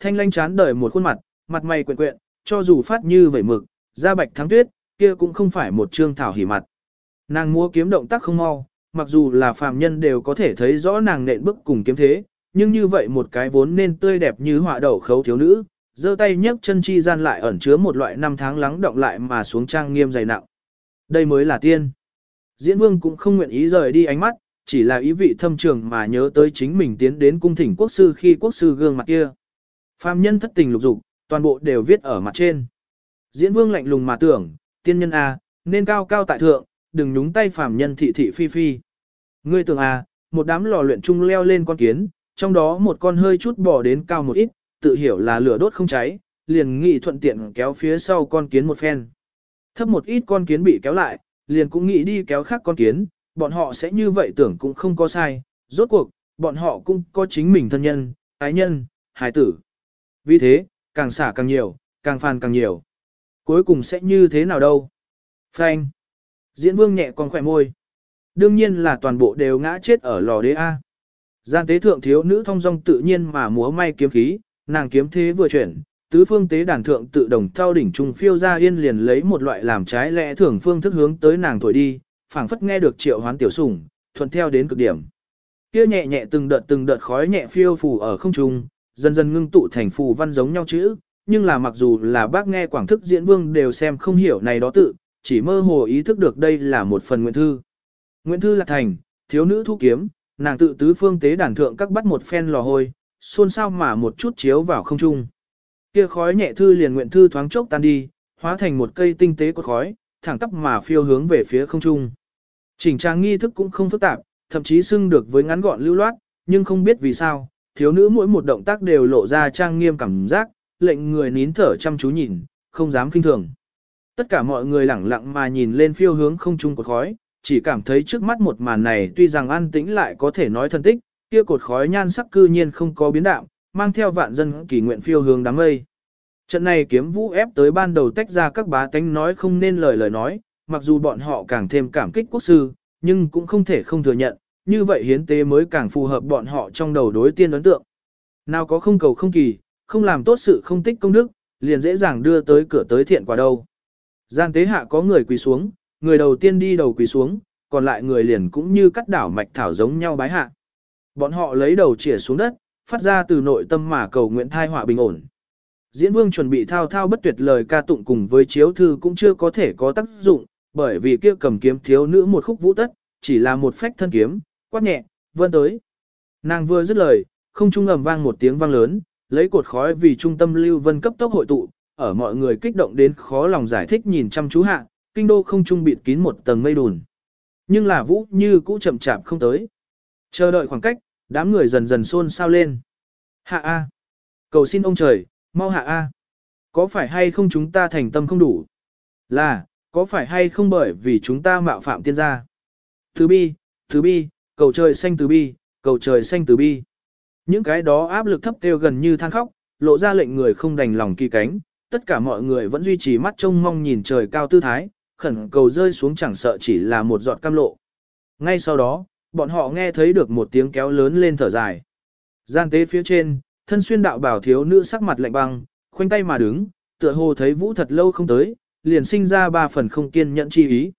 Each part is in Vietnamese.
thanh lanh chán đời một khuôn mặt, mặt mày quyện quyện, cho dù phát như vẩy mực, da bạch thắng tuyết, kia cũng không phải một trương thảo hỉ mặt. Nàng múa kiếm động tác không mau, mặc dù là phàm nhân đều có thể thấy rõ nàng nện bước cùng kiếm thế, nhưng như vậy một cái vốn nên tươi đẹp như họa đậu khấu thiếu nữ, giơ tay nhấc chân chi gian lại ẩn chứa một loại năm tháng lắng động lại mà xuống trang nghiêm dày nặng. Đây mới là tiên. Diễn vương cũng không nguyện ý rời đi ánh mắt, chỉ là ý vị thâm trường mà nhớ tới chính mình tiến đến cung thỉnh quốc sư khi quốc sư gương mặt kia. Phàm nhân thất tình lục dục, toàn bộ đều viết ở mặt trên. Diễn vương lạnh lùng mà tưởng, tiên nhân A, nên cao cao tại thượng, đừng nhúng tay phàm nhân thị thị phi phi. Ngươi tưởng A, một đám lò luyện chung leo lên con kiến, trong đó một con hơi chút bỏ đến cao một ít, tự hiểu là lửa đốt không cháy, liền nghĩ thuận tiện kéo phía sau con kiến một phen. Thấp một ít con kiến bị kéo lại, liền cũng nghĩ đi kéo khác con kiến, bọn họ sẽ như vậy tưởng cũng không có sai, rốt cuộc, bọn họ cũng có chính mình thân nhân, ái nhân, hài tử. Vì thế, càng xả càng nhiều, càng phàn càng nhiều. Cuối cùng sẽ như thế nào đâu? Phanh. Diễn vương nhẹ còn khỏe môi. Đương nhiên là toàn bộ đều ngã chết ở lò đế A. Gian tế thượng thiếu nữ thông dong tự nhiên mà múa may kiếm khí, nàng kiếm thế vừa chuyển, tứ phương tế đàn thượng tự đồng thao đỉnh trung phiêu ra yên liền lấy một loại làm trái lẽ thường phương thức hướng tới nàng thổi đi, phảng phất nghe được triệu hoán tiểu sủng, thuận theo đến cực điểm. Kia nhẹ nhẹ từng đợt từng đợt khói nhẹ phiêu phù ở không trung, dần dần ngưng tụ thành phù văn giống nhau chữ, nhưng là mặc dù là bác nghe quảng thức diễn vương đều xem không hiểu này đó tự, chỉ mơ hồ ý thức được đây là một phần nguyện thư. Nguyện thư là thành, thiếu nữ thu kiếm, nàng tự tứ phương tế đàn thượng các bắt một phen lò hôi, xôn xao mà một chút chiếu vào không trung. Kia khói nhẹ thư liền nguyện thư thoáng chốc tan đi, hóa thành một cây tinh tế cột khói, thẳng tắp mà phiêu hướng về phía không trung. Chỉnh trang nghi thức cũng không phức tạp, thậm chí xưng được với ngắn gọn lưu loát, nhưng không biết vì sao, thiếu nữ mỗi một động tác đều lộ ra trang nghiêm cảm giác, lệnh người nín thở chăm chú nhìn, không dám kinh thường. Tất cả mọi người lẳng lặng mà nhìn lên phiêu hướng không trung cột khói, chỉ cảm thấy trước mắt một màn này tuy rằng an tĩnh lại có thể nói thân tích, kia cột khói nhan sắc cư nhiên không có biến đạo, mang theo vạn dân kỳ nguyện phiêu hướng đám mây. Trận này kiếm vũ ép tới ban đầu tách ra các bá tánh nói không nên lời lời nói, mặc dù bọn họ càng thêm cảm kích quốc sư, nhưng cũng không thể không thừa nhận, như vậy hiến tế mới càng phù hợp bọn họ trong đầu đối tiên ấn tượng. Nào có không cầu không kỳ, không làm tốt sự không tích công đức, liền dễ dàng đưa tới cửa tới thiện quả đâu. Gian tế hạ có người quỳ xuống, người đầu tiên đi đầu quỳ xuống, còn lại người liền cũng như cắt đảo mạch thảo giống nhau bái hạ. Bọn họ lấy đầu chỉa xuống đất, phát ra từ nội tâm mà cầu nguyện thai họa bình ổn. Diễn vương chuẩn bị thao thao bất tuyệt lời ca tụng cùng với chiếu thư cũng chưa có thể có tác dụng, bởi vì kia cầm kiếm thiếu nữ một khúc vũ tất, chỉ là một phách thân kiếm, quát nhẹ, vươn tới. Nàng vừa dứt lời, không trung ầm vang một tiếng vang lớn, lấy cột khói vì trung tâm lưu vân cấp tốc hội tụ, ở mọi người kích động đến khó lòng giải thích nhìn chăm chú hạ, kinh đô không trung bịt kín một tầng mây đùn. Nhưng là vũ như cũ chậm chạp không tới. Chờ đợi khoảng cách, đám người dần dần xôn xao lên. Hạ A. Cầu xin ông trời, mau hạ A. Có phải hay không chúng ta thành tâm không đủ? Là, có phải hay không bởi vì chúng ta mạo phạm tiên gia? thứ bi, thứ bi, cầu trời xanh từ bi, cầu trời xanh từ bi. Những cái đó áp lực thấp kêu gần như than khóc, lộ ra lệnh người không đành lòng kỳ cánh, tất cả mọi người vẫn duy trì mắt trông mong nhìn trời cao tư thái, khẩn cầu rơi xuống chẳng sợ chỉ là một giọt cam lộ. Ngay sau đó, bọn họ nghe thấy được một tiếng kéo lớn lên thở dài. Gian tế phía trên, thân xuyên đạo bảo thiếu nữ sắc mặt lạnh băng, khoanh tay mà đứng, tựa hồ thấy vũ thật lâu không tới, liền sinh ra ba phần không kiên nhẫn chi ý.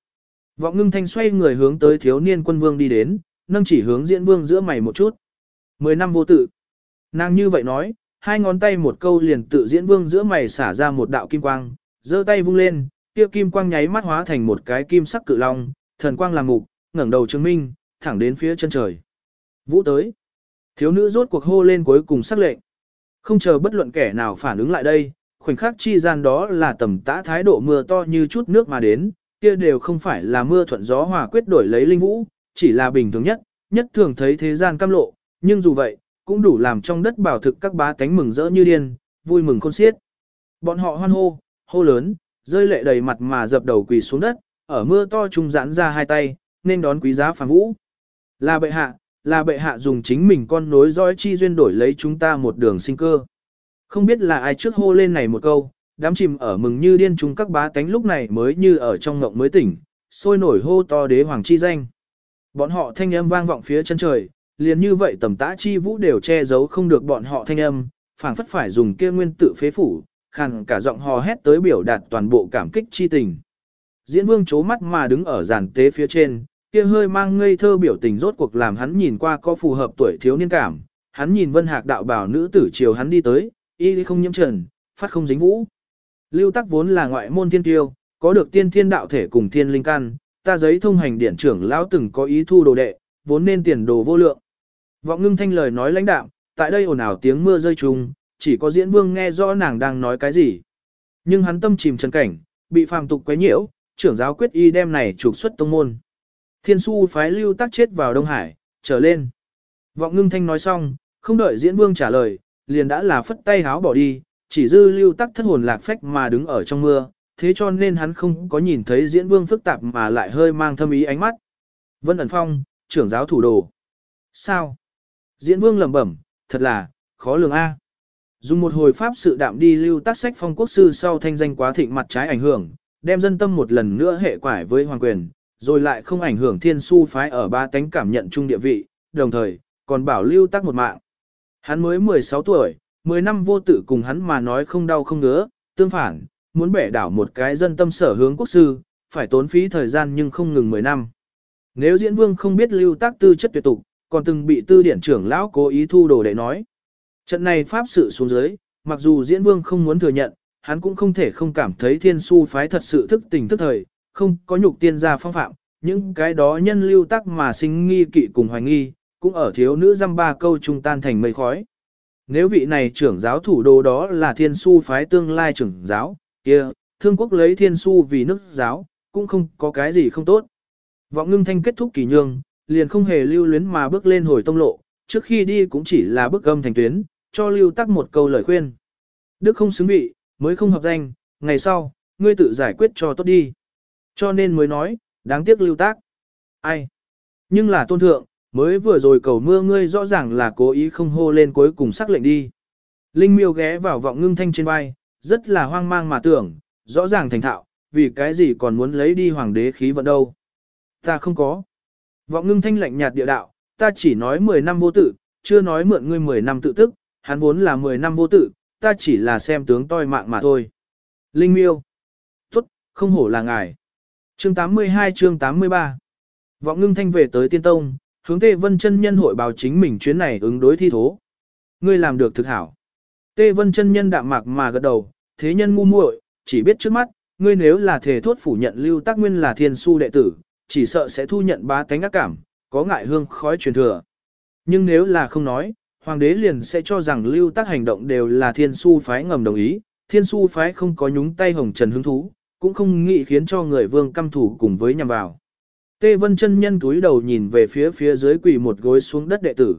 Vọng ngưng thanh xoay người hướng tới thiếu niên quân vương đi đến, nâng chỉ hướng diễn vương giữa mày một chút. Mười năm vô tự. Nàng như vậy nói, hai ngón tay một câu liền tự diễn vương giữa mày xả ra một đạo kim quang, giơ tay vung lên, kia kim quang nháy mắt hóa thành một cái kim sắc cự long, thần quang làm mục, ngẩng đầu chứng minh, thẳng đến phía chân trời. Vũ tới. Thiếu nữ rốt cuộc hô lên cuối cùng sắc lệnh. Không chờ bất luận kẻ nào phản ứng lại đây, khoảnh khắc chi gian đó là tầm tã thái độ mưa to như chút nước mà đến, kia đều không phải là mưa thuận gió hòa quyết đổi lấy linh vũ, chỉ là bình thường nhất, nhất thường thấy thế gian cam lộ, nhưng dù vậy, cũng đủ làm trong đất bảo thực các bá tánh mừng rỡ như điên, vui mừng khôn xiết. Bọn họ hoan hô, hô lớn, rơi lệ đầy mặt mà dập đầu quỳ xuống đất, ở mưa to trung giãn ra hai tay, nên đón quý giá phàm vũ. Là bệ hạ, là bệ hạ dùng chính mình con nối dõi chi duyên đổi lấy chúng ta một đường sinh cơ. Không biết là ai trước hô lên này một câu, đám chìm ở mừng như điên chúng các bá tánh lúc này mới như ở trong ngộng mới tỉnh, sôi nổi hô to đế hoàng chi danh. Bọn họ thanh âm vang vọng phía chân trời, liền như vậy tầm tã chi vũ đều che giấu không được bọn họ thanh âm, phảng phất phải dùng kia nguyên tự phế phủ, khàn cả giọng hò hét tới biểu đạt toàn bộ cảm kích chi tình. Diễn vương chố mắt mà đứng ở giàn tế phía trên, kia hơi mang ngây thơ biểu tình rốt cuộc làm hắn nhìn qua có phù hợp tuổi thiếu niên cảm. Hắn nhìn vân hạc đạo bảo nữ tử chiều hắn đi tới, y không nhiễm trần, phát không dính vũ. Lưu tắc vốn là ngoại môn thiên tiêu, có được tiên thiên đạo thể cùng thiên linh căn, ta giấy thông hành điển trưởng lão từng có ý thu đồ đệ, vốn nên tiền đồ vô lượng. Vọng ngưng thanh lời nói lãnh đạm, tại đây ồn ào tiếng mưa rơi trùng, chỉ có diễn vương nghe rõ nàng đang nói cái gì. Nhưng hắn tâm chìm chân cảnh, bị phàm tục quấy nhiễu, trưởng giáo quyết y đem này trục xuất tông môn. Thiên su phái lưu tác chết vào Đông Hải, trở lên. Vọng ngưng thanh nói xong, không đợi diễn vương trả lời, liền đã là phất tay háo bỏ đi, chỉ dư lưu tắc thất hồn lạc phách mà đứng ở trong mưa, thế cho nên hắn không có nhìn thấy diễn vương phức tạp mà lại hơi mang thâm ý ánh mắt. Vân ẩn phong, trưởng giáo thủ đồ. Sao? Diễn vương lẩm bẩm, thật là, khó lường A. Dùng một hồi pháp sự đạm đi lưu tác sách phong quốc sư sau thanh danh quá thịnh mặt trái ảnh hưởng, đem dân tâm một lần nữa hệ quải với hoàng quyền, rồi lại không ảnh hưởng thiên su phái ở ba tánh cảm nhận chung địa vị, đồng thời, còn bảo lưu tác một mạng. Hắn mới 16 tuổi, 10 năm vô tử cùng hắn mà nói không đau không ngứa, tương phản, muốn bẻ đảo một cái dân tâm sở hướng quốc sư, phải tốn phí thời gian nhưng không ngừng 10 năm. Nếu diễn vương không biết lưu tác tư chất tuyệt tục, còn từng bị tư điển trưởng lão cố ý thu đồ để nói. Trận này pháp sự xuống dưới, mặc dù diễn vương không muốn thừa nhận, hắn cũng không thể không cảm thấy thiên su phái thật sự thức tình thức thời, không có nhục tiên gia phong phạm, những cái đó nhân lưu tác mà sinh nghi kỵ cùng hoài nghi, cũng ở thiếu nữ dăm ba câu trung tan thành mây khói. Nếu vị này trưởng giáo thủ đô đó là thiên su phái tương lai trưởng giáo, kia, thương quốc lấy thiên su vì nước giáo, cũng không có cái gì không tốt. Vọng ngưng thanh kết thúc kỳ nhương, liền không hề lưu luyến mà bước lên hồi tông lộ, trước khi đi cũng chỉ là bước âm thành tuyến, cho lưu tắc một câu lời khuyên. Đức không xứng vị, mới không hợp danh, ngày sau, ngươi tự giải quyết cho tốt đi. Cho nên mới nói, đáng tiếc lưu tác. Ai? Nhưng là tôn thượng, mới vừa rồi cầu mưa ngươi rõ ràng là cố ý không hô lên cuối cùng sắc lệnh đi. Linh miêu ghé vào vọng ngưng thanh trên vai, rất là hoang mang mà tưởng, rõ ràng thành thạo, vì cái gì còn muốn lấy đi hoàng đế khí vận đâu. Ta không có. Vọng ngưng thanh lạnh nhạt địa đạo, ta chỉ nói 10 năm vô tử, chưa nói mượn ngươi 10 năm tự tức, hắn vốn là 10 năm vô tử, ta chỉ là xem tướng toi mạng mà thôi. Linh miêu. Tốt, không hổ là ngài. Chương 82 chương 83 Vọng ngưng thanh về tới tiên tông, hướng Tê Vân chân nhân hội báo chính mình chuyến này ứng đối thi thố. Ngươi làm được thực hảo. Tê Vân chân nhân đạm mạc mà gật đầu, thế nhân ngu muội, chỉ biết trước mắt, ngươi nếu là thể thốt phủ nhận lưu tác nguyên là thiên su đệ tử, chỉ sợ sẽ thu nhận ba tánh ác cảm, có ngại hương khói truyền thừa. Nhưng nếu là không nói, hoàng đế liền sẽ cho rằng lưu tác hành động đều là thiên su phái ngầm đồng ý, thiên su phái không có nhúng tay hồng trần hứng thú, cũng không nghĩ khiến cho người vương căm thủ cùng với nhằm vào. Tê Vân chân nhân túi đầu nhìn về phía phía dưới quỳ một gối xuống đất đệ tử.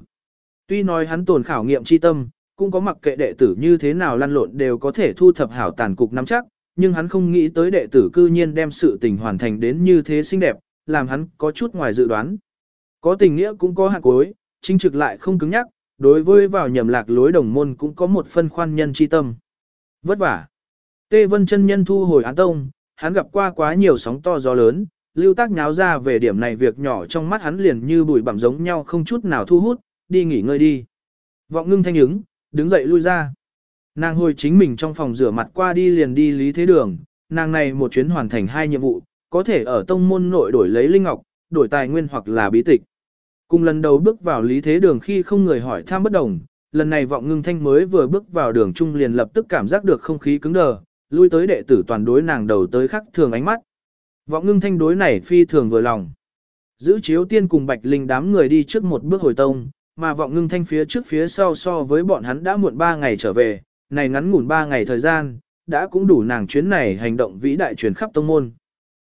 Tuy nói hắn tồn khảo nghiệm chi tâm, cũng có mặc kệ đệ tử như thế nào lăn lộn đều có thể thu thập hảo tàn cục nắm chắc, nhưng hắn không nghĩ tới đệ tử cư nhiên đem sự tình hoàn thành đến như thế xinh đẹp, làm hắn có chút ngoài dự đoán. Có tình nghĩa cũng có hạt cuối, chính trực lại không cứng nhắc, đối với vào nhầm lạc lối đồng môn cũng có một phân khoan nhân chi tâm. Vất vả. Tê Vân chân nhân thu hồi án tông, hắn gặp qua quá nhiều sóng to gió lớn, lưu tác nháo ra về điểm này việc nhỏ trong mắt hắn liền như bụi bặm giống nhau không chút nào thu hút, đi nghỉ ngơi đi. Vọng ngưng thanh ứng, đứng dậy lui ra. Nàng hồi chính mình trong phòng rửa mặt qua đi liền đi lý thế đường, nàng này một chuyến hoàn thành hai nhiệm vụ, có thể ở tông môn nội đổi lấy linh ngọc, đổi tài nguyên hoặc là bí tịch. Cùng lần đầu bước vào lý thế đường khi không người hỏi tham bất đồng, lần này vọng ngưng thanh mới vừa bước vào đường trung liền lập tức cảm giác được không khí cứng đờ, lui tới đệ tử toàn đối nàng đầu tới khắc thường ánh mắt. Vọng ngưng thanh đối này phi thường vừa lòng. Giữ chiếu tiên cùng bạch linh đám người đi trước một bước hồi tông, mà vọng ngưng thanh phía trước phía sau so với bọn hắn đã muộn ba ngày trở về, này ngắn ngủn ba ngày thời gian, đã cũng đủ nàng chuyến này hành động vĩ đại truyền khắp tông môn.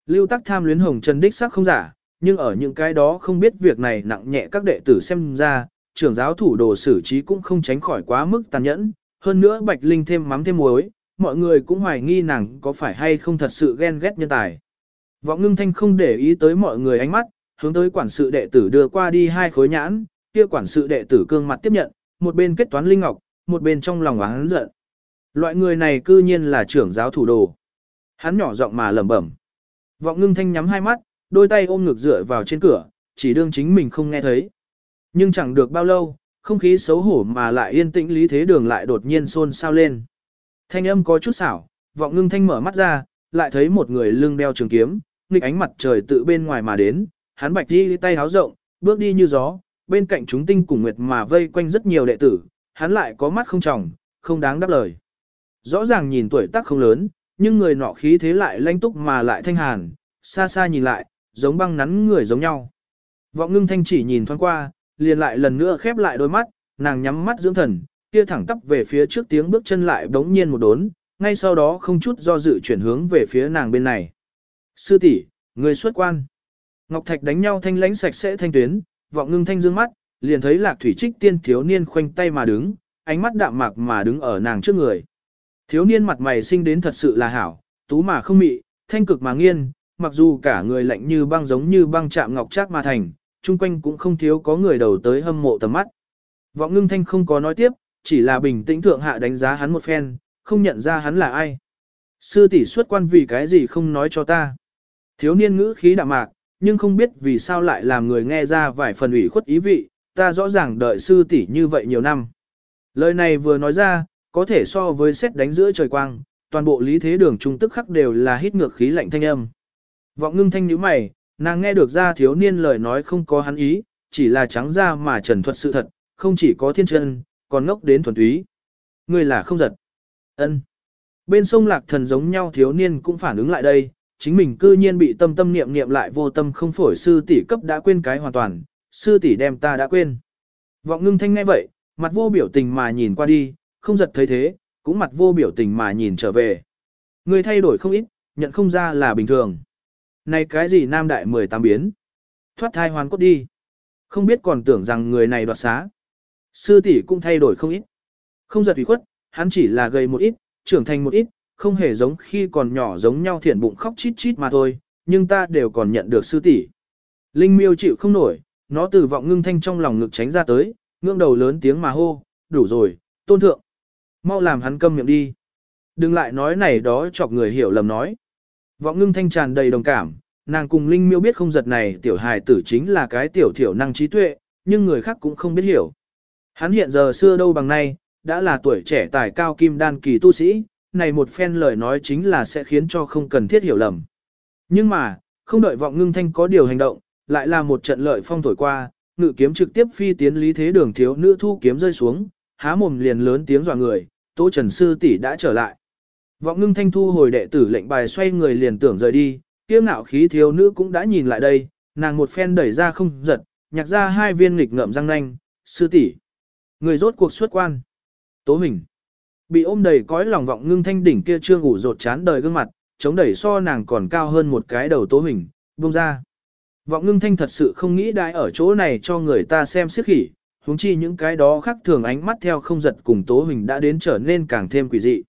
Lưu tắc tham luyến hồng trần đích sắc không giả, nhưng ở những cái đó không biết việc này nặng nhẹ các đệ tử xem ra, trưởng giáo thủ đồ xử trí cũng không tránh khỏi quá mức tàn nhẫn, hơn nữa bạch linh thêm mắm thêm muối, mọi người cũng hoài nghi nàng có phải hay không thật sự ghen ghét nhân tài. Vọng ngưng thanh không để ý tới mọi người ánh mắt, hướng tới quản sự đệ tử đưa qua đi hai khối nhãn, kia quản sự đệ tử cương mặt tiếp nhận, một bên kết toán linh ngọc, một bên trong lòng oán giận. Loại người này cư nhiên là trưởng giáo thủ đồ. Hắn nhỏ giọng mà lẩm bẩm. Vọng ngưng thanh nhắm hai mắt, đôi tay ôm ngực dựa vào trên cửa, chỉ đương chính mình không nghe thấy. Nhưng chẳng được bao lâu, không khí xấu hổ mà lại yên tĩnh lý thế đường lại đột nhiên xôn xao lên. Thanh âm có chút xảo, vọng ngưng thanh mở mắt ra, lại thấy một người lưng đeo trường kiếm, nghịch ánh mặt trời tự bên ngoài mà đến, hắn bạch đi tay háo rộng, bước đi như gió, bên cạnh chúng tinh cùng nguyệt mà vây quanh rất nhiều đệ tử, hắn lại có mắt không tròng, không đáng đáp lời. Rõ ràng nhìn tuổi tác không lớn, nhưng người nọ khí thế lại lanh túc mà lại thanh hàn, xa xa nhìn lại, giống băng nắn người giống nhau. Vọng ngưng thanh chỉ nhìn thoáng qua, liền lại lần nữa khép lại đôi mắt, nàng nhắm mắt dưỡng thần, kia thẳng tắp về phía trước tiếng bước chân lại đống nhiên một đốn, ngay sau đó không chút do dự chuyển hướng về phía nàng bên này. Sư tỷ, người xuất quan. Ngọc Thạch đánh nhau thanh lãnh sạch sẽ thanh tuyến, vọng ngưng thanh dương mắt, liền thấy lạc thủy trích tiên thiếu niên khoanh tay mà đứng, ánh mắt đạm mạc mà đứng ở nàng trước người. Thiếu niên mặt mày sinh đến thật sự là hảo, tú mà không mị, thanh cực mà nghiên, mặc dù cả người lạnh như băng giống như băng chạm ngọc trác mà thành, chung quanh cũng không thiếu có người đầu tới hâm mộ tầm mắt. Vọng ngưng thanh không có nói tiếp, chỉ là bình tĩnh thượng hạ đánh giá hắn một phen, không nhận ra hắn là ai. Sư tỷ xuất quan vì cái gì không nói cho ta. Thiếu niên ngữ khí đạm mạc, nhưng không biết vì sao lại làm người nghe ra vài phần ủy khuất ý vị, ta rõ ràng đợi sư tỷ như vậy nhiều năm. Lời này vừa nói ra, có thể so với xét đánh giữa trời quang, toàn bộ lý thế đường trung tức khắc đều là hít ngược khí lạnh thanh âm. Vọng ngưng thanh nhíu mày, nàng nghe được ra thiếu niên lời nói không có hắn ý, chỉ là trắng ra mà trần thuật sự thật, không chỉ có thiên chân, còn ngốc đến thuần túy. Người là không giật. ân Bên sông lạc thần giống nhau thiếu niên cũng phản ứng lại đây, chính mình cư nhiên bị tâm tâm niệm niệm lại vô tâm không phổi sư tỷ cấp đã quên cái hoàn toàn, sư tỷ đem ta đã quên. Vọng ngưng thanh ngay vậy, mặt vô biểu tình mà nhìn qua đi, không giật thấy thế, cũng mặt vô biểu tình mà nhìn trở về. Người thay đổi không ít, nhận không ra là bình thường. Này cái gì nam đại 18 biến? Thoát thai hoàn cốt đi. Không biết còn tưởng rằng người này đoạt xá. Sư tỷ cũng thay đổi không ít. Không giật ủy khuất, hắn chỉ là gầy một ít, trưởng thành một ít, không hề giống khi còn nhỏ giống nhau thiện bụng khóc chít chít mà thôi, nhưng ta đều còn nhận được sư tỷ. Linh miêu chịu không nổi, nó từ vọng ngưng thanh trong lòng ngực tránh ra tới, ngưỡng đầu lớn tiếng mà hô, đủ rồi, tôn thượng. Mau làm hắn câm miệng đi. Đừng lại nói này đó chọc người hiểu lầm nói. Vọng ngưng thanh tràn đầy đồng cảm, nàng cùng Linh miêu biết không giật này tiểu hài tử chính là cái tiểu thiểu năng trí tuệ, nhưng người khác cũng không biết hiểu. Hắn hiện giờ xưa đâu bằng nay, đã là tuổi trẻ tài cao kim đan kỳ tu sĩ, này một phen lời nói chính là sẽ khiến cho không cần thiết hiểu lầm. Nhưng mà, không đợi vọng ngưng thanh có điều hành động, lại là một trận lợi phong thổi qua, ngự kiếm trực tiếp phi tiến lý thế đường thiếu nữ thu kiếm rơi xuống, há mồm liền lớn tiếng dọa người, Tô Trần Sư tỷ đã trở lại. Vọng ngưng thanh thu hồi đệ tử lệnh bài xoay người liền tưởng rời đi, kiêm nạo khí thiếu nữ cũng đã nhìn lại đây, nàng một phen đẩy ra không giật, nhặt ra hai viên nghịch ngợm răng nanh, sư tỷ Người rốt cuộc xuất quan. Tố mình. Bị ôm đầy cõi lòng vọng ngưng thanh đỉnh kia chưa ngủ rột chán đời gương mặt, chống đẩy so nàng còn cao hơn một cái đầu tố hình, buông ra. Vọng ngưng thanh thật sự không nghĩ đại ở chỗ này cho người ta xem siết khỉ, huống chi những cái đó khác thường ánh mắt theo không giật cùng tố hình đã đến trở nên càng thêm quỷ dị.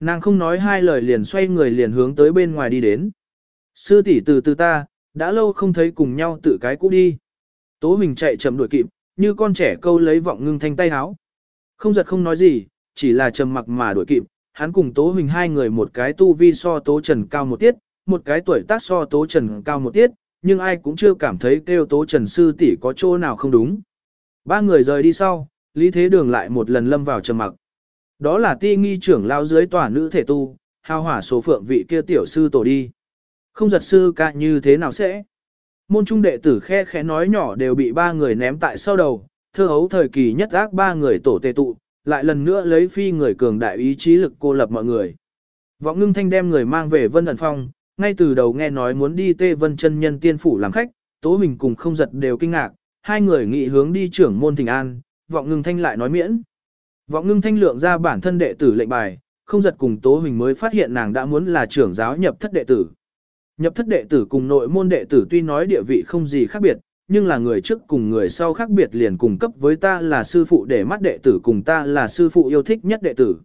Nàng không nói hai lời liền xoay người liền hướng tới bên ngoài đi đến. Sư tỷ từ từ ta, đã lâu không thấy cùng nhau tự cái cũ đi. Tố hình chạy chậm đuổi kịp, như con trẻ câu lấy vọng ngưng thanh tay háo. Không giật không nói gì, chỉ là trầm mặc mà đuổi kịp, hắn cùng Tố Huỳnh hai người một cái tu vi so Tố Trần cao một tiết, một cái tuổi tác so Tố Trần cao một tiết, nhưng ai cũng chưa cảm thấy kêu Tố Trần sư tỷ có chỗ nào không đúng. Ba người rời đi sau, Lý Thế Đường lại một lần lâm vào trầm mặc. Đó là ti nghi trưởng lao dưới tòa nữ thể tu, hao hỏa số phượng vị kia tiểu sư tổ đi. Không giật sư ca như thế nào sẽ? Môn trung đệ tử khe khẽ nói nhỏ đều bị ba người ném tại sau đầu, thơ hấu thời kỳ nhất ác ba người tổ tề tụ, lại lần nữa lấy phi người cường đại ý chí lực cô lập mọi người. Vọng ngưng thanh đem người mang về vân ẩn phong, ngay từ đầu nghe nói muốn đi tê vân chân nhân tiên phủ làm khách, tố mình cùng không giật đều kinh ngạc, hai người nghị hướng đi trưởng môn thỉnh an, vọng ngưng thanh lại nói miễn. Vọng ngưng thanh lượng ra bản thân đệ tử lệnh bài, không giật cùng tố mình mới phát hiện nàng đã muốn là trưởng giáo nhập thất đệ tử. Nhập thất đệ tử cùng nội môn đệ tử tuy nói địa vị không gì khác biệt, nhưng là người trước cùng người sau khác biệt liền cùng cấp với ta là sư phụ để mắt đệ tử cùng ta là sư phụ yêu thích nhất đệ tử.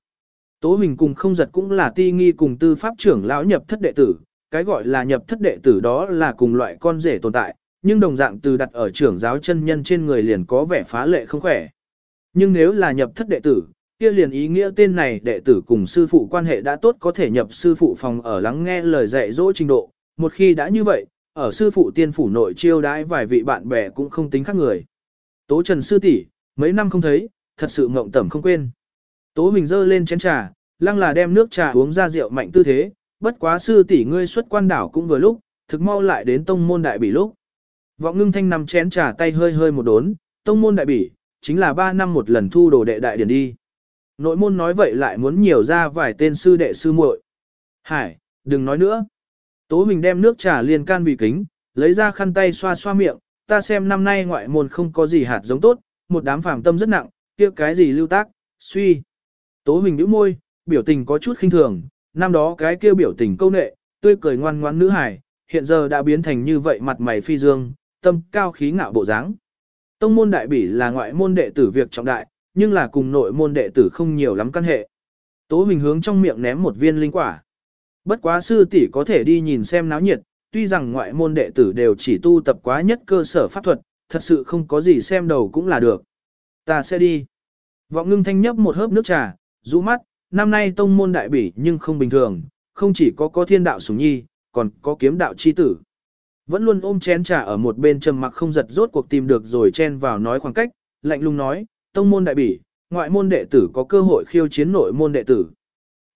Tố Huỳnh cùng không giật cũng là ti nghi cùng tư pháp trưởng lão nhập thất đệ tử, cái gọi là nhập thất đệ tử đó là cùng loại con rể tồn tại, nhưng đồng dạng từ đặt ở trưởng giáo chân nhân trên người liền có vẻ phá lệ không khỏe. Nhưng nếu là nhập thất đệ tử, kia liền ý nghĩa tên này đệ tử cùng sư phụ quan hệ đã tốt có thể nhập sư phụ phòng ở lắng nghe lời dạy dỗ trình độ, một khi đã như vậy, ở sư phụ tiên phủ nội chiêu đãi vài vị bạn bè cũng không tính khác người. Tố Trần sư tỷ, mấy năm không thấy, thật sự ngộng tẩm không quên. Tố Huỳnh dơ lên chén trà, lăng là đem nước trà uống ra rượu mạnh tư thế, bất quá sư tỷ ngươi xuất quan đảo cũng vừa lúc, thực mau lại đến tông môn đại bỉ lúc. Vọng ngưng thanh nằm chén trà tay hơi hơi một đốn, tông môn đại bỉ, chính là 3 năm một lần thu đồ đệ đại điển đi. Nội môn nói vậy lại muốn nhiều ra vài tên sư đệ sư muội. Hải, đừng nói nữa. Tố Huỳnh đem nước trà liền can vì kính, lấy ra khăn tay xoa xoa miệng, ta xem năm nay ngoại môn không có gì hạt giống tốt, một đám phàm tâm rất nặng, kia cái gì lưu tác, suy. Tố Huỳnh nhíu môi, biểu tình có chút khinh thường, năm đó cái kia biểu tình câu nệ, tươi cười ngoan ngoãn nữ hài, hiện giờ đã biến thành như vậy mặt mày phi dương, tâm cao khí ngạo bộ dáng. Tông môn đại bỉ là ngoại môn đệ tử việc trọng đại, nhưng là cùng nội môn đệ tử không nhiều lắm căn hệ. Tố Huỳnh hướng trong miệng ném một viên linh quả. Bất quá sư tỷ có thể đi nhìn xem náo nhiệt, tuy rằng ngoại môn đệ tử đều chỉ tu tập quá nhất cơ sở pháp thuật, thật sự không có gì xem đầu cũng là được. Ta sẽ đi. Vọng ngưng thanh nhấp một hớp nước trà, rũ mắt, năm nay tông môn đại bỉ nhưng không bình thường, không chỉ có có thiên đạo sủng nhi, còn có kiếm đạo chi tử. Vẫn luôn ôm chén trà ở một bên trầm mặc không giật rốt cuộc tìm được rồi chen vào nói khoảng cách, lạnh lùng nói, tông môn đại bỉ, ngoại môn đệ tử có cơ hội khiêu chiến nội môn đệ tử.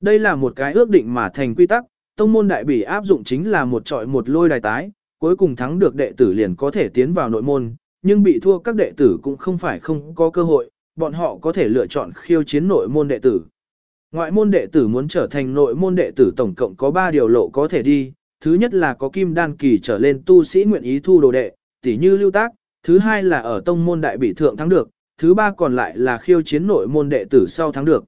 Đây là một cái ước định mà thành quy tắc, tông môn đại bỉ áp dụng chính là một trọi một lôi đài tái, cuối cùng thắng được đệ tử liền có thể tiến vào nội môn, nhưng bị thua các đệ tử cũng không phải không có cơ hội, bọn họ có thể lựa chọn khiêu chiến nội môn đệ tử. Ngoại môn đệ tử muốn trở thành nội môn đệ tử tổng cộng có 3 điều lộ có thể đi, thứ nhất là có kim đan kỳ trở lên tu sĩ nguyện ý thu đồ đệ, tỉ như lưu tác, thứ hai là ở tông môn đại bỉ thượng thắng được, thứ ba còn lại là khiêu chiến nội môn đệ tử sau thắng được.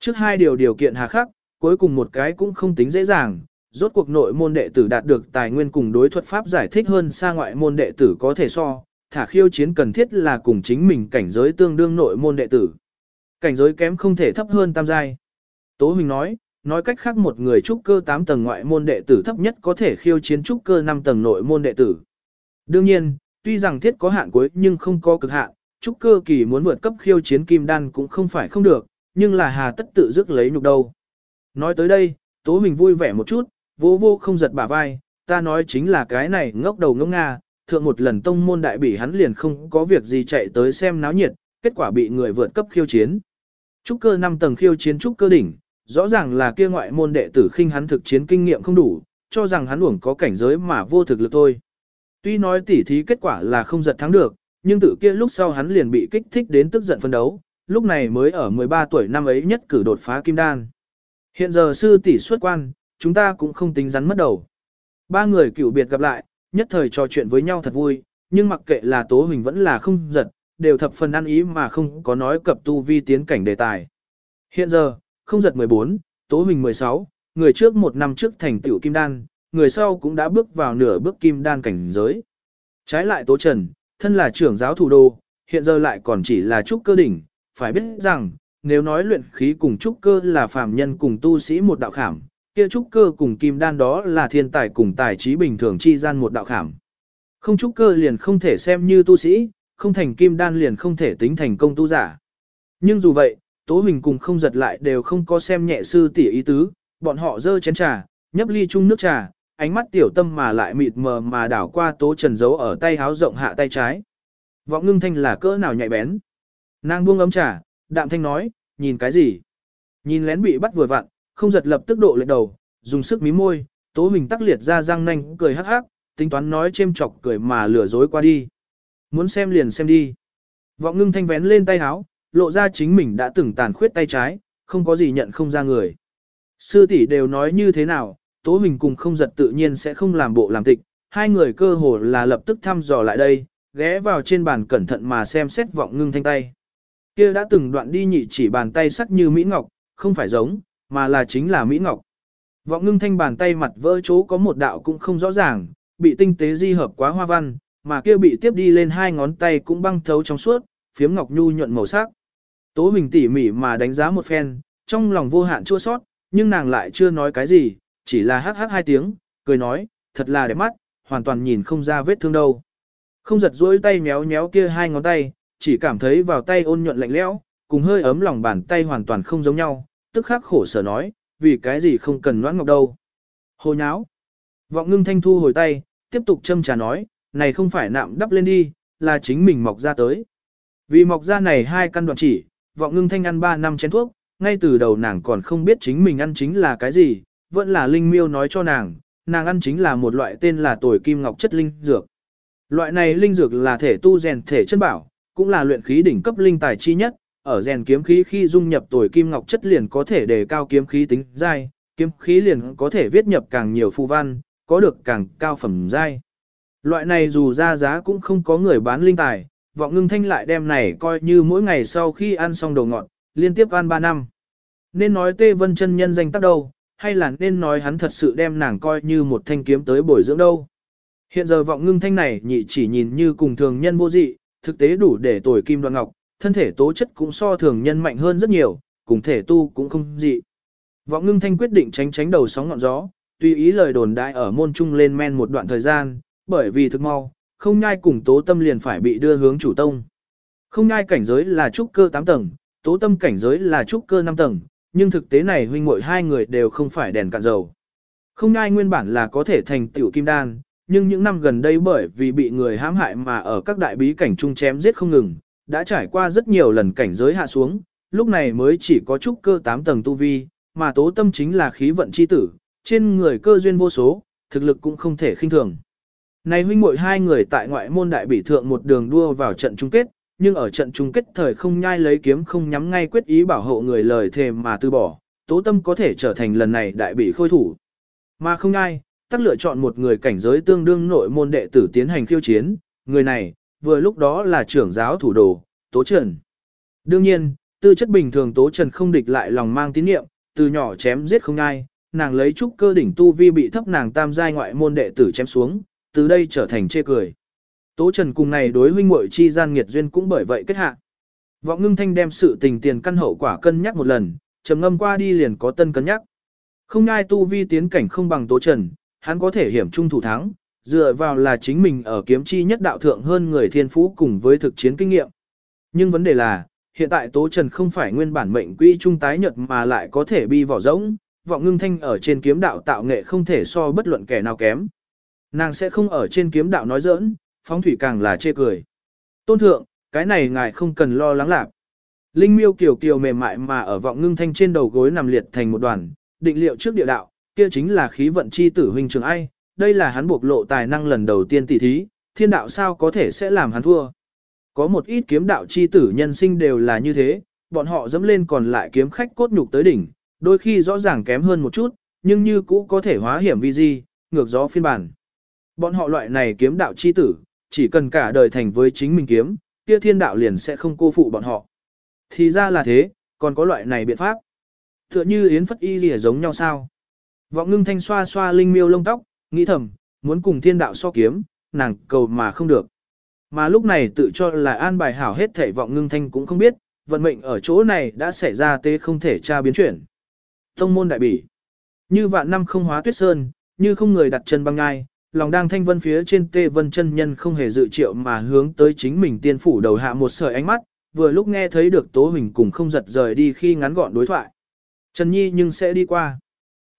Trước hai điều điều kiện hà khắc, cuối cùng một cái cũng không tính dễ dàng, rốt cuộc nội môn đệ tử đạt được tài nguyên cùng đối thuật pháp giải thích hơn xa ngoại môn đệ tử có thể so, thả khiêu chiến cần thiết là cùng chính mình cảnh giới tương đương nội môn đệ tử. Cảnh giới kém không thể thấp hơn tam giai. Tố Huỳnh nói, nói cách khác một người trúc cơ 8 tầng ngoại môn đệ tử thấp nhất có thể khiêu chiến trúc cơ 5 tầng nội môn đệ tử. Đương nhiên, tuy rằng thiết có hạn cuối nhưng không có cực hạn, trúc cơ kỳ muốn vượt cấp khiêu chiến kim đan cũng không phải không được, nhưng là hà tất tự dứt lấy nhục đâu. Nói tới đây, Tố mình vui vẻ một chút, vô vô không giật bả vai, ta nói chính là cái này ngốc đầu ngốc nga, thượng một lần tông môn đại bỉ hắn liền không có việc gì chạy tới xem náo nhiệt, kết quả bị người vượt cấp khiêu chiến. Trúc cơ 5 tầng khiêu chiến trúc cơ đỉnh, rõ ràng là kia ngoại môn đệ tử khinh hắn thực chiến kinh nghiệm không đủ, cho rằng hắn uổng có cảnh giới mà vô thực lực thôi. Tuy nói tỉ thí kết quả là không giật thắng được, nhưng tự kia lúc sau hắn liền bị kích thích đến tức giận phân đấu, lúc này mới ở 13 tuổi năm ấy nhất cử đột phá kim đan. Hiện giờ sư tỷ xuất quan, chúng ta cũng không tính rắn mất đầu. Ba người cựu biệt gặp lại, nhất thời trò chuyện với nhau thật vui, nhưng mặc kệ là Tố Huỳnh vẫn là không giật, đều thập phần ăn ý mà không có nói cập tu vi tiến cảnh đề tài. Hiện giờ, không giật 14, Tố Huỳnh 16, người trước một năm trước thành tựu kim đan, người sau cũng đã bước vào nửa bước kim đan cảnh giới. Trái lại Tố Trần, thân là trưởng giáo thủ đô, hiện giờ lại còn chỉ là trúc cơ đỉnh, phải biết rằng, nếu nói luyện khí cùng trúc cơ là phàm nhân cùng tu sĩ một đạo khảm, kia trúc cơ cùng kim đan đó là thiên tài cùng tài trí bình thường chi gian một đạo khảm. Không trúc cơ liền không thể xem như tu sĩ, không thành kim đan liền không thể tính thành công tu giả. Nhưng dù vậy, Tố Huỳnh cùng không giật lại đều không có xem nhẹ sư tỷ ý tứ, bọn họ dơ chén trà, nhấp ly chung nước trà, ánh mắt tiểu tâm mà lại mịt mờ mà đảo qua Tố Trần giấu ở tay háo rộng hạ tay trái. Vọng ngưng thanh là cỡ nào nhạy bén. Nàng buông ấm trà, đạm thanh nói, nhìn cái gì? Nhìn lén bị bắt vừa vặn, không giật lập tức độ lệ đầu, dùng sức mí môi, Tố mình tắc liệt ra răng nanh cười hắc hắc, tính toán nói chêm chọc cười mà lừa dối qua đi. Muốn xem liền xem đi. Vọng ngưng thanh vén lên tay háo, lộ ra chính mình đã từng tàn khuyết tay trái, không có gì nhận không ra người. Sư tỷ đều nói như thế nào, Tố mình cùng không giật tự nhiên sẽ không làm bộ làm tịch, hai người cơ hồ là lập tức thăm dò lại đây, ghé vào trên bàn cẩn thận mà xem xét vọng ngưng thanh tay. Kia đã từng đoạn đi nhị chỉ bàn tay sắc như Mỹ Ngọc, không phải giống, mà là chính là Mỹ Ngọc. Vọng ngưng thanh bàn tay mặt vỡ chỗ có một đạo cũng không rõ ràng, bị tinh tế di hợp quá hoa văn, mà kia bị tiếp đi lên hai ngón tay cũng băng thấu trong suốt, phiếm ngọc nhu nhuận màu sắc. Tố mình tỉ mỉ mà đánh giá một phen, trong lòng vô hạn chua sót, nhưng nàng lại chưa nói cái gì, chỉ là hắc hắc hai tiếng, cười nói, thật là đẹp mắt, hoàn toàn nhìn không ra vết thương đâu. Không giật duỗi tay méo méo kia hai ngón tay, chỉ cảm thấy vào tay ôn nhuận lạnh lẽo, cùng hơi ấm lòng bàn tay hoàn toàn không giống nhau, tức khắc khổ sở nói, vì cái gì không cần noãn ngọc đâu. Hồ nháo. Vọng ngưng thanh thu hồi tay, tiếp tục châm trà nói, này không phải nạm đắp lên đi, là chính mình mọc ra tới. Vì mọc ra này hai căn đoạn chỉ, vọng ngưng thanh ăn 3 năm chén thuốc, ngay từ đầu nàng còn không biết chính mình ăn chính là cái gì, vẫn là linh miêu nói cho nàng, nàng ăn chính là một loại tên là tồi kim ngọc chất linh dược. Loại này linh dược là thể tu rèn thể chân bảo, cũng là luyện khí đỉnh cấp linh tài chi nhất, ở rèn kiếm khí khi dung nhập tuổi kim ngọc chất liền có thể đề cao kiếm khí tính dai, kiếm khí liền có thể viết nhập càng nhiều phù văn, có được càng cao phẩm dai. Loại này dù ra giá cũng không có người bán linh tài, vọng ngưng thanh lại đem này coi như mỗi ngày sau khi ăn xong đồ ngọt, liên tiếp ăn 3 năm. Nên nói Tê Vân chân nhân danh tác đâu, hay là nên nói hắn thật sự đem nàng coi như một thanh kiếm tới bồi dưỡng đâu. Hiện giờ vọng ngưng thanh này nhị chỉ nhìn như cùng thường nhân vô dị, thực tế đủ để tuổi kim đoan ngọc, thân thể tố chất cũng so thường nhân mạnh hơn rất nhiều, cùng thể tu cũng không dị. Vọng ngưng thanh quyết định tránh tránh đầu sóng ngọn gió, tùy ý lời đồn đại ở môn trung lên men một đoạn thời gian, bởi vì thực mau, không nhai cùng tố tâm liền phải bị đưa hướng chủ tông. Không nhai cảnh giới là trúc cơ 8 tầng, tố tâm cảnh giới là trúc cơ 5 tầng, nhưng thực tế này huynh muội hai người đều không phải đèn cạn dầu. Không nhai nguyên bản là có thể thành tiểu kim đan, nhưng những năm gần đây bởi vì bị người hãm hại mà ở các đại bí cảnh trung chém giết không ngừng, đã trải qua rất nhiều lần cảnh giới hạ xuống, lúc này mới chỉ có trúc cơ 8 tầng tu vi, mà tố tâm chính là khí vận chi tử, trên người cơ duyên vô số, thực lực cũng không thể khinh thường. Này huynh muội hai người tại ngoại môn đại bỉ thượng một đường đua vào trận chung kết, nhưng ở trận chung kết thời không nhai lấy kiếm không nhắm ngay quyết ý bảo hộ người lời thề mà từ bỏ, tố tâm có thể trở thành lần này đại bỉ khôi thủ. Mà không nhai, tắc lựa chọn một người cảnh giới tương đương nội môn đệ tử tiến hành khiêu chiến, người này, vừa lúc đó là trưởng giáo thủ đồ, Tố Trần. Đương nhiên, tư chất bình thường Tố Trần không địch lại lòng mang tín niệm, từ nhỏ chém giết không ai, nàng lấy trúc cơ đỉnh tu vi bị thấp nàng tam giai ngoại môn đệ tử chém xuống, từ đây trở thành chê cười. Tố Trần cùng này đối huynh muội chi gian nghiệt duyên cũng bởi vậy kết hạ. Vọng ngưng thanh đem sự tình tiền căn hậu quả cân nhắc một lần, trầm ngâm qua đi liền có tân cân nhắc. Không ai tu vi tiến cảnh không bằng Tố Trần, hắn có thể hiểm trung thủ thắng, dựa vào là chính mình ở kiếm chi nhất đạo thượng hơn người thiên phú cùng với thực chiến kinh nghiệm. Nhưng vấn đề là, hiện tại Tố Trần không phải nguyên bản mệnh quỹ trung tái nhật mà lại có thể bi vỏ rỗng, vọng ngưng thanh ở trên kiếm đạo tạo nghệ không thể so bất luận kẻ nào kém. Nàng sẽ không ở trên kiếm đạo nói giỡn, phóng thủy càng là chê cười. Tôn thượng, cái này ngài không cần lo lắng lạc. Linh miêu kiều kiều mềm mại mà ở vọng ngưng thanh trên đầu gối nằm liệt thành một đoàn, định liệu trước địa đạo, kia chính là khí vận chi tử huynh trường ai, đây là hắn bộc lộ tài năng lần đầu tiên tỷ thí, thiên đạo sao có thể sẽ làm hắn thua. Có một ít kiếm đạo chi tử nhân sinh đều là như thế, bọn họ dẫm lên còn lại kiếm khách cốt nhục tới đỉnh, đôi khi rõ ràng kém hơn một chút, nhưng như cũ có thể hóa hiểm vi di, ngược gió phiên bản. Bọn họ loại này kiếm đạo chi tử, chỉ cần cả đời thành với chính mình kiếm, kia thiên đạo liền sẽ không cô phụ bọn họ. Thì ra là thế, còn có loại này biện pháp. Tựa như Yến Phất Y gì giống nhau sao? Vọng ngưng thanh xoa xoa linh miêu lông tóc, nghĩ thầm, muốn cùng thiên đạo so kiếm, nàng cầu mà không được. Mà lúc này tự cho là an bài hảo hết thể vọng ngưng thanh cũng không biết, vận mệnh ở chỗ này đã xảy ra tế không thể tra biến chuyển. Tông môn đại bỉ. Như vạn năm không hóa tuyết sơn, như không người đặt chân băng ngai, lòng đang thanh vân phía trên tê vân chân nhân không hề dự triệu mà hướng tới chính mình tiên phủ đầu hạ một sợi ánh mắt, vừa lúc nghe thấy được tố hình cùng không giật rời đi khi ngắn gọn đối thoại. Trần Nhi nhưng sẽ đi qua.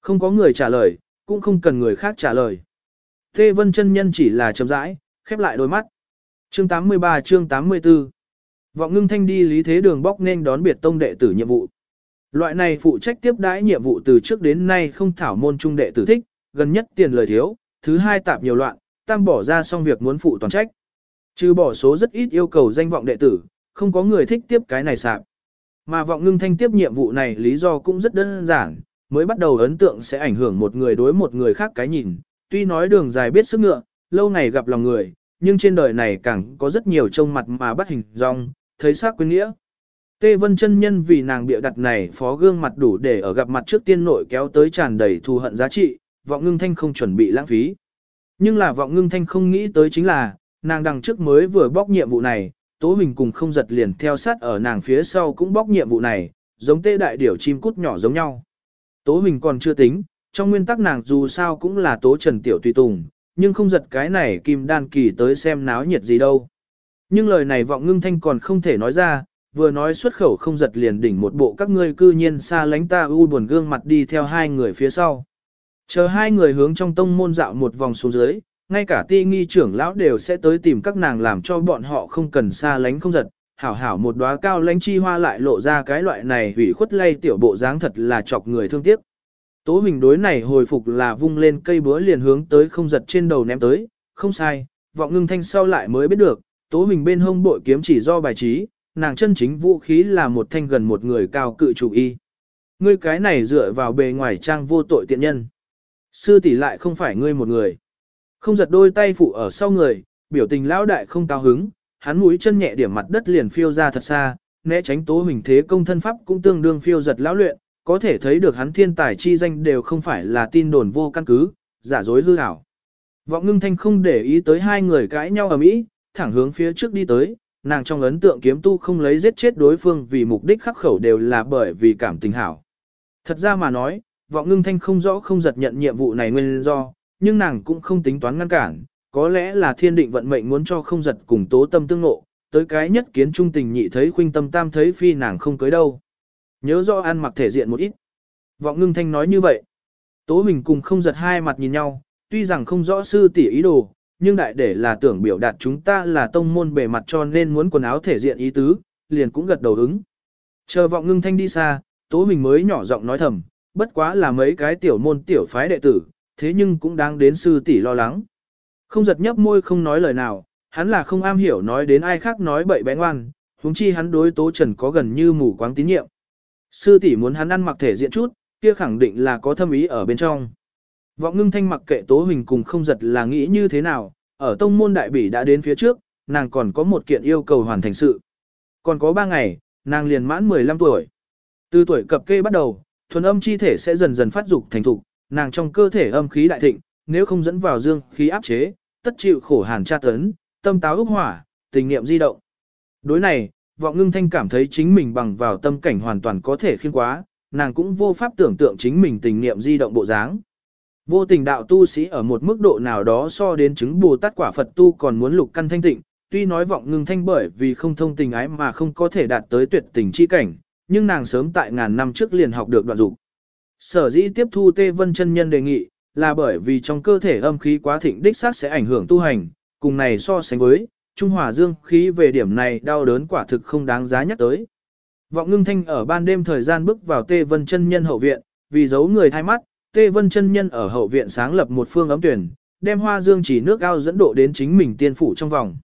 Không có người trả lời, cũng không cần người khác trả lời. Tê vân chân nhân chỉ là chấm rãi, khép lại đôi mắt. Chương 83 chương 84 Vọng ngưng thanh đi lý thế đường bóc nên đón biệt tông đệ tử nhiệm vụ. Loại này phụ trách tiếp đãi nhiệm vụ từ trước đến nay không thảo môn trung đệ tử thích, gần nhất tiền lời thiếu, thứ hai tạp nhiều loạn, tam bỏ ra xong việc muốn phụ toàn trách. Trừ bỏ số rất ít yêu cầu danh vọng đệ tử, không có người thích tiếp cái này sạp. Mà vọng ngưng thanh tiếp nhiệm vụ này lý do cũng rất đơn giản, mới bắt đầu ấn tượng sẽ ảnh hưởng một người đối một người khác cái nhìn, tuy nói đường dài biết sức ngựa, lâu ngày gặp lòng người, nhưng trên đời này càng có rất nhiều trông mặt mà bắt hình dong, thấy xác quyến nghĩa. Tê Vân chân nhân vì nàng bịa đặt này phó gương mặt đủ để ở gặp mặt trước tiên nội kéo tới tràn đầy thù hận giá trị, vọng ngưng thanh không chuẩn bị lãng phí. Nhưng là vọng ngưng thanh không nghĩ tới chính là, nàng đằng trước mới vừa bóc nhiệm vụ này, Tố Huỳnh cùng không giật liền theo sát ở nàng phía sau cũng bóc nhiệm vụ này, giống tê đại điểu chim cút nhỏ giống nhau. Tố Huỳnh còn chưa tính, trong nguyên tắc nàng dù sao cũng là Tố Trần Tiểu Tùy Tùng, nhưng không giật cái này kim đan kỳ tới xem náo nhiệt gì đâu. Nhưng lời này vọng ngưng thanh còn không thể nói ra, vừa nói xuất khẩu không giật liền đỉnh một bộ các ngươi cư nhiên xa lánh ta u buồn gương mặt đi theo hai người phía sau. Chờ hai người hướng trong tông môn dạo một vòng xuống dưới, ngay cả ti nghi trưởng lão đều sẽ tới tìm các nàng làm cho bọn họ không cần xa lánh không giật, hảo hảo một đóa cao lãnh chi hoa lại lộ ra cái loại này hủy khuất lay tiểu bộ dáng thật là chọc người thương tiếc. Tố Huỳnh đối này hồi phục là vung lên cây búa liền hướng tới không giật trên đầu ném tới, không sai, vọng ngưng thanh sau lại mới biết được, Tố Huỳnh bên hông bội kiếm chỉ do bài trí, nàng chân chính vũ khí là một thanh gần một người cao cự chủ y. Ngươi cái này dựa vào bề ngoài trang vô tội tiện nhân. Sư tỷ lại không phải ngươi một người. Không giật đôi tay phụ ở sau người, biểu tình lão đại không cao hứng, hắn mũi chân nhẹ điểm mặt đất liền phiêu ra thật xa, né tránh tố hình thế công thân pháp cũng tương đương phiêu giật lão luyện, có thể thấy được hắn thiên tài chi danh đều không phải là tin đồn vô căn cứ, giả dối hư ảo. Vọng ngưng thanh không để ý tới hai người cãi nhau ở mỹ, thẳng hướng phía trước đi tới, nàng trong ấn tượng kiếm tu không lấy giết chết đối phương vì mục đích khắc khẩu đều là bởi vì cảm tình hảo. Thật ra mà nói, vọng ngưng thanh không rõ không giật nhận nhiệm vụ này nguyên do, nhưng nàng cũng không tính toán ngăn cản, có lẽ là thiên định vận mệnh muốn cho không giật cùng tố tâm tương ngộ, tới cái nhất kiến trung tình nhị thấy khuynh tâm tam thấy phi nàng không cưới đâu. Nhớ rõ ăn mặc thể diện một ít. Vọng ngưng thanh nói như vậy. Tố mình cùng không giật hai mặt nhìn nhau, tuy rằng không rõ sư tỷ ý đồ, nhưng đại để là tưởng biểu đạt chúng ta là tông môn bề mặt cho nên muốn quần áo thể diện ý tứ, liền cũng gật đầu ứng. Chờ vọng ngưng thanh đi xa, tố mình mới nhỏ giọng nói thầm, bất quá là mấy cái tiểu môn tiểu phái đệ tử, thế nhưng cũng đang đến sư tỷ lo lắng. Không giật nhấp môi không nói lời nào, hắn là không am hiểu nói đến ai khác nói bậy bẽ ngoan, huống chi hắn đối tố trần có gần như mù quáng tín nhiệm. Sư tỷ muốn hắn ăn mặc thể diện chút, kia khẳng định là có thâm ý ở bên trong. Vọng ngưng thanh mặc kệ tố hình cùng không giật là nghĩ như thế nào, ở tông môn đại bỉ đã đến phía trước, nàng còn có một kiện yêu cầu hoàn thành sự. Còn có 3 ngày, nàng liền mãn 15 tuổi. Từ tuổi cập kê bắt đầu, thuần âm chi thể sẽ dần dần phát dục thành thục, nàng trong cơ thể âm khí đại thịnh, nếu không dẫn vào dương khí áp chế, tất chịu khổ hàn tra tấn, tâm táo ước hỏa, tình niệm di động. Đối này, vọng ngưng thanh cảm thấy chính mình bằng vào tâm cảnh hoàn toàn có thể khiên quá, nàng cũng vô pháp tưởng tượng chính mình tình niệm di động bộ dáng. Vô tình đạo tu sĩ ở một mức độ nào đó so đến chứng Bồ Tát quả Phật tu còn muốn lục căn thanh tịnh, tuy nói vọng ngưng thanh bởi vì không thông tình ái mà không có thể đạt tới tuyệt tình chi cảnh, nhưng nàng sớm tại ngàn năm trước liền học được đoạn dục. Sở dĩ tiếp thu Tê Vân chân nhân đề nghị, là bởi vì trong cơ thể âm khí quá thịnh đích xác sẽ ảnh hưởng tu hành, cùng này so sánh với, Trung Hòa Dương khí về điểm này đau đớn quả thực không đáng giá nhắc tới. Vọng ngưng thanh ở ban đêm thời gian bước vào Tê Vân chân nhân hậu viện, vì giấu người thay mắt, Tê Vân chân nhân ở hậu viện sáng lập một phương ấm tuyển, đem hoa dương chỉ nước ao dẫn độ đến chính mình tiên phủ trong vòng.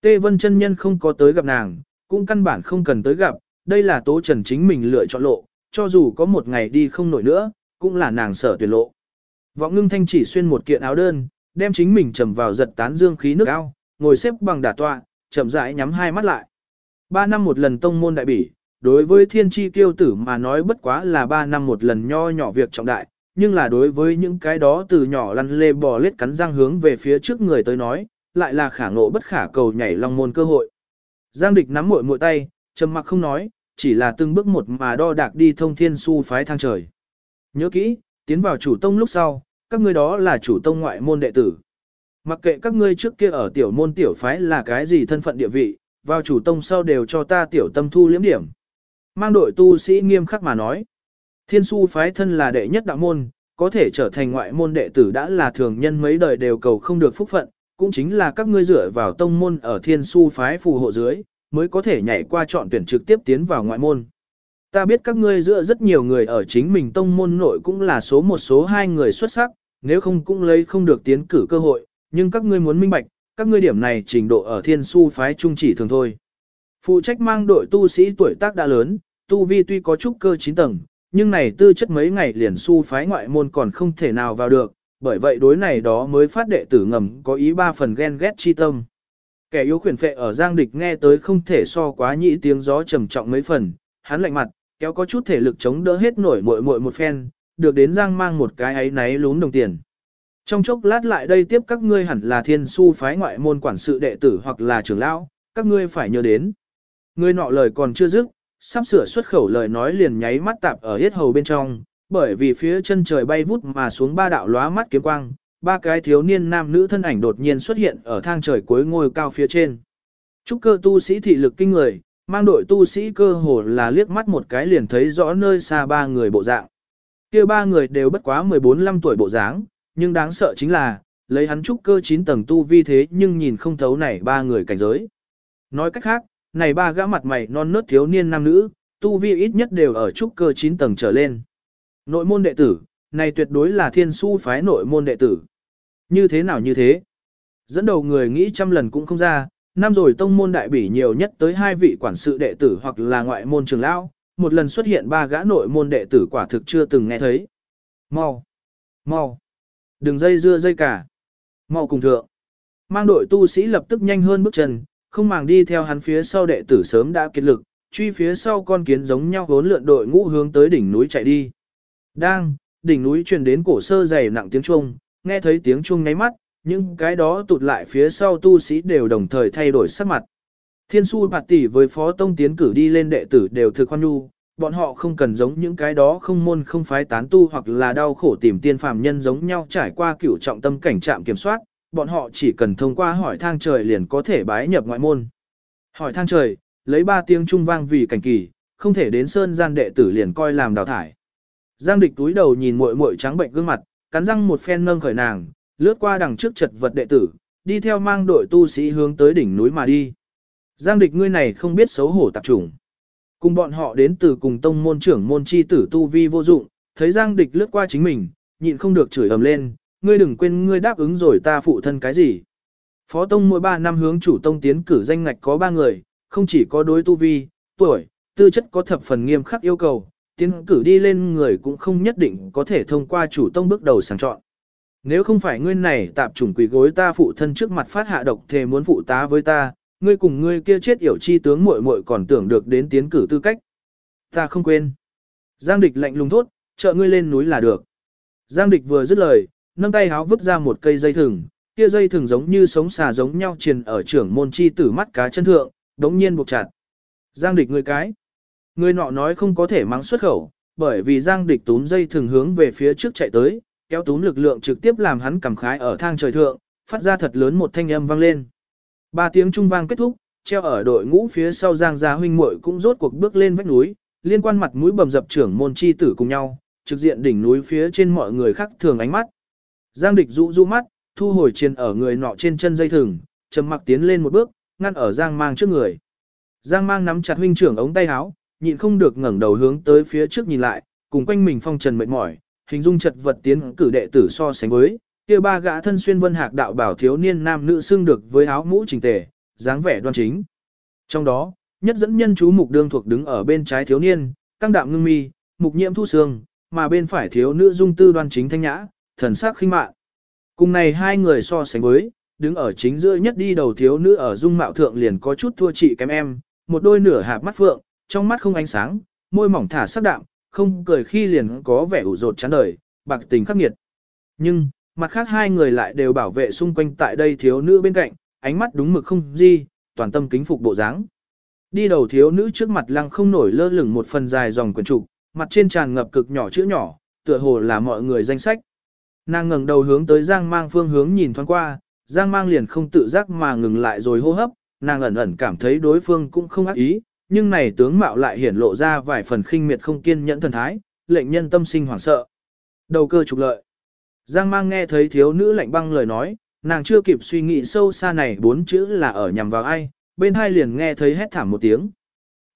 Tê Vân chân nhân không có tới gặp nàng, cũng căn bản không cần tới gặp, đây là tố trần chính mình lựa chọn lộ, cho dù có một ngày đi không nổi nữa, cũng là nàng sở tuyển lộ. Vọng ngưng thanh chỉ xuyên một kiện áo đơn, đem chính mình trầm vào giật tán dương khí nước ao, ngồi xếp bằng đả tọa, chậm rãi nhắm hai mắt lại. Ba năm một lần tông môn đại bỉ, đối với thiên tri tiêu tử mà nói bất quá là ba năm một lần nho nhỏ việc trọng đại, nhưng là đối với những cái đó từ nhỏ lăn lê bò lết cắn răng hướng về phía trước người tới nói, lại là khả ngộ bất khả cầu nhảy long môn cơ hội. Giang địch nắm muội muội tay, trầm mặc không nói, chỉ là từng bước một mà đo đạc đi thông thiên su phái thang trời. Nhớ kỹ, tiến vào chủ tông lúc sau, các ngươi đó là chủ tông ngoại môn đệ tử. Mặc kệ các ngươi trước kia ở tiểu môn tiểu phái là cái gì thân phận địa vị, vào chủ tông sau đều cho ta tiểu tâm thu liếm điểm. Mang đội tu sĩ nghiêm khắc mà nói. Thiên su phái thân là đệ nhất đạo môn, có thể trở thành ngoại môn đệ tử đã là thường nhân mấy đời đều cầu không được phúc phận, cũng chính là các ngươi dựa vào tông môn ở thiên su phái phù hộ dưới, mới có thể nhảy qua chọn tuyển trực tiếp tiến vào ngoại môn. Ta biết các ngươi giữa rất nhiều người ở chính mình tông môn nội cũng là số một số hai người xuất sắc, nếu không cũng lấy không được tiến cử cơ hội, nhưng các ngươi muốn minh bạch, các ngươi điểm này trình độ ở thiên su phái trung chỉ thường thôi. Phụ trách mang đội tu sĩ tuổi tác đã lớn, tu vi tuy có chút cơ 9 tầng, nhưng này tư chất mấy ngày liền su phái ngoại môn còn không thể nào vào được, bởi vậy đối này đó mới phát đệ tử ngầm có ý ba phần ghen ghét chi tâm. Kẻ yếu khuyển phệ ở giang địch nghe tới không thể so quá nhĩ tiếng gió trầm trọng mấy phần, hắn lạnh mặt, kéo có chút thể lực chống đỡ hết nổi muội muội một phen, được đến giang mang một cái ấy náy lún đồng tiền. Trong chốc lát lại đây tiếp các ngươi hẳn là thiên su phái ngoại môn quản sự đệ tử hoặc là trưởng lão, các ngươi phải nhớ đến. Ngươi nọ lời còn chưa dứt, sắp sửa xuất khẩu lời nói liền nháy mắt tạp ở hết hầu bên trong, bởi vì phía chân trời bay vút mà xuống ba đạo lóa mắt kiếm quang, ba cái thiếu niên nam nữ thân ảnh đột nhiên xuất hiện ở thang trời cuối ngôi cao phía trên. Trúc cơ tu sĩ thị lực kinh người, mang đội tu sĩ cơ hồ là liếc mắt một cái liền thấy rõ nơi xa ba người bộ dạng. kia ba người đều bất quá 14-15 tuổi bộ dáng, nhưng đáng sợ chính là, lấy hắn trúc cơ 9 tầng tu vi thế nhưng nhìn không thấu này ba người cảnh giới. Nói cách khác, này ba gã mặt mày non nớt thiếu niên nam nữ, tu vi ít nhất đều ở trúc cơ 9 tầng trở lên. Nội môn đệ tử, này tuyệt đối là thiên su phái nội môn đệ tử. Như thế nào như thế? Dẫn đầu người nghĩ trăm lần cũng không ra, năm rồi tông môn đại bỉ nhiều nhất tới hai vị quản sự đệ tử hoặc là ngoại môn trường lão, một lần xuất hiện ba gã nội môn đệ tử quả thực chưa từng nghe thấy. Mau! Mau! Đừng dây dưa dây cả! Mau cùng thượng! Mang đội tu sĩ lập tức nhanh hơn bước chân, không màng đi theo hắn phía sau đệ tử sớm đã kiệt lực, truy phía sau con kiến giống nhau vốn lượn đội ngũ hướng tới đỉnh núi chạy đi. Đang, đỉnh núi truyền đến cổ sơ dày nặng tiếng chuông, nghe thấy tiếng chuông ngáy mắt, nhưng cái đó tụt lại phía sau tu sĩ đều đồng thời thay đổi sắc mặt. Thiên su bạt tỷ với phó tông tiến cử đi lên đệ tử đều thực khoan nhu, bọn họ không cần giống những cái đó không môn không phái tán tu hoặc là đau khổ tìm tiên phàm nhân giống nhau trải qua cửu trọng tâm cảnh trạm kiểm soát, bọn họ chỉ cần thông qua hỏi thang trời liền có thể bái nhập ngoại môn. Hỏi thang trời, lấy ba tiếng trung vang vì cảnh kỳ, không thể đến sơn gian đệ tử liền coi làm đào thải. Giang địch túi đầu nhìn muội muội trắng bệnh gương mặt, cắn răng một phen nâng khởi nàng, lướt qua đằng trước chật vật đệ tử, đi theo mang đội tu sĩ hướng tới đỉnh núi mà đi. Giang địch ngươi này không biết xấu hổ tạp chủng. Cùng bọn họ đến từ cùng tông môn trưởng môn chi tử tu vi vô dụng, thấy Giang địch lướt qua chính mình, nhịn không được chửi ầm lên, ngươi đừng quên ngươi đáp ứng rồi ta phụ thân cái gì. Phó tông mỗi 3 năm hướng chủ tông tiến cử danh ngạch có 3 người, không chỉ có đối tu vi, tuổi, tư chất có thập phần nghiêm khắc yêu cầu, tiến cử đi lên người cũng không nhất định có thể thông qua chủ tông bước đầu sàng chọn. Nếu không phải ngươi này tạp chủng quỷ gối ta phụ thân trước mặt phát hạ độc thề muốn phụ tá với ta, ngươi cùng ngươi kia chết yểu chi tướng muội muội còn tưởng được đến tiến cử tư cách. Ta không quên. Giang địch lạnh lùng thốt, trợ ngươi lên núi là được. Giang địch vừa dứt lời, nâng tay háo vứt ra một cây dây thừng, kia dây thừng giống như sống xà giống nhau truyền ở trưởng môn chi tử mắt cá chân thượng, đống nhiên buộc chặt. Giang địch người cái. Người nọ nói không có thể mắng xuất khẩu, bởi vì giang địch túm dây thừng hướng về phía trước chạy tới, kéo túm lực lượng trực tiếp làm hắn cảm khái ở thang trời thượng, phát ra thật lớn một thanh âm vang lên. Ba tiếng trung vang kết thúc, treo ở đội ngũ phía sau giang gia huynh muội cũng rốt cuộc bước lên vách núi, liên quan mặt mũi bầm dập trưởng môn chi tử cùng nhau, trực diện đỉnh núi phía trên mọi người khác thường ánh mắt. Giang địch rũ rũ mắt, thu hồi chiền ở người nọ trên chân dây thừng, trầm mặc tiến lên một bước, ngăn ở Giang Mang trước người. Giang Mang nắm chặt huynh trưởng ống tay áo, nhịn không được ngẩng đầu hướng tới phía trước nhìn lại, cùng quanh mình phong trần mệt mỏi, hình dung chật vật tiến cử đệ tử so sánh với, kia ba gã thân xuyên vân hạc đạo bảo thiếu niên nam nữ xưng được với áo mũ chỉnh tề, dáng vẻ đoan chính. Trong đó, nhất dẫn nhân chú mục đương thuộc đứng ở bên trái thiếu niên, căng đạm ngưng mi, mục nhiễm thu sương, mà bên phải thiếu nữ dung tư đoan chính thanh nhã, thần sắc khinh mạn. Cùng này hai người so sánh với, đứng ở chính giữa nhất đi đầu thiếu nữ ở dung mạo thượng liền có chút thua chị kém em, một đôi nửa hạp mắt phượng, trong mắt không ánh sáng, môi mỏng thả sắc đạm, không cười khi liền có vẻ ủ rột chán đời, bạc tình khắc nghiệt. Nhưng, mặt khác hai người lại đều bảo vệ xung quanh tại đây thiếu nữ bên cạnh, ánh mắt đúng mực không di, toàn tâm kính phục bộ dáng. Đi đầu thiếu nữ trước mặt lăng không nổi lơ lửng một phần dài dòng quyển trục, mặt trên tràn ngập cực nhỏ chữ nhỏ, tựa hồ là mọi người danh sách. Nàng ngẩng đầu hướng tới Giang Mang phương hướng nhìn thoáng qua, Giang Mang liền không tự giác mà ngừng lại rồi hô hấp, nàng ẩn ẩn cảm thấy đối phương cũng không ác ý, nhưng này tướng mạo lại hiển lộ ra vài phần khinh miệt không kiên nhẫn thần thái, lệnh nhân tâm sinh hoảng sợ. Đầu cơ trục lợi. Giang Mang nghe thấy thiếu nữ lạnh băng lời nói, nàng chưa kịp suy nghĩ sâu xa này bốn chữ là ở nhằm vào ai, bên hai liền nghe thấy hét thảm một tiếng.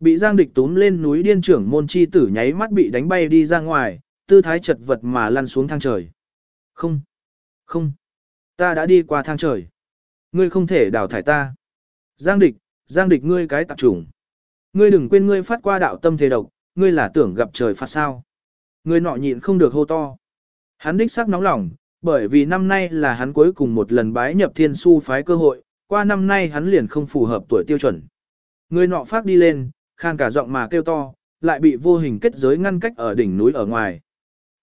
Bị Giang địch túm lên núi điên trưởng môn chi tử nháy mắt bị đánh bay đi ra ngoài, tư thái chật vật mà lăn xuống thang trời. Không, không, ta đã đi qua thang trời. Ngươi không thể đào thải ta. Giang địch, Giang địch ngươi cái tạp chủng. Ngươi đừng quên ngươi phát qua đạo tâm thế độc, ngươi là tưởng gặp trời phạt sao. Ngươi nọ nhịn không được hô to. Hắn đích sắc nóng lòng, bởi vì năm nay là hắn cuối cùng một lần bái nhập thiên su phái cơ hội, qua năm nay hắn liền không phù hợp tuổi tiêu chuẩn. Người nọ phát đi lên, khan cả giọng mà kêu to, lại bị vô hình kết giới ngăn cách ở đỉnh núi ở ngoài.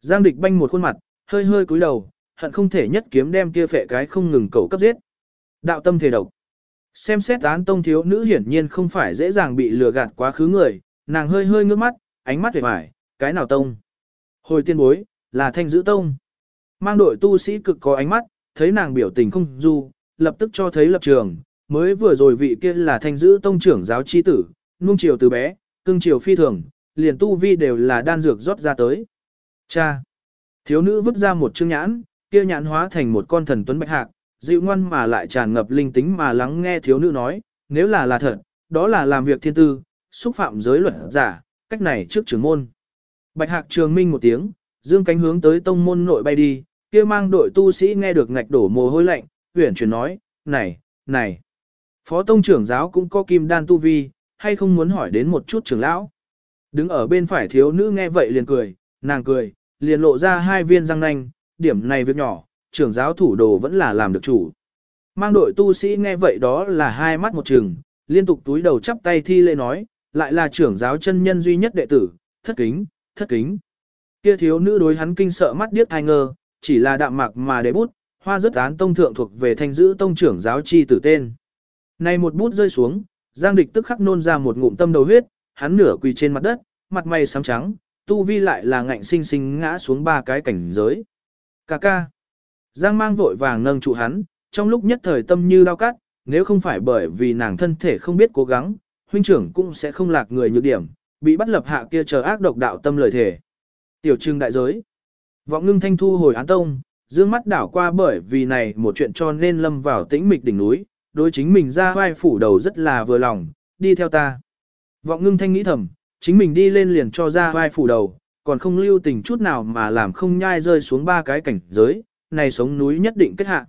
Giang địch banh một khuôn mặt, hơi hơi cúi đầu, hận không thể nhất kiếm đem kia phệ cái không ngừng cầu cấp giết. Đạo tâm thể độc. Xem xét án tông thiếu nữ hiển nhiên không phải dễ dàng bị lừa gạt quá khứ người, nàng hơi hơi ngước mắt, ánh mắt vẻ vải, cái nào tông. Hồi tiên bối, là thanh giữ tông. Mang đội tu sĩ cực có ánh mắt, thấy nàng biểu tình không du, lập tức cho thấy lập trường, mới vừa rồi vị kia là thanh giữ tông trưởng giáo chi tử, nuông chiều từ bé, cưng chiều phi thường, liền tu vi đều là đan dược rót ra tới. Cha! Thiếu nữ vứt ra một chương nhãn, kia nhãn hóa thành một con thần tuấn bạch hạc, dịu ngoan mà lại tràn ngập linh tính mà lắng nghe thiếu nữ nói, nếu là là thật, đó là làm việc thiên tư, xúc phạm giới luật giả, cách này trước trưởng môn. Bạch Hạc trường minh một tiếng, dương cánh hướng tới tông môn nội bay đi, kia mang đội tu sĩ nghe được ngạch đổ mồ hôi lạnh, huyển chuyển nói, này, này. Phó tông trưởng giáo cũng có kim đan tu vi, hay không muốn hỏi đến một chút trưởng lão. Đứng ở bên phải thiếu nữ nghe vậy liền cười, nàng cười, liền lộ ra hai viên răng nanh, điểm này việc nhỏ, trưởng giáo thủ đồ vẫn là làm được chủ. Mang đội tu sĩ nghe vậy đó là hai mắt một trường, liên tục túi đầu chắp tay thi lễ nói, lại là trưởng giáo chân nhân duy nhất đệ tử, thất kính, thất kính. Kia thiếu nữ đối hắn kinh sợ mắt điếc thai ngơ, chỉ là đạm mạc mà để bút, hoa rất án tông thượng thuộc về thanh giữ tông trưởng giáo chi tử tên. Này một bút rơi xuống, Giang địch tức khắc nôn ra một ngụm tâm đầu huyết, hắn nửa quỳ trên mặt đất, mặt mày sám trắng, tu vi lại là ngạnh sinh sinh ngã xuống ba cái cảnh giới. Cà ca. Giang mang vội vàng nâng trụ hắn, trong lúc nhất thời tâm như đau cắt, nếu không phải bởi vì nàng thân thể không biết cố gắng, huynh trưởng cũng sẽ không lạc người nhược điểm, bị bắt lập hạ kia chờ ác độc đạo tâm lời thể. Tiểu trưng đại giới. Vọng ngưng thanh thu hồi án tông, dương mắt đảo qua bởi vì này một chuyện cho nên lâm vào tĩnh mịch đỉnh núi, đối chính mình ra vai phủ đầu rất là vừa lòng, đi theo ta. Vọng ngưng thanh nghĩ thầm, chính mình đi lên liền cho ra vai phủ đầu, còn không lưu tình chút nào mà làm không nhai rơi xuống ba cái cảnh giới, này sống núi nhất định kết hạ.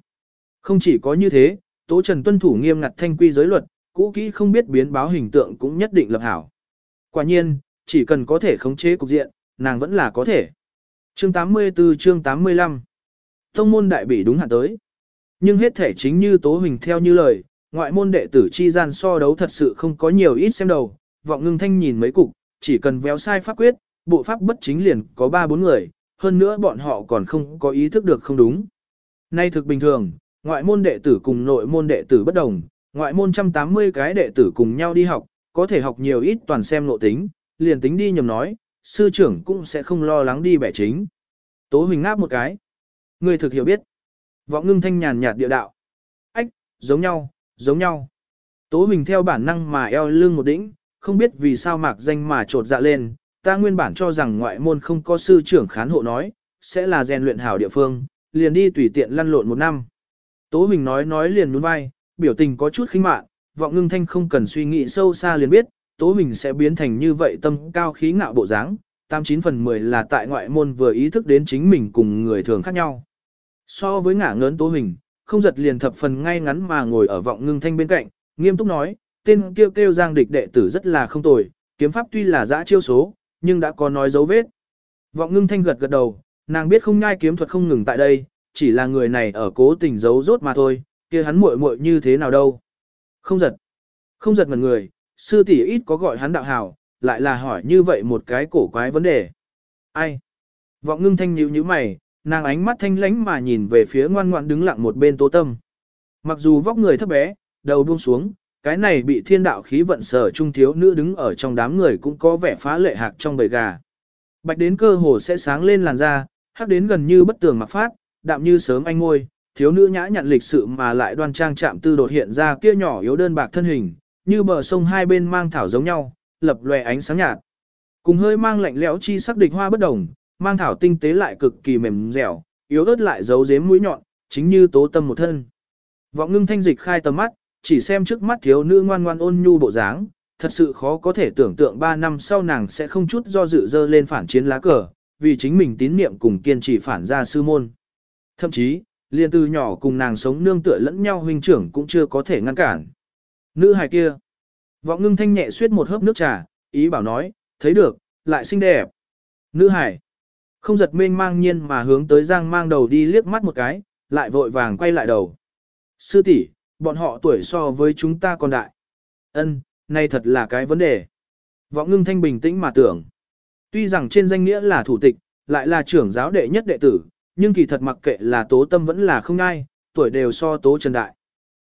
Không chỉ có như thế, Tố Trần tuân thủ nghiêm ngặt thanh quy giới luật, cũ kỹ không biết biến báo hình tượng cũng nhất định lập hảo. Quả nhiên, chỉ cần có thể khống chế cục diện, nàng vẫn là có thể. Chương 84 chương 85 Tông môn đại bỉ đúng hạn tới. Nhưng hết thể chính như Tố Huỳnh theo như lời, ngoại môn đệ tử chi gian so đấu thật sự không có nhiều ít xem đầu, vọng ngưng thanh nhìn mấy cục, chỉ cần véo sai pháp quyết, bộ pháp bất chính liền có 3-4 người, hơn nữa bọn họ còn không có ý thức được không đúng. Nay thực bình thường, ngoại môn đệ tử cùng nội môn đệ tử bất đồng, ngoại môn 180 cái đệ tử cùng nhau đi học, có thể học nhiều ít toàn xem nội tính, liền tính đi nhầm nói, sư trưởng cũng sẽ không lo lắng đi bẻ chính. Tố Huỳnh ngáp một cái. Người thực hiểu biết. Vọng ngưng thanh nhàn nhạt địa đạo. Ách, giống nhau, giống nhau. Tố Huỳnh theo bản năng mà eo lưng một đỉnh, không biết vì sao mạc danh mà trột dạ lên. Ta nguyên bản cho rằng ngoại môn không có sư trưởng khán hộ nói, sẽ là rèn luyện hảo địa phương, liền đi tùy tiện lăn lộn một năm. Tố mình nói nói liền nhún vai, biểu tình có chút khinh mạn, vọng ngưng thanh không cần suy nghĩ sâu xa liền biết, Tố mình sẽ biến thành như vậy tâm cao khí ngạo bộ dáng, tam chín phần mười là tại ngoại môn vừa ý thức đến chính mình cùng người thường khác nhau. So với ngả ngớn Tố hình không giật liền thập phần ngay ngắn mà ngồi ở vọng ngưng thanh bên cạnh, nghiêm túc nói, tên kêu kêu giang địch đệ tử rất là không tồi, kiếm pháp tuy là dã chiêu số, nhưng đã có nói dấu vết. Vọng ngưng thanh gật gật đầu, nàng biết không nhai kiếm thuật không ngừng tại đây, chỉ là người này ở cố tình giấu rốt mà thôi, kia hắn muội muội như thế nào đâu. Không giật. Không giật ngần người, sư tỷ ít có gọi hắn đạo hảo, lại là hỏi như vậy một cái cổ quái vấn đề. Ai? Vọng ngưng thanh nhíu như mày, nàng ánh mắt thanh lánh mà nhìn về phía ngoan ngoãn đứng lặng một bên tố tâm. Mặc dù vóc người thấp bé, đầu buông xuống, cái này bị thiên đạo khí vận sở trung thiếu nữ đứng ở trong đám người cũng có vẻ phá lệ hạc trong bầy gà. Bạch đến cơ hồ sẽ sáng lên làn da, hắc đến gần như bất tường mặc phát, đạm như sớm anh ngôi, thiếu nữ nhã nhặn lịch sự mà lại đoan trang chạm tư đột hiện ra kia nhỏ yếu đơn bạc thân hình, như bờ sông hai bên mang thảo giống nhau, lập lòe ánh sáng nhạt. Cùng hơi mang lạnh lẽo chi sắc địch hoa bất đồng, mang thảo tinh tế lại cực kỳ mềm dẻo, yếu ớt lại giấu giếm mũi nhọn, chính như tố tâm một thân. Vọng ngưng thanh dịch khai tầm mắt, chỉ xem trước mắt thiếu nữ ngoan ngoan ôn nhu bộ dáng, thật sự khó có thể tưởng tượng 3 năm sau nàng sẽ không chút do dự dơ lên phản chiến lá cờ, vì chính mình tín niệm cùng kiên trì phản ra sư môn. Thậm chí, liền từ nhỏ cùng nàng sống nương tựa lẫn nhau huynh trưởng cũng chưa có thể ngăn cản. Nữ hài kia. Vọng ngưng thanh nhẹ suyết một hớp nước trà, ý bảo nói, thấy được, lại xinh đẹp. Nữ hải. Không giật mênh mang nhiên mà hướng tới Giang mang đầu đi liếc mắt một cái, lại vội vàng quay lại đầu. Sư tỷ, bọn họ tuổi so với chúng ta còn đại. Ân, này thật là cái vấn đề. Vọng ngưng thanh bình tĩnh mà tưởng. Tuy rằng trên danh nghĩa là thủ tịch, lại là trưởng giáo đệ nhất đệ tử, nhưng kỳ thật mặc kệ là tố tâm vẫn là không ai, tuổi đều so tố trần đại.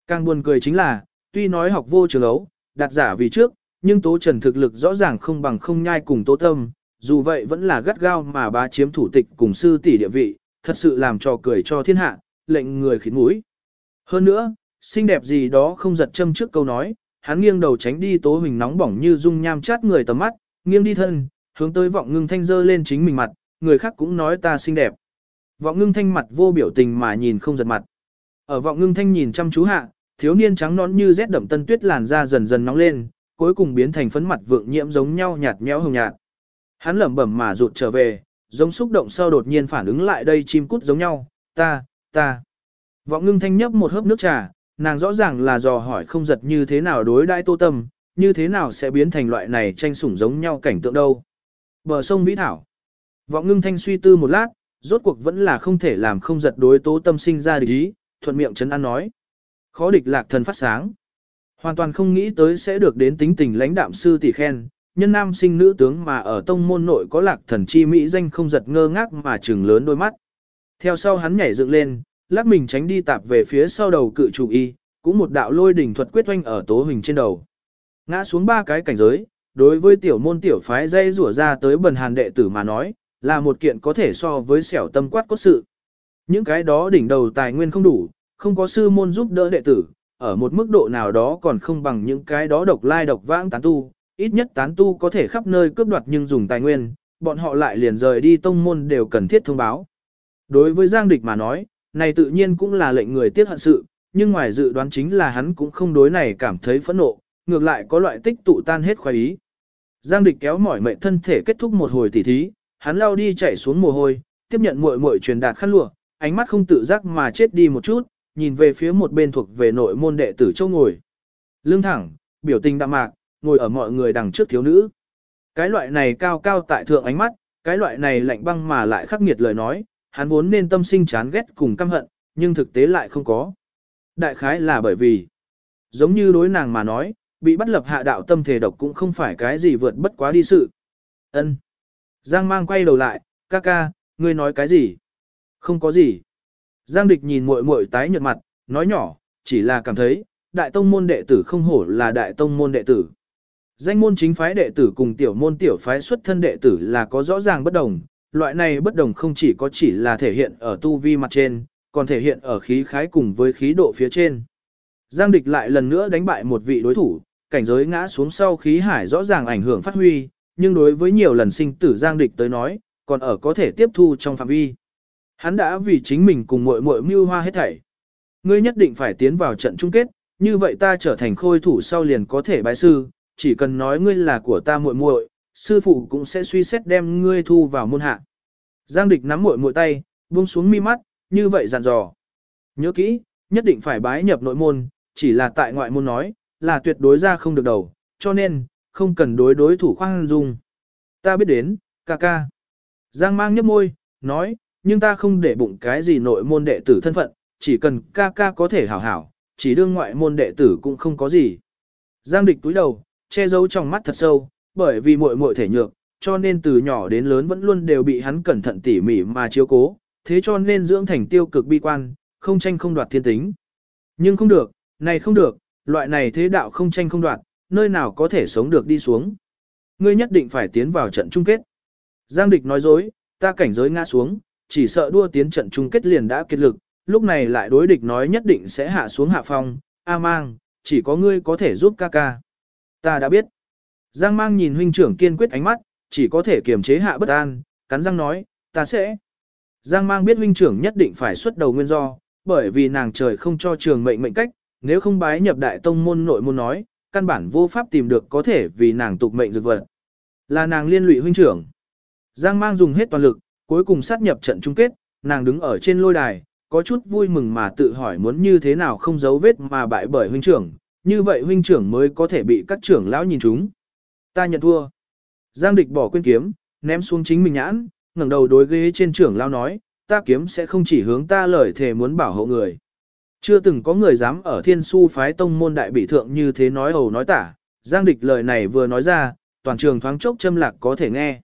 Càng buồn cười chính là, tuy nói học vô trường ấu, đạt giả vì trước, nhưng tố trần thực lực rõ ràng không bằng không nhai cùng tố tâm, dù vậy vẫn là gắt gao mà bá chiếm thủ tịch cùng sư tỷ địa vị, thật sự làm cho cười cho thiên hạ, lệnh người khiến mũi. Hơn nữa, xinh đẹp gì đó không giật châm trước câu nói, hắn nghiêng đầu tránh đi tố hình nóng bỏng như dung nham chát người tầm mắt, nghiêng đi thân, hướng tới vọng ngưng thanh dơ lên chính mình mặt, người khác cũng nói ta xinh đẹp. Vọng ngưng thanh mặt vô biểu tình mà nhìn không giật mặt. Ở vọng ngưng thanh nhìn chăm chú hạ, thiếu niên trắng nón như rét đậm tân tuyết làn da dần dần nóng lên, cuối cùng biến thành phấn mặt vượng nhiễm giống nhau nhạt nhẽo hồng nhạt. Hắn lẩm bẩm mà rụt trở về, giống xúc động sau đột nhiên phản ứng lại đây chim cút giống nhau, ta, ta. Vọng ngưng thanh nhấp một hớp nước trà, nàng rõ ràng là dò hỏi không giật như thế nào đối đãi tô tâm, như thế nào sẽ biến thành loại này tranh sủng giống nhau cảnh tượng đâu. Bờ sông Vĩ Thảo. Vọng ngưng thanh suy tư một lát, rốt cuộc vẫn là không thể làm không giật đối tố tâm sinh ra địch ý, thuận miệng chấn an nói. Khó địch lạc thần phát sáng. Hoàn toàn không nghĩ tới sẽ được đến tính tình lãnh đạm sư tỷ khen, nhân nam sinh nữ tướng mà ở tông môn nội có lạc thần chi mỹ danh không giật ngơ ngác mà trừng lớn đôi mắt. Theo sau hắn nhảy dựng lên, lắc mình tránh đi tạp về phía sau đầu cự chủ y, cũng một đạo lôi đỉnh thuật quyết oanh ở tố hình trên đầu. Ngã xuống ba cái cảnh giới, đối với tiểu môn tiểu phái dây rủa ra tới bần hàn đệ tử mà nói, là một kiện có thể so với xẻo tâm quát cốt sự. Những cái đó đỉnh đầu tài nguyên không đủ, không có sư môn giúp đỡ đệ tử, ở một mức độ nào đó còn không bằng những cái đó độc lai độc vãng tán tu, ít nhất tán tu có thể khắp nơi cướp đoạt nhưng dùng tài nguyên, bọn họ lại liền rời đi tông môn đều cần thiết thông báo. Đối với Giang Địch mà nói, này tự nhiên cũng là lệnh người tiếc hận sự, nhưng ngoài dự đoán chính là hắn cũng không đối này cảm thấy phẫn nộ, ngược lại có loại tích tụ tan hết khoái ý. Giang Địch kéo mỏi mệnh thân thể kết thúc một hồi tỉ thí, hắn lao đi chạy xuống mồ hôi, tiếp nhận muội muội truyền đạt khăn lụa, ánh mắt không tự giác mà chết đi một chút, nhìn về phía một bên thuộc về nội môn đệ tử châu ngồi. Lưng thẳng, biểu tình đạm mạc, ngồi ở mọi người đằng trước thiếu nữ. Cái loại này cao cao tại thượng ánh mắt, cái loại này lạnh băng mà lại khắc nghiệt lời nói, hắn vốn nên tâm sinh chán ghét cùng căm hận, nhưng thực tế lại không có. Đại khái là bởi vì, giống như đối nàng mà nói, bị bắt lập hạ đạo tâm thể độc cũng không phải cái gì vượt bất quá đi sự. Ân. Giang mang quay đầu lại, ca ca, ngươi nói cái gì? Không có gì. Giang địch nhìn muội muội tái nhợt mặt, nói nhỏ, chỉ là cảm thấy, đại tông môn đệ tử không hổ là đại tông môn đệ tử. Danh môn chính phái đệ tử cùng tiểu môn tiểu phái xuất thân đệ tử là có rõ ràng bất đồng, loại này bất đồng không chỉ có chỉ là thể hiện ở tu vi mặt trên, còn thể hiện ở khí khái cùng với khí độ phía trên. Giang địch lại lần nữa đánh bại một vị đối thủ, cảnh giới ngã xuống sau khí hải rõ ràng ảnh hưởng phát huy, nhưng đối với nhiều lần sinh tử Giang địch tới nói, còn ở có thể tiếp thu trong phạm vi. Hắn đã vì chính mình cùng muội muội mưu hoa hết thảy. Ngươi nhất định phải tiến vào trận chung kết, như vậy ta trở thành khôi thủ sau liền có thể bái sư, chỉ cần nói ngươi là của ta muội muội, sư phụ cũng sẽ suy xét đem ngươi thu vào môn hạ. Giang địch nắm muội muội tay, buông xuống mi mắt, như vậy dặn dò. Nhớ kỹ, nhất định phải bái nhập nội môn, chỉ là tại ngoại môn nói, là tuyệt đối ra không được đầu, cho nên, không cần đối đối thủ khoan dung. Ta biết đến, ca ca. Giang mang nhấp môi, nói, nhưng ta không để bụng cái gì nội môn đệ tử thân phận, chỉ cần ca ca có thể hảo hảo, chỉ đương ngoại môn đệ tử cũng không có gì. Giang địch túi đầu, che giấu trong mắt thật sâu, bởi vì muội muội thể nhược, cho nên từ nhỏ đến lớn vẫn luôn đều bị hắn cẩn thận tỉ mỉ mà chiếu cố, thế cho nên dưỡng thành tiêu cực bi quan, không tranh không đoạt thiên tính. Nhưng không được, này không được, loại này thế đạo không tranh không đoạt, nơi nào có thể sống được đi xuống. Ngươi nhất định phải tiến vào trận chung kết. Giang địch nói dối, ta cảnh giới ngã xuống, chỉ sợ đua tiến trận chung kết liền đã kết lực, lúc này lại đối địch nói nhất định sẽ hạ xuống hạ phong, A mang, chỉ có ngươi có thể giúp ca ca. Ta đã biết. Giang mang nhìn huynh trưởng kiên quyết ánh mắt, chỉ có thể kiềm chế hạ bất an, cắn răng nói, ta sẽ. Giang mang biết huynh trưởng nhất định phải xuất đầu nguyên do, bởi vì nàng trời không cho trường mệnh mệnh cách, nếu không bái nhập đại tông môn nội môn nói, căn bản vô pháp tìm được có thể vì nàng tục mệnh dược vật. Là nàng liên lụy huynh trưởng. Giang mang dùng hết toàn lực, cuối cùng sát nhập trận chung kết, nàng đứng ở trên lôi đài, có chút vui mừng mà tự hỏi muốn như thế nào không giấu vết mà bại bởi huynh trưởng, như vậy huynh trưởng mới có thể bị các trưởng lão nhìn chúng. Ta nhận thua. Giang địch bỏ quên kiếm, ném xuống chính mình nhãn, ngẩng đầu đối ghế trên trưởng lão nói, ta kiếm sẽ không chỉ hướng ta lời thề muốn bảo hộ người. Chưa từng có người dám ở thiên su phái tông môn đại bị thượng như thế nói hầu nói tả, Giang địch lời này vừa nói ra, toàn trường thoáng chốc châm lạc có thể nghe.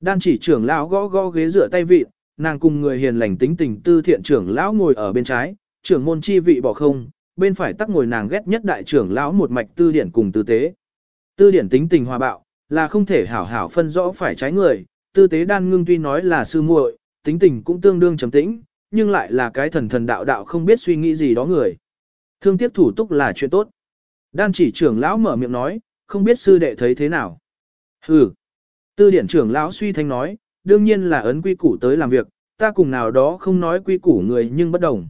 Đan chỉ trưởng lão gõ gõ ghế rửa tay vị, nàng cùng người hiền lành tính tình tư thiện trưởng lão ngồi ở bên trái, trưởng môn chi vị bỏ không, bên phải tắc ngồi nàng ghét nhất đại trưởng lão một mạch tư điển cùng tư tế. Tư điển tính tình hòa bạo, là không thể hảo hảo phân rõ phải trái người, tư tế đan ngưng tuy nói là sư muội, tính tình cũng tương đương trầm tĩnh, nhưng lại là cái thần thần đạo đạo không biết suy nghĩ gì đó người. Thương tiếc thủ túc là chuyện tốt. Đan chỉ trưởng lão mở miệng nói, không biết sư đệ thấy thế nào. Hừ. Tư điển trưởng lão suy thanh nói, đương nhiên là ấn quy củ tới làm việc, ta cùng nào đó không nói quy củ người nhưng bất đồng.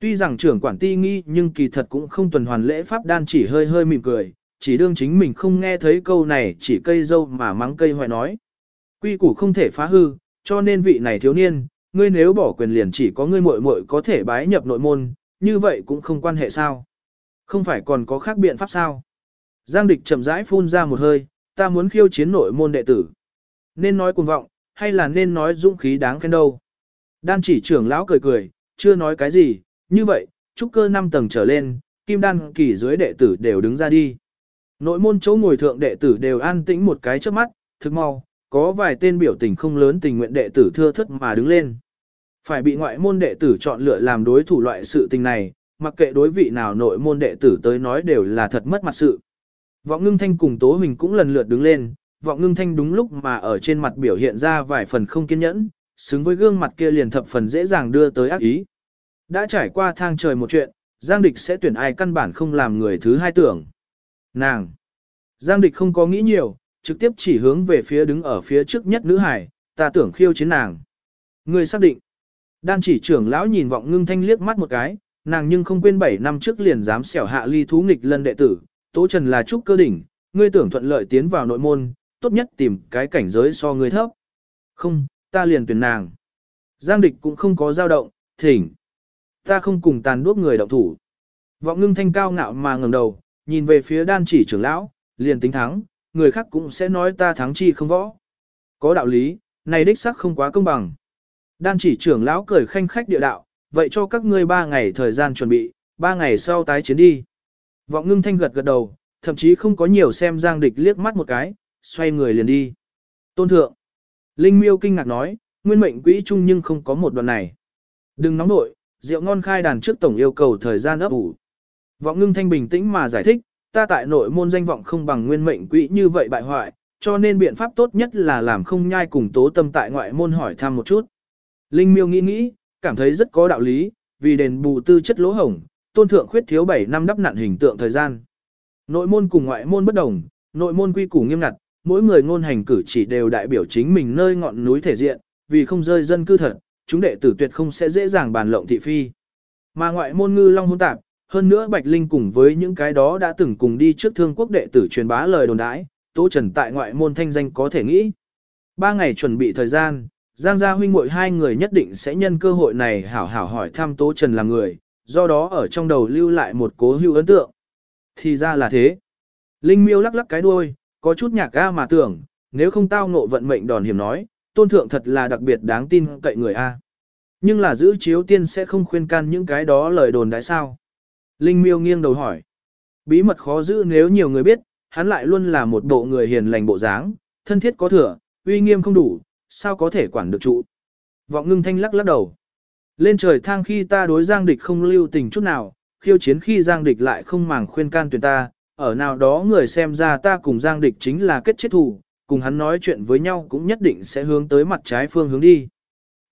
Tuy rằng trưởng quản ti nghi nhưng kỳ thật cũng không tuần hoàn lễ pháp đan chỉ hơi hơi mỉm cười, chỉ đương chính mình không nghe thấy câu này chỉ cây dâu mà mắng cây hoại nói. Quy củ không thể phá hư, cho nên vị này thiếu niên, ngươi nếu bỏ quyền liền chỉ có ngươi muội muội có thể bái nhập nội môn, như vậy cũng không quan hệ sao. Không phải còn có khác biện pháp sao. Giang địch chậm rãi phun ra một hơi, ta muốn khiêu chiến nội môn đệ tử. Nên nói cuồng vọng, hay là nên nói dũng khí đáng khen đâu. Đan chỉ trưởng lão cười cười, chưa nói cái gì, như vậy, trúc cơ 5 tầng trở lên, kim đan kỳ dưới đệ tử đều đứng ra đi. Nội môn chỗ ngồi thượng đệ tử đều an tĩnh một cái trước mắt, thực mau, có vài tên biểu tình không lớn tình nguyện đệ tử thưa thất mà đứng lên. Phải bị ngoại môn đệ tử chọn lựa làm đối thủ loại sự tình này, mặc kệ đối vị nào nội môn đệ tử tới nói đều là thật mất mặt sự. Vọng ngưng thanh cùng Tố Huỳnh cũng lần lượt đứng lên, vọng ngưng thanh đúng lúc mà ở trên mặt biểu hiện ra vài phần không kiên nhẫn, xứng với gương mặt kia liền thập phần dễ dàng đưa tới ác ý. Đã trải qua thang trời một chuyện, Giang Địch sẽ tuyển ai căn bản không làm người thứ hai tưởng. Nàng! Giang Địch không có nghĩ nhiều, trực tiếp chỉ hướng về phía đứng ở phía trước nhất nữ hải, ta tưởng khiêu chiến nàng. Người xác định. Đan chỉ trưởng lão nhìn vọng ngưng thanh liếc mắt một cái, nàng nhưng không quên 7 năm trước liền dám xẻo hạ ly thú nghịch lân đệ tử, Tố Trần là trúc cơ đỉnh, ngươi tưởng thuận lợi tiến vào nội môn, tốt nhất tìm cái cảnh giới so ngươi thấp. Không, ta liền tuyển nàng. Giang địch cũng không có dao động, thỉnh. Ta không cùng tàn đuốc người động thủ. Vọng ngưng thanh cao ngạo mà ngẩng đầu, nhìn về phía đan chỉ trưởng lão, liền tính thắng, người khác cũng sẽ nói ta thắng chi không võ. Có đạo lý, này đích sắc không quá công bằng. Đan chỉ trưởng lão cười khanh khách địa đạo, vậy cho các ngươi ba ngày thời gian chuẩn bị, ba ngày sau tái chiến đi. Vọng ngưng thanh gật gật đầu, thậm chí không có nhiều xem giang địch liếc mắt một cái, xoay người liền đi. Tôn thượng. Linh miêu kinh ngạc nói, nguyên mệnh quỹ chung nhưng không có một đoạn này. Đừng nóng nội, rượu ngon khai đàn trước tổng yêu cầu thời gian ấp ủ. Vọng ngưng thanh bình tĩnh mà giải thích, ta tại nội môn danh vọng không bằng nguyên mệnh quỹ như vậy bại hoại, cho nên biện pháp tốt nhất là làm không nhai cùng tố tâm tại ngoại môn hỏi thăm một chút. Linh miêu nghĩ nghĩ, cảm thấy rất có đạo lý, vì đền bù tư chất lỗ hổng, tôn thượng khuyết thiếu 7 năm đắp nặn hình tượng thời gian. Nội môn cùng ngoại môn bất đồng, nội môn quy củ nghiêm ngặt, mỗi người ngôn hành cử chỉ đều đại biểu chính mình nơi ngọn núi thể diện, vì không rơi dân cư thật, chúng đệ tử tuyệt không sẽ dễ dàng bàn lộng thị phi. Mà ngoại môn ngư long hôn tạp, hơn nữa Bạch Linh cùng với những cái đó đã từng cùng đi trước thương quốc đệ tử truyền bá lời đồn đãi, Tố Trần tại ngoại môn thanh danh có thể nghĩ. Ba ngày chuẩn bị thời gian, Giang gia huynh muội hai người nhất định sẽ nhân cơ hội này hảo hảo hỏi thăm Tố Trần là người, do đó ở trong đầu lưu lại một cố hữu ấn tượng. Thì ra là thế. Linh miêu lắc lắc cái đuôi, có chút nhạc ga mà tưởng, nếu không tao ngộ vận mệnh đòn hiểm nói, tôn thượng thật là đặc biệt đáng tin cậy người A. Nhưng là giữ chiếu tiên sẽ không khuyên can những cái đó lời đồn đại sao. Linh miêu nghiêng đầu hỏi. Bí mật khó giữ nếu nhiều người biết, hắn lại luôn là một bộ người hiền lành bộ dáng, thân thiết có thừa, uy nghiêm không đủ, sao có thể quản được trụ. Vọng ngưng thanh lắc lắc đầu. Lên trời thang khi ta đối giang địch không lưu tình chút nào, khiêu chiến khi giang địch lại không màng khuyên can tuyển ta, ở nào đó người xem ra ta cùng giang địch chính là kết chết thù, cùng hắn nói chuyện với nhau cũng nhất định sẽ hướng tới mặt trái phương hướng đi.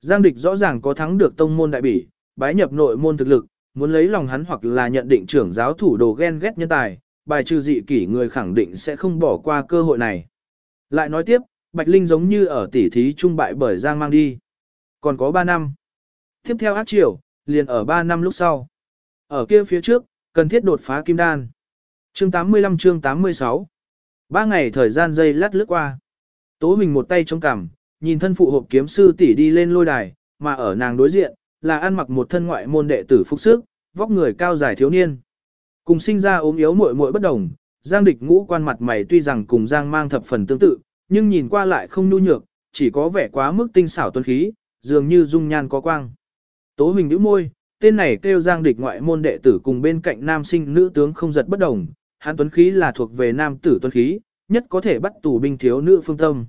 Giang địch rõ ràng có thắng được tông môn đại bỉ, bái nhập nội môn thực lực, muốn lấy lòng hắn hoặc là nhận định trưởng giáo thủ đồ ghen ghét nhân tài, bài trừ dị kỷ người khẳng định sẽ không bỏ qua cơ hội này. Lại nói tiếp, Bạch Linh giống như ở tỉ thí trung bại bởi Giang mang đi. Còn có 3 năm. Tiếp theo ác triều, liền ở 3 năm lúc sau. Ở kia phía trước, cần thiết đột phá kim đan. Chương 85 chương 86 Ba ngày thời gian dây lát lướt qua. Tố mình một tay trong cằm, nhìn thân phụ hộp kiếm sư tỷ đi lên lôi đài, mà ở nàng đối diện, là ăn mặc một thân ngoại môn đệ tử phục sức, vóc người cao dài thiếu niên. Cùng sinh ra ốm yếu muội muội bất đồng, Giang địch ngũ quan mặt mày tuy rằng cùng Giang mang thập phần tương tự, nhưng nhìn qua lại không nhu nhược, chỉ có vẻ quá mức tinh xảo tuấn khí, dường như dung nhan có quang. Tố Huỳnh nhíu môi, tên này kêu Giang địch ngoại môn đệ tử cùng bên cạnh nam sinh nữ tướng không giật bất đồng, hắn tuấn khí là thuộc về nam tử tuấn khí, nhất có thể bắt tù binh thiếu nữ phương tâm.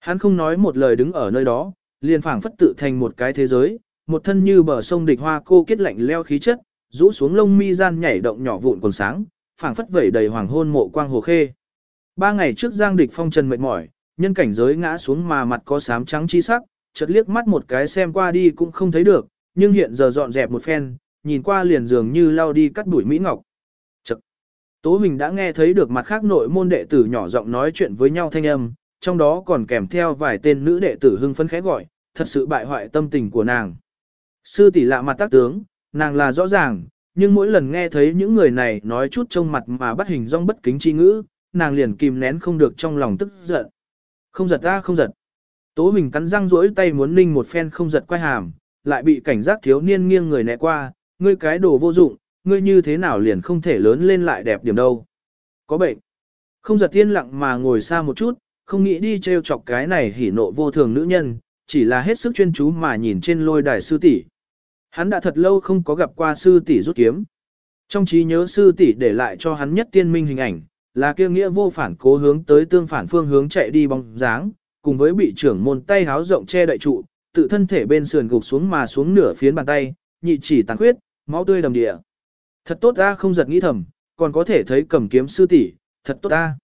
Hắn không nói một lời đứng ở nơi đó, liền phảng phất tự thành một cái thế giới, một thân như bờ sông địch hoa cô kết lạnh leo khí chất, rũ xuống lông mi gian nhảy động nhỏ vụn còn sáng, phảng phất vẩy đầy hoàng hôn mộ quang hồ khê. Ba ngày trước Giang địch phong trần mệt mỏi, nhân cảnh giới ngã xuống mà mặt có sám trắng chi sắc, chợt liếc mắt một cái xem qua đi cũng không thấy được, nhưng hiện giờ dọn dẹp một phen, nhìn qua liền dường như lao đi cắt đuổi mỹ ngọc. Chật. Tố Huỳnh đã nghe thấy được mặt khác nội môn đệ tử nhỏ giọng nói chuyện với nhau thanh âm, trong đó còn kèm theo vài tên nữ đệ tử hưng phấn khẽ gọi, thật sự bại hoại tâm tình của nàng. Sư tỷ lạ mặt tác tướng, nàng là rõ ràng, nhưng mỗi lần nghe thấy những người này nói chút trông mặt mà bắt hình dong bất kính chi ngữ, nàng liền kìm nén không được trong lòng tức giận. Không giật ra không giật. Tố mình cắn răng rỗi tay muốn ninh một phen không giật quay hàm, lại bị cảnh giác thiếu niên nghiêng người né qua, ngươi cái đồ vô dụng, ngươi như thế nào liền không thể lớn lên lại đẹp điểm đâu. Có bệnh. Không giật tiên lặng mà ngồi xa một chút, không nghĩ đi trêu chọc cái này hỉ nộ vô thường nữ nhân, chỉ là hết sức chuyên chú mà nhìn trên lôi đài sư tỷ. Hắn đã thật lâu không có gặp qua sư tỷ rút kiếm. Trong trí nhớ sư tỷ để lại cho hắn nhất tiên minh hình ảnh, là kia nghĩa vô phản cố hướng tới tương phản phương hướng chạy đi bóng dáng, cùng với bị trưởng môn tay háo rộng che đậy trụ, tự thân thể bên sườn gục xuống mà xuống nửa phiến bàn tay, nhị chỉ tàn khuyết, máu tươi đầm địa. Thật tốt ta không giật nghĩ thầm, còn có thể thấy cầm kiếm sư tỷ, thật tốt ta.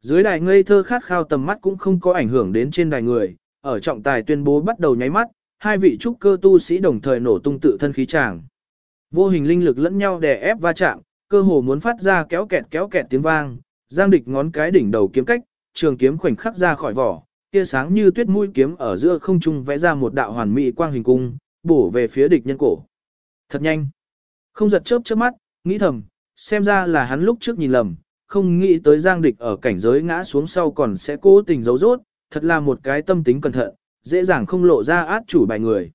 Dưới đài ngây thơ khát khao tầm mắt cũng không có ảnh hưởng đến trên đài người, ở trọng tài tuyên bố bắt đầu nháy mắt, hai vị trúc cơ tu sĩ đồng thời nổ tung tự thân khí tràng. Vô hình linh lực lẫn nhau đè ép va chạm, cơ hồ muốn phát ra kéo kẹt kéo kẹt tiếng vang, giang địch ngón cái đỉnh đầu kiếm cách, trường kiếm khoảnh khắc ra khỏi vỏ, tia sáng như tuyết mũi kiếm ở giữa không trung vẽ ra một đạo hoàn mỹ quang hình cung, bổ về phía địch nhân cổ. Thật nhanh. Không giật chớp chớp mắt, nghĩ thầm, xem ra là hắn lúc trước nhìn lầm, không nghĩ tới giang địch ở cảnh giới ngã xuống sau còn sẽ cố tình giấu rốt, thật là một cái tâm tính cẩn thận, dễ dàng không lộ ra át chủ bài người.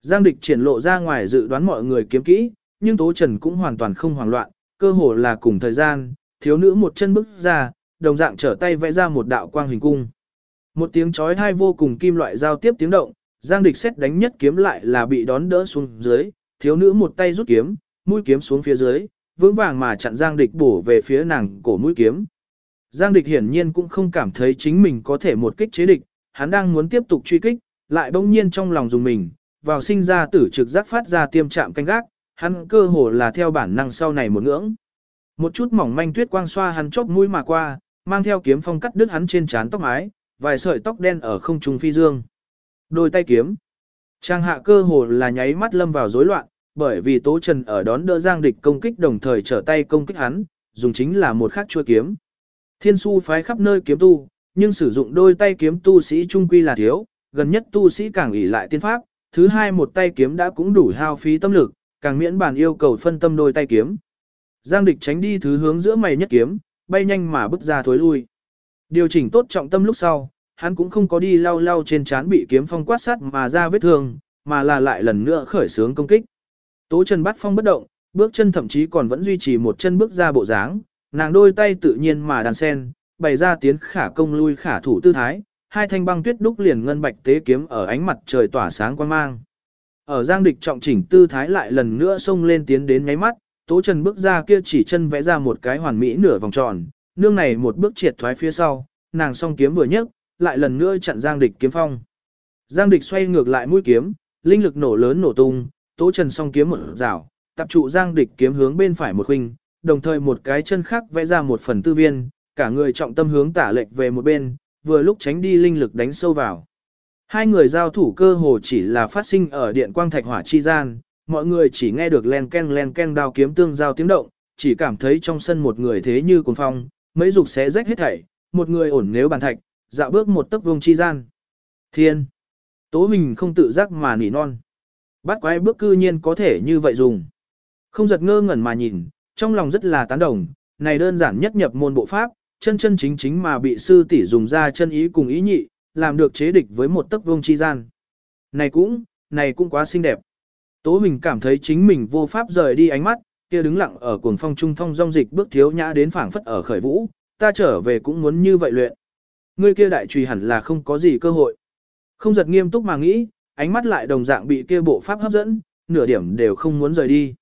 Giang địch triển lộ ra ngoài dự đoán mọi người kiếm kỹ, nhưng Tố Trần cũng hoàn toàn không hoảng loạn, cơ hồ là cùng thời gian, thiếu nữ một chân bước ra, đồng dạng trở tay vẽ ra một đạo quang hình cung. Một tiếng chói tai vô cùng kim loại giao tiếp tiếng động, Giang địch xét đánh nhất kiếm lại là bị đón đỡ xuống dưới, thiếu nữ một tay rút kiếm, mũi kiếm xuống phía dưới, vững vàng mà chặn Giang địch bổ về phía nàng cổ mũi kiếm. Giang địch hiển nhiên cũng không cảm thấy chính mình có thể một kích chế địch, hắn đang muốn tiếp tục truy kích, lại bỗng nhiên trong lòng dùng mình, vào sinh ra tử trực giác phát ra tiêm chạm canh gác, hắn cơ hồ là theo bản năng sau này một ngưỡng. Một chút mỏng manh tuyết quang xoa hắn chóp mũi mà qua, mang theo kiếm phong cắt đứt hắn trên trán tóc mái, vài sợi tóc đen ở không trung phi dương. Đôi tay kiếm. Trang hạ cơ hồ là nháy mắt lâm vào rối loạn, bởi vì Tố Trần ở đón đỡ Giang địch công kích đồng thời trở tay công kích hắn, dùng chính là một khắc chua kiếm. Thiên su phái khắp nơi kiếm tu, nhưng sử dụng đôi tay kiếm tu sĩ trung quy là thiếu, gần nhất tu sĩ càng ủy lại tiên pháp, thứ hai một tay kiếm đã cũng đủ hao phí tâm lực, càng miễn bàn yêu cầu phân tâm đôi tay kiếm. Giang địch tránh đi thứ hướng giữa mày nhất kiếm, bay nhanh mà bước ra thối lui. Điều chỉnh tốt trọng tâm lúc sau, hắn cũng không có đi lau lau trên trán bị kiếm phong quát sát mà ra vết thương, mà là lại lần nữa khởi sướng công kích. Tố chân bắt phong bất động, bước chân thậm chí còn vẫn duy trì một chân bước ra bộ dáng, nàng đôi tay tự nhiên mà đàn sen, bày ra tiến khả công lui khả thủ tư thái, hai thanh băng tuyết đúc liền ngân bạch tế kiếm ở ánh mặt trời tỏa sáng quan mang. Ở giang địch trọng chỉnh tư thái lại lần nữa xông lên tiến đến nháy mắt, Tố Trần bước ra kia chỉ chân vẽ ra một cái hoàn mỹ nửa vòng tròn, nương này một bước triệt thoái phía sau, nàng song kiếm vừa nhấc, lại lần nữa chặn giang địch kiếm phong. Giang địch xoay ngược lại mũi kiếm, linh lực nổ lớn nổ tung, Tố Trần song kiếm một rảo, tập trụ giang địch kiếm hướng bên phải một khinh, đồng thời một cái chân khác vẽ ra một phần tư viên, cả người trọng tâm hướng tả lệch về một bên, vừa lúc tránh đi linh lực đánh sâu vào. Hai người giao thủ cơ hồ chỉ là phát sinh ở điện quang thạch hỏa chi gian, mọi người chỉ nghe được len ken len ken đao kiếm tương giao tiếng động, chỉ cảm thấy trong sân một người thế như cuồng phong, mấy dục xé rách hết thảy, một người ổn nếu bàn thạch, dạo bước một tấc vuông chi gian. Thiên! Tố mình không tự giác mà nỉ non. Bắt quái bước cư nhiên có thể như vậy dùng. Không giật ngơ ngẩn mà nhìn, trong lòng rất là tán đồng, này đơn giản nhất nhập môn bộ pháp, chân chân chính chính mà bị sư tỷ dùng ra chân ý cùng ý nhị, làm được chế địch với một tấc vương chi gian. Này cũng, này cũng quá xinh đẹp. Tố mình cảm thấy chính mình vô pháp rời đi ánh mắt, kia đứng lặng ở cuồng phong trung thông rong dịch bước thiếu nhã đến phảng phất ở khởi vũ, ta trở về cũng muốn như vậy luyện. Ngươi kia đại trùy hẳn là không có gì cơ hội. Không giật nghiêm túc mà nghĩ, ánh mắt lại đồng dạng bị kia bộ pháp hấp dẫn, nửa điểm đều không muốn rời đi.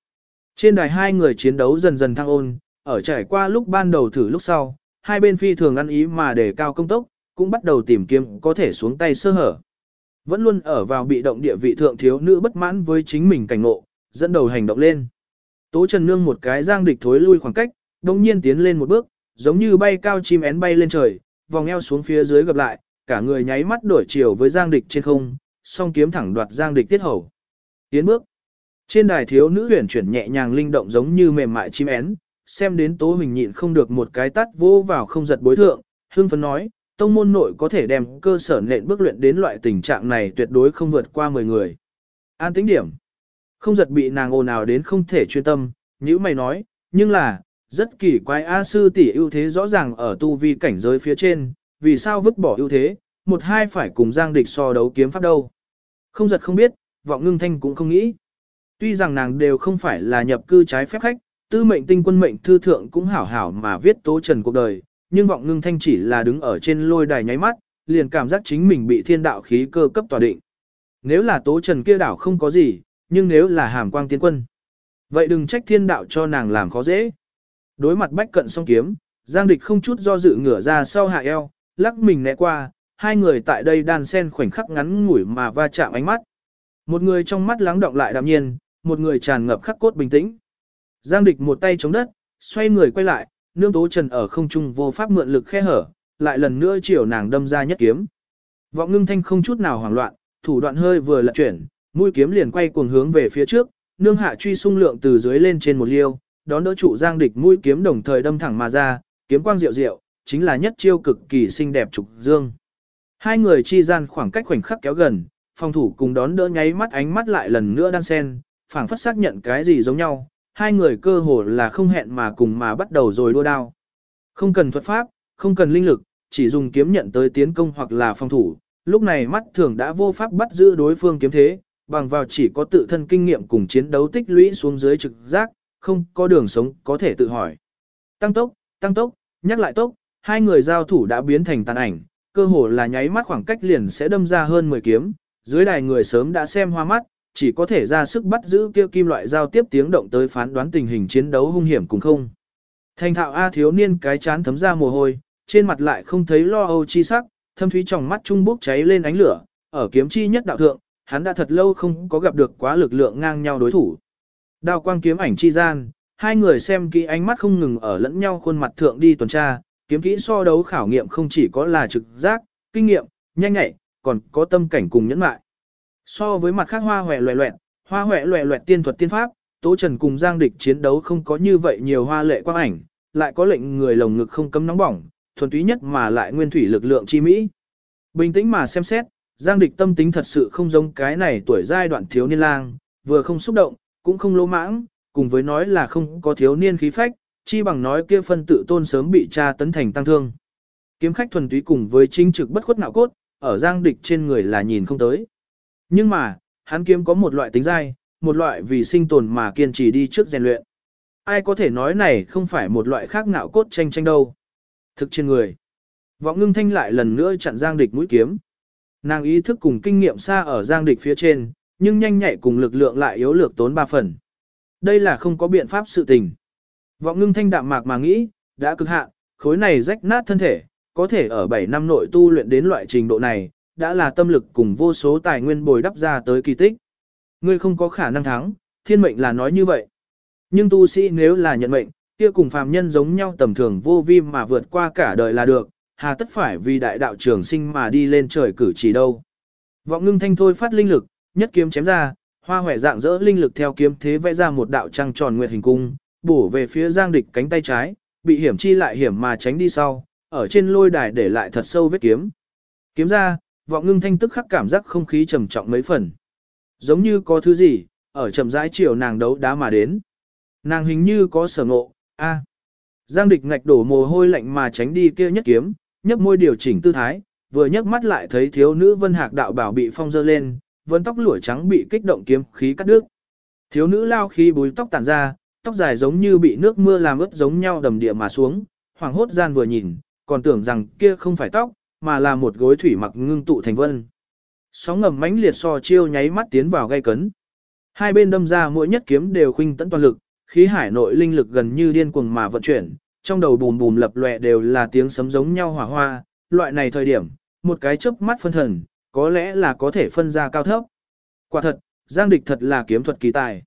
Trên đài hai người chiến đấu dần dần thăng ôn, ở trải qua lúc ban đầu thử lúc sau, hai bên phi thường ăn ý mà để cao công tốc, cũng bắt đầu tìm kiếm có thể xuống tay sơ hở. Vẫn luôn ở vào bị động địa vị thượng thiếu nữ bất mãn với chính mình cảnh ngộ, dẫn đầu hành động lên. Tố Trần Nương một cái giang địch thối lui khoảng cách, đồng nhiên tiến lên một bước, giống như bay cao chim én bay lên trời, vòng eo xuống phía dưới gặp lại, cả người nháy mắt đổi chiều với giang địch trên không, song kiếm thẳng đoạt giang địch tiết hầu. Tiến bước. Trên đài thiếu nữ huyền chuyển nhẹ nhàng linh động giống như mềm mại chim én, xem đến Tố Huỳnh nhịn không được một cái tắt vô vào không giật bối thượng, hưng phấn nói, tông môn nội có thể đem cơ sở nện bước luyện đến loại tình trạng này tuyệt đối không vượt qua 10 người. An tính điểm. Không giật bị nàng ồn ào đến không thể chuyên tâm, Như mày nói, nhưng là, rất kỳ quái A sư tỷ ưu thế rõ ràng ở tu vi cảnh giới phía trên, vì sao vứt bỏ ưu thế, một hai phải cùng giang địch so đấu kiếm pháp đâu. Không giật không biết, vọng ngưng thanh cũng không nghĩ. Tuy rằng nàng đều không phải là nhập cư trái phép khách, tư mệnh tinh quân mệnh thư thượng cũng hảo hảo mà viết tố trần cuộc đời, nhưng vọng ngưng thanh chỉ là đứng ở trên lôi đài nháy mắt, liền cảm giác chính mình bị thiên đạo khí cơ cấp tòa định. Nếu là tố trần kia đảo không có gì, nhưng nếu là hàm quang tiến quân. Vậy đừng trách thiên đạo cho nàng làm khó dễ. Đối mặt bách cận song kiếm, Giang địch không chút do dự ngửa ra sau hạ eo, lắc mình né qua, hai người tại đây đan sen khoảnh khắc ngắn ngủi mà va chạm ánh mắt. Một người trong mắt lắng động lại đạm nhiên, một người tràn ngập khắc cốt bình tĩnh. Giang địch một tay chống đất, xoay người quay lại, nương tố trần ở không trung vô pháp mượn lực khe hở, lại lần nữa chiều nàng đâm ra nhất kiếm. Vọng ngưng thanh không chút nào hoảng loạn, thủ đoạn hơi vừa lật chuyển, mũi kiếm liền quay cuồng hướng về phía trước, nương hạ truy sung lượng từ dưới lên trên một liêu, đón đỡ trụ giang địch mũi kiếm đồng thời đâm thẳng mà ra, kiếm quang diệu diệu, chính là nhất chiêu cực kỳ xinh đẹp trục dương. Hai người chi gian khoảng cách khoảnh khắc kéo gần, phòng thủ cùng đón đỡ nháy mắt ánh mắt lại lần nữa đan sen, phảng phất xác nhận cái gì giống nhau, hai người cơ hồ là không hẹn mà cùng mà bắt đầu rồi đua đao. Không cần thuật pháp, không cần linh lực, chỉ dùng kiếm nhận tới tiến công hoặc là phòng thủ, lúc này mắt thường đã vô pháp bắt giữ đối phương kiếm thế, bằng vào chỉ có tự thân kinh nghiệm cùng chiến đấu tích lũy xuống dưới trực giác, không có đường sống có thể tự hỏi. Tăng tốc, tăng tốc, nhắc lại tốc, hai người giao thủ đã biến thành tàn ảnh, cơ hồ là nháy mắt khoảng cách liền sẽ đâm ra hơn 10 kiếm, dưới đài người sớm đã xem hoa mắt, chỉ có thể ra sức bắt giữ kia kim loại giao tiếp tiếng động tới phán đoán tình hình chiến đấu hung hiểm cùng không. Thành thạo A thiếu niên cái chán thấm ra mồ hôi, trên mặt lại không thấy lo âu chi sắc, thâm thúy trong mắt trung bốc cháy lên ánh lửa, ở kiếm chi nhất đạo thượng, hắn đã thật lâu không có gặp được quá lực lượng ngang nhau đối thủ. Đao quang kiếm ảnh chi gian, hai người xem kỹ ánh mắt không ngừng ở lẫn nhau khuôn mặt thượng đi tuần tra, kiếm kỹ so đấu khảo nghiệm không chỉ có là trực giác, kinh nghiệm, nhanh nhạy, còn có tâm cảnh cùng nhẫn mại. So với mặt khác hoa hòe loẹ loẹt, hoa hòe loẹ loẹt tiên thuật tiên pháp, Tố Trần cùng Giang Địch chiến đấu không có như vậy nhiều hoa lệ quang ảnh, lại có lệnh người lồng ngực không cấm nóng bỏng, thuần túy nhất mà lại nguyên thủy lực lượng chi mỹ. Bình tĩnh mà xem xét, Giang Địch tâm tính thật sự không giống cái này tuổi giai đoạn thiếu niên lang, vừa không xúc động, cũng không lỗ mãng, cùng với nói là không có thiếu niên khí phách, chi bằng nói kia phân tự tôn sớm bị cha tấn thành tăng thương. Kiếm khách thuần túy cùng với chính trực bất khuất nạo cốt, ở Giang Địch trên người là nhìn không tới. Nhưng mà, hắn kiếm có một loại tính dai, một loại vì sinh tồn mà kiên trì đi trước rèn luyện. Ai có thể nói này không phải một loại khác ngạo cốt tranh tranh đâu. Thực trên người. Vọng ngưng thanh lại lần nữa chặn giang địch mũi kiếm. Nàng ý thức cùng kinh nghiệm xa ở giang địch phía trên, nhưng nhanh nhạy cùng lực lượng lại yếu lược tốn ba phần. Đây là không có biện pháp sự tình. Vọng ngưng thanh đạm mạc mà nghĩ, đã cực hạn, khối này rách nát thân thể, có thể ở 7 năm nội tu luyện đến loại trình độ này, đã là tâm lực cùng vô số tài nguyên bồi đắp ra tới kỳ tích. Ngươi không có khả năng thắng, thiên mệnh là nói như vậy. Nhưng tu sĩ nếu là nhận mệnh, kia cùng phàm nhân giống nhau tầm thường vô vi mà vượt qua cả đời là được, hà tất phải vì đại đạo trường sinh mà đi lên trời cử chỉ đâu. Vọng ngưng thanh thôi phát linh lực, nhất kiếm chém ra, hoa hỏe dạng dỡ linh lực theo kiếm thế vẽ ra một đạo trăng tròn nguyệt hình cung, bổ về phía giang địch cánh tay trái, bị hiểm chi lại hiểm mà tránh đi sau, ở trên lôi đài để lại thật sâu vết kiếm. Kiếm ra, vọng ngưng thanh tức khắc cảm giác không khí trầm trọng mấy phần. Giống như có thứ gì, ở chậm rãi chiều nàng đấu đá mà đến. Nàng hình như có sở ngộ, a. Giang địch ngạch đổ mồ hôi lạnh mà tránh đi kia nhất kiếm, nhấp môi điều chỉnh tư thái, vừa nhấc mắt lại thấy thiếu nữ vân hạc đạo bảo bị phong dơ lên, vân tóc lũa trắng bị kích động kiếm khí cắt đứt. Thiếu nữ lao khí búi tóc tản ra, tóc dài giống như bị nước mưa làm ướt giống nhau đầm địa mà xuống, hoàng hốt gian vừa nhìn, còn tưởng rằng kia không phải tóc, mà là một gối thủy mặc ngưng tụ thành vân. Sóng ngầm mãnh liệt so chiêu nháy mắt tiến vào gây cấn. Hai bên đâm ra mỗi nhất kiếm đều khuynh tận toàn lực, khí hải nội linh lực gần như điên cuồng mà vận chuyển, trong đầu bùm bùm lập lòe đều là tiếng sấm giống nhau hỏa hoa, loại này thời điểm, một cái chớp mắt phân thần, có lẽ là có thể phân ra cao thấp. Quả thật, Giang Địch thật là kiếm thuật kỳ tài.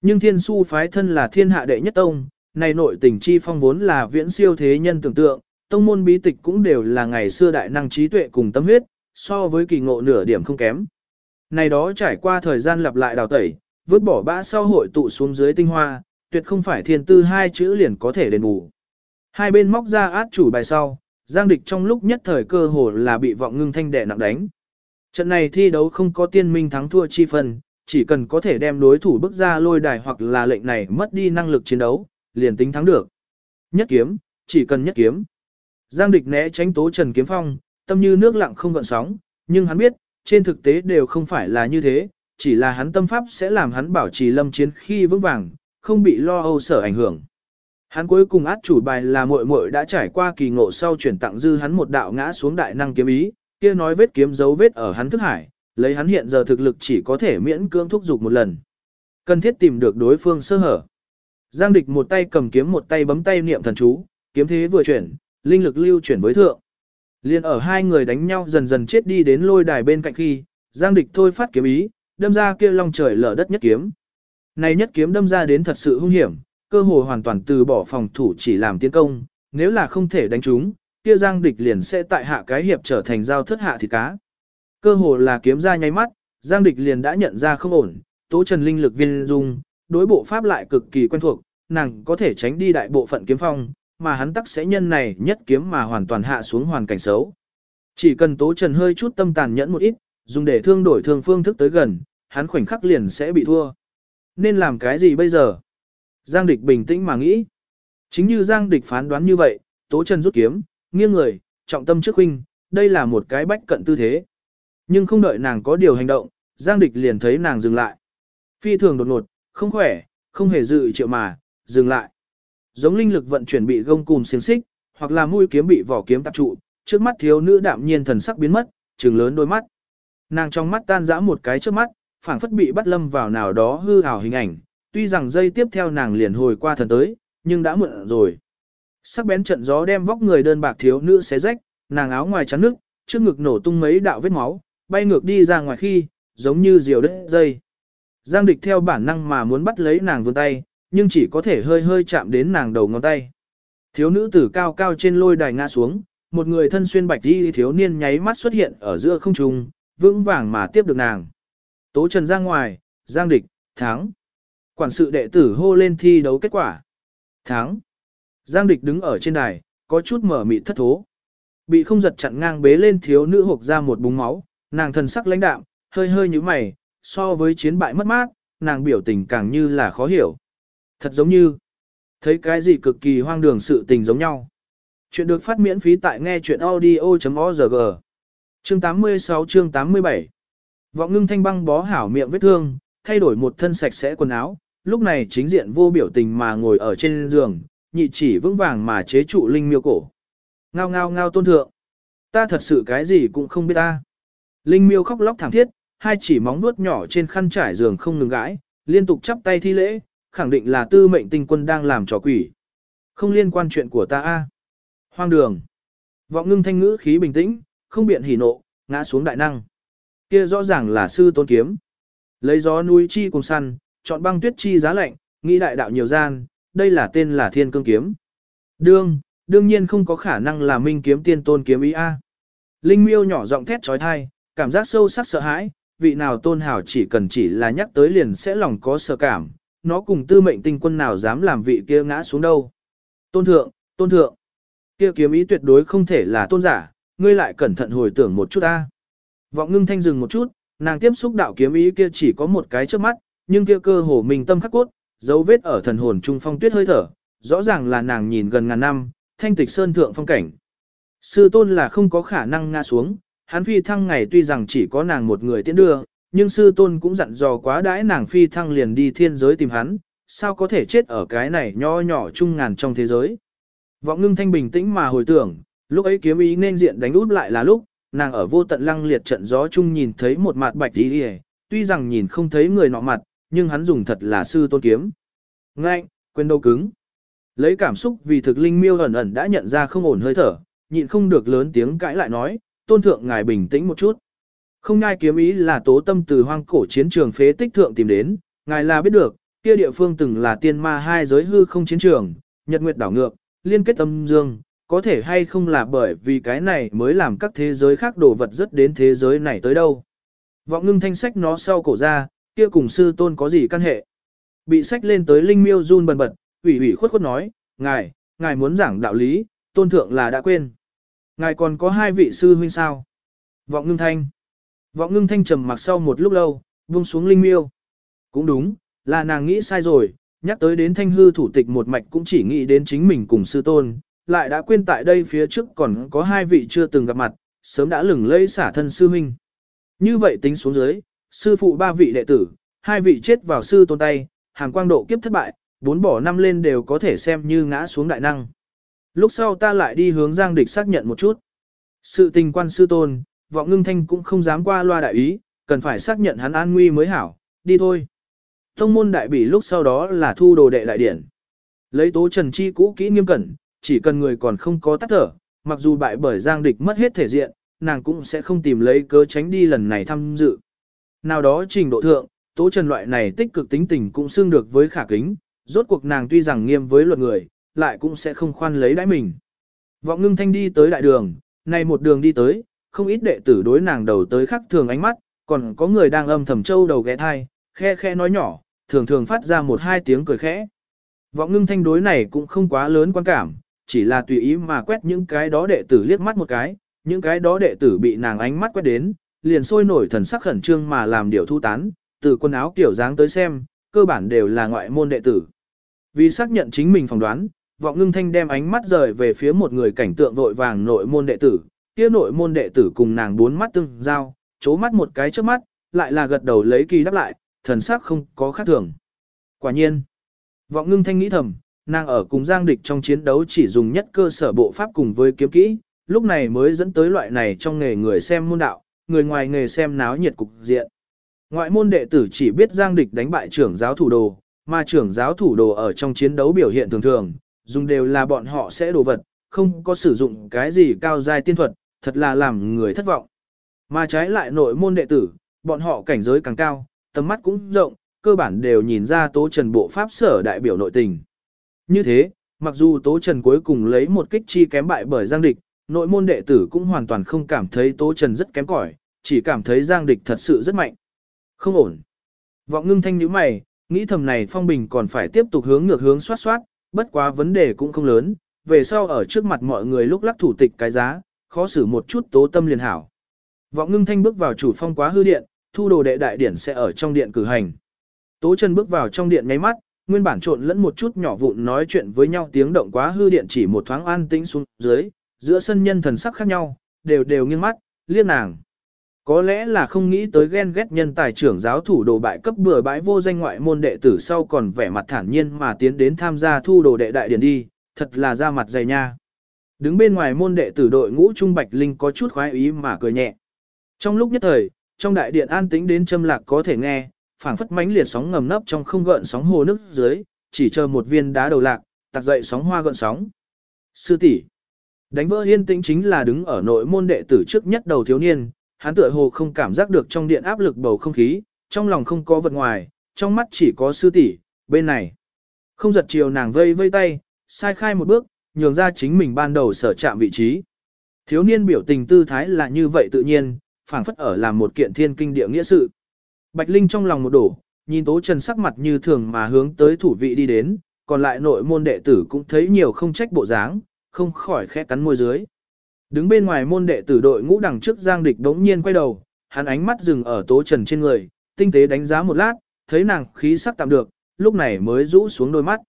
Nhưng thiên su phái thân là thiên hạ đệ nhất tông, này nội tình chi phong vốn là viễn siêu thế nhân tưởng tượng, tông môn bí tịch cũng đều là ngày xưa đại năng trí tuệ cùng tâm huyết, so với kỳ ngộ nửa điểm không kém. Này đó trải qua thời gian lặp lại đào tẩy, vứt bỏ bã sau hội tụ xuống dưới tinh hoa, tuyệt không phải thiên tư hai chữ liền có thể đền bù. Hai bên móc ra át chủ bài sau, Giang địch trong lúc nhất thời cơ hồ là bị vọng ngưng thanh đệ nặng đánh. Trận này thi đấu không có tiên minh thắng thua chi phần, chỉ cần có thể đem đối thủ bước ra lôi đài hoặc là lệnh này mất đi năng lực chiến đấu, liền tính thắng được. Nhất kiếm, chỉ cần nhất kiếm. Giang địch né tránh tố trần kiếm phong, tâm như nước lặng không gợn sóng, nhưng hắn biết, trên thực tế đều không phải là như thế, chỉ là hắn tâm pháp sẽ làm hắn bảo trì lâm chiến khi vững vàng, không bị lo âu sở ảnh hưởng. Hắn cuối cùng át chủ bài là muội muội đã trải qua kỳ ngộ sau chuyển tặng dư hắn một đạo ngã xuống đại năng kiếm ý, kia nói vết kiếm dấu vết ở hắn thức hải, lấy hắn hiện giờ thực lực chỉ có thể miễn cưỡng thúc giục một lần. Cần thiết tìm được đối phương sơ hở. Giang địch một tay cầm kiếm một tay bấm tay niệm thần chú, kiếm thế vừa chuyển, linh lực lưu chuyển với thượng. Liên ở hai người đánh nhau dần dần chết đi đến lôi đài bên cạnh khi, Giang địch thôi phát kiếm ý, đâm ra kia long trời lở đất nhất kiếm. Này nhất kiếm đâm ra đến thật sự hung hiểm, cơ hồ hoàn toàn từ bỏ phòng thủ chỉ làm tiến công, nếu là không thể đánh chúng, kia Giang địch liền sẽ tại hạ cái hiệp trở thành giao thất hạ thịt cá. Cơ hồ là kiếm ra nháy mắt, Giang địch liền đã nhận ra không ổn, tố trần linh lực viên dung, đối bộ pháp lại cực kỳ quen thuộc, nàng có thể tránh đi đại bộ phận kiếm phong, mà hắn tắc sẽ nhân này nhất kiếm mà hoàn toàn hạ xuống hoàn cảnh xấu. Chỉ cần tố trần hơi chút tâm tàn nhẫn một ít, dùng để thương đổi thương phương thức tới gần, hắn khoảnh khắc liền sẽ bị thua. Nên làm cái gì bây giờ? Giang địch bình tĩnh mà nghĩ. Chính như Giang địch phán đoán như vậy, tố trần rút kiếm, nghiêng người, trọng tâm trước huynh, đây là một cái bách cận tư thế. Nhưng không đợi nàng có điều hành động, Giang địch liền thấy nàng dừng lại. Phi thường đột ngột, không khỏe, không hề dự triệu mà, dừng lại. Giống linh lực vận chuyển bị gông cùm xiềng xích, hoặc là mũi kiếm bị vỏ kiếm tập trụ, trước mắt thiếu nữ đạm nhiên thần sắc biến mất, trừng lớn đôi mắt. Nàng trong mắt tan rã một cái trước mắt, phảng phất bị bắt lâm vào nào đó hư ảo hình ảnh, tuy rằng dây tiếp theo nàng liền hồi qua thần tới, nhưng đã muộn rồi. Sắc bén trận gió đem vóc người đơn bạc thiếu nữ xé rách, nàng áo ngoài chắn nước, trước ngực nổ tung mấy đạo vết máu, bay ngược đi ra ngoài khi, giống như diều đứt dây. Giang địch theo bản năng mà muốn bắt lấy nàng vươn tay, nhưng chỉ có thể hơi hơi chạm đến nàng đầu ngón tay. Thiếu nữ tử cao cao trên lôi đài ngã xuống, một người thân xuyên bạch đi thiếu niên nháy mắt xuất hiện ở giữa không trung, vững vàng mà tiếp được nàng. Tố Trần ra ngoài, Giang địch, thắng. Quản sự đệ tử hô lên thi đấu kết quả. Thắng. Giang địch đứng ở trên đài, có chút mở mịt thất thố. Bị không giật chặn ngang bế lên thiếu nữ hộp ra một búng máu, nàng thần sắc lãnh đạm, hơi hơi như mày, so với chiến bại mất mát, nàng biểu tình càng như là khó hiểu. Thật giống như, thấy cái gì cực kỳ hoang đường sự tình giống nhau. Chuyện được phát miễn phí tại nghe chuyện audio.org. Chương 86 chương 87 Vọng ngưng thanh băng bó hảo miệng vết thương, thay đổi một thân sạch sẽ quần áo, lúc này chính diện vô biểu tình mà ngồi ở trên giường, nhị chỉ vững vàng mà chế trụ linh miêu cổ. Ngao ngao ngao tôn thượng. Ta thật sự cái gì cũng không biết ta. Linh miêu khóc lóc thảm thiết, hai chỉ móng nuốt nhỏ trên khăn trải giường không ngừng gãi, liên tục chắp tay thi lễ, khẳng định là tư mệnh tinh quân đang làm trò quỷ. Không liên quan chuyện của ta a. Hoang đường. Vọng ngưng thanh ngữ khí bình tĩnh, không biện hỉ nộ, ngã xuống đại năng. Kia rõ ràng là sư tôn kiếm. Lấy gió núi chi cùng săn, chọn băng tuyết chi giá lạnh, nghĩ đại đạo nhiều gian, đây là tên là thiên cương kiếm. Đương, đương nhiên không có khả năng là minh kiếm tiên tôn kiếm ý a. Linh miêu nhỏ giọng thét trói thai, cảm giác sâu sắc sợ hãi, vị nào tôn hảo chỉ cần chỉ là nhắc tới liền sẽ lòng có sợ cảm, nó cùng tư mệnh tinh quân nào dám làm vị kia ngã xuống đâu. Tôn thượng, tôn thượng, kia kiếm ý tuyệt đối không thể là tôn giả, ngươi lại cẩn thận hồi tưởng một chút ta. Vọng ngưng thanh dừng một chút, nàng tiếp xúc đạo kiếm ý kia chỉ có một cái trước mắt, nhưng kia cơ hồ mình tâm khắc cốt, dấu vết ở thần hồn trung phong tuyết hơi thở, rõ ràng là nàng nhìn gần ngàn năm, thanh tịch sơn thượng phong cảnh. Sư tôn là không có khả năng ngã xuống, hắn phi thăng ngày tuy rằng chỉ có nàng một người tiễn đưa, nhưng sư tôn cũng dặn dò quá đãi nàng phi thăng liền đi thiên giới tìm hắn, sao có thể chết ở cái này nho nhỏ chung ngàn trong thế giới. Vọng ngưng thanh bình tĩnh mà hồi tưởng, lúc ấy kiếm ý nên diện đánh út lại là lúc, nàng ở vô tận lăng liệt trận gió chung nhìn thấy một mặt bạch đi hề, tuy rằng nhìn không thấy người nọ mặt, nhưng hắn dùng thật là sư tôn kiếm. Ngạnh, quên đâu cứng. Lấy cảm xúc vì thực linh miêu ẩn ẩn đã nhận ra không ổn hơi thở, nhịn không được lớn tiếng cãi lại nói, tôn thượng ngài bình tĩnh một chút. Không ngai kiếm ý là tố tâm từ hoang cổ chiến trường phế tích thượng tìm đến, ngài là biết được, kia địa phương từng là tiên ma hai giới hư không chiến trường, nhật nguyệt đảo ngược, liên kết âm dương, có thể hay không là bởi vì cái này mới làm các thế giới khác đổ vật rất đến thế giới này tới đâu. Vọng ngưng thanh sách nó sau cổ ra, kia cùng sư tôn có gì căn hệ. Bị sách lên tới linh miêu run bần bật, ủy ủy khuất khuất nói, ngài, ngài muốn giảng đạo lý, tôn thượng là đã quên. Ngài còn có hai vị sư huynh sao? Vọng ngưng thanh. Vọng ngưng thanh trầm mặc sau một lúc lâu, buông xuống linh miêu, cũng đúng, là nàng nghĩ sai rồi, nhắc tới đến thanh hư thủ tịch một mạch cũng chỉ nghĩ đến chính mình cùng sư tôn, lại đã quên tại đây phía trước còn có hai vị chưa từng gặp mặt, sớm đã lửng lẫy xả thân sư huynh. Như vậy tính xuống dưới, sư phụ ba vị đệ tử, hai vị chết vào sư tôn tay, hàng quang độ kiếp thất bại, bốn bỏ năm lên đều có thể xem như ngã xuống đại năng. Lúc sau ta lại đi hướng Giang Địch xác nhận một chút. Sự tình quan sư tôn, vọng ngưng thanh cũng không dám qua loa đại ý, cần phải xác nhận hắn an nguy mới hảo, đi thôi. Tông môn đại bỉ lúc sau đó là thu đồ đệ đại điển. Lấy tố trần chi cũ kỹ nghiêm cẩn, chỉ cần người còn không có tắt thở, mặc dù bại bởi Giang Địch mất hết thể diện, nàng cũng sẽ không tìm lấy cớ tránh đi lần này tham dự. Nào đó trình độ thượng, tố trần loại này tích cực tính tình cũng xương được với khả kính, rốt cuộc nàng tuy rằng nghiêm với luật người, lại cũng sẽ không khoan lấy đãi mình. Vọng ngưng thanh đi tới đại đường, này một đường đi tới, không ít đệ tử đối nàng đầu tới khắc thường ánh mắt, còn có người đang âm thầm châu đầu ghé thai, khe khe nói nhỏ, thường thường phát ra một hai tiếng cười khẽ. Vọng ngưng thanh đối này cũng không quá lớn quan cảm, chỉ là tùy ý mà quét những cái đó đệ tử liếc mắt một cái, những cái đó đệ tử bị nàng ánh mắt quét đến, liền sôi nổi thần sắc khẩn trương mà làm điều thu tán, từ quần áo kiểu dáng tới xem, cơ bản đều là ngoại môn đệ tử. Vì xác nhận chính mình phỏng đoán, vọng ngưng thanh đem ánh mắt rời về phía một người cảnh tượng vội vàng nội môn đệ tử, kia nội môn đệ tử cùng nàng bốn mắt tương giao, chố mắt một cái trước mắt, lại là gật đầu lấy kỳ đáp lại, thần sắc không có khác thường. Quả nhiên, vọng ngưng thanh nghĩ thầm, nàng ở cùng giang địch trong chiến đấu chỉ dùng nhất cơ sở bộ pháp cùng với kiếm kỹ, lúc này mới dẫn tới loại này trong nghề người xem môn đạo, người ngoài nghề xem náo nhiệt cục diện. Ngoại môn đệ tử chỉ biết giang địch đánh bại trưởng giáo thủ đồ, mà trưởng giáo thủ đồ ở trong chiến đấu biểu hiện thường thường, dùng đều là bọn họ sẽ đồ vật, không có sử dụng cái gì cao giai tiên thuật, thật là làm người thất vọng. Mà trái lại nội môn đệ tử, bọn họ cảnh giới càng cao, tầm mắt cũng rộng, cơ bản đều nhìn ra Tố Trần bộ pháp sở đại biểu nội tình. Như thế, mặc dù Tố Trần cuối cùng lấy một kích chi kém bại bởi Giang Địch, nội môn đệ tử cũng hoàn toàn không cảm thấy Tố Trần rất kém cỏi, chỉ cảm thấy Giang Địch thật sự rất mạnh. Không ổn. Vọng ngưng thanh nhíu mày, nghĩ thầm này Phong Bình còn phải tiếp tục hướng ngược hướng soát soát, bất quá vấn đề cũng không lớn, về sau ở trước mặt mọi người lúc lắc thủ tịch cái giá, khó xử một chút tố tâm liền hảo. Vọng ngưng thanh bước vào chủ phong quá hư điện, thu đồ đệ đại điển sẽ ở trong điện cử hành. Tố chân bước vào trong điện ngáy mắt, nguyên bản trộn lẫn một chút nhỏ vụn nói chuyện với nhau tiếng động quá hư điện chỉ một thoáng an tĩnh xuống dưới, giữa sân nhân thần sắc khác nhau, đều đều nghiêng mắt, liên nàng. Có lẽ là không nghĩ tới ghen ghét nhân tài trưởng giáo thủ đồ bại cấp bừa bãi vô danh ngoại môn đệ tử sau còn vẻ mặt thản nhiên mà tiến đến tham gia thu đồ đệ đại điển đi, thật là ra mặt dày nha. Đứng bên ngoài môn đệ tử đội ngũ Trung Bạch Linh có chút khoái ý mà cười nhẹ. Trong lúc nhất thời, trong đại điện an tĩnh đến châm lạc có thể nghe, phảng phất mánh liệt sóng ngầm nấp trong không gợn sóng hồ nước dưới, chỉ chờ một viên đá đầu lạc, tạc dậy sóng hoa gợn sóng. Sư tỷ, đánh vỡ yên tĩnh chính là đứng ở nội môn đệ tử trước nhất đầu thiếu niên, hắn tựa hồ không cảm giác được trong điện áp lực bầu không khí, trong lòng không có vật ngoài, trong mắt chỉ có sư tỷ, bên này. Không giật chiều nàng vây vây tay, sai khai một bước, nhường ra chính mình ban đầu sở chạm vị trí. Thiếu niên biểu tình tư thái là như vậy tự nhiên, phảng phất ở làm một kiện thiên kinh địa nghĩa sự. Bạch Linh trong lòng một đổ, nhìn Tố Trần sắc mặt như thường mà hướng tới thủ vị đi đến, còn lại nội môn đệ tử cũng thấy nhiều không trách bộ dáng, không khỏi khẽ cắn môi dưới. Đứng bên ngoài môn đệ tử đội ngũ đằng trước Giang Địch đống nhiên quay đầu, hắn ánh mắt dừng ở Tố Trần trên người, tinh tế đánh giá một lát, thấy nàng khí sắc tạm được, lúc này mới rũ xuống đôi mắt.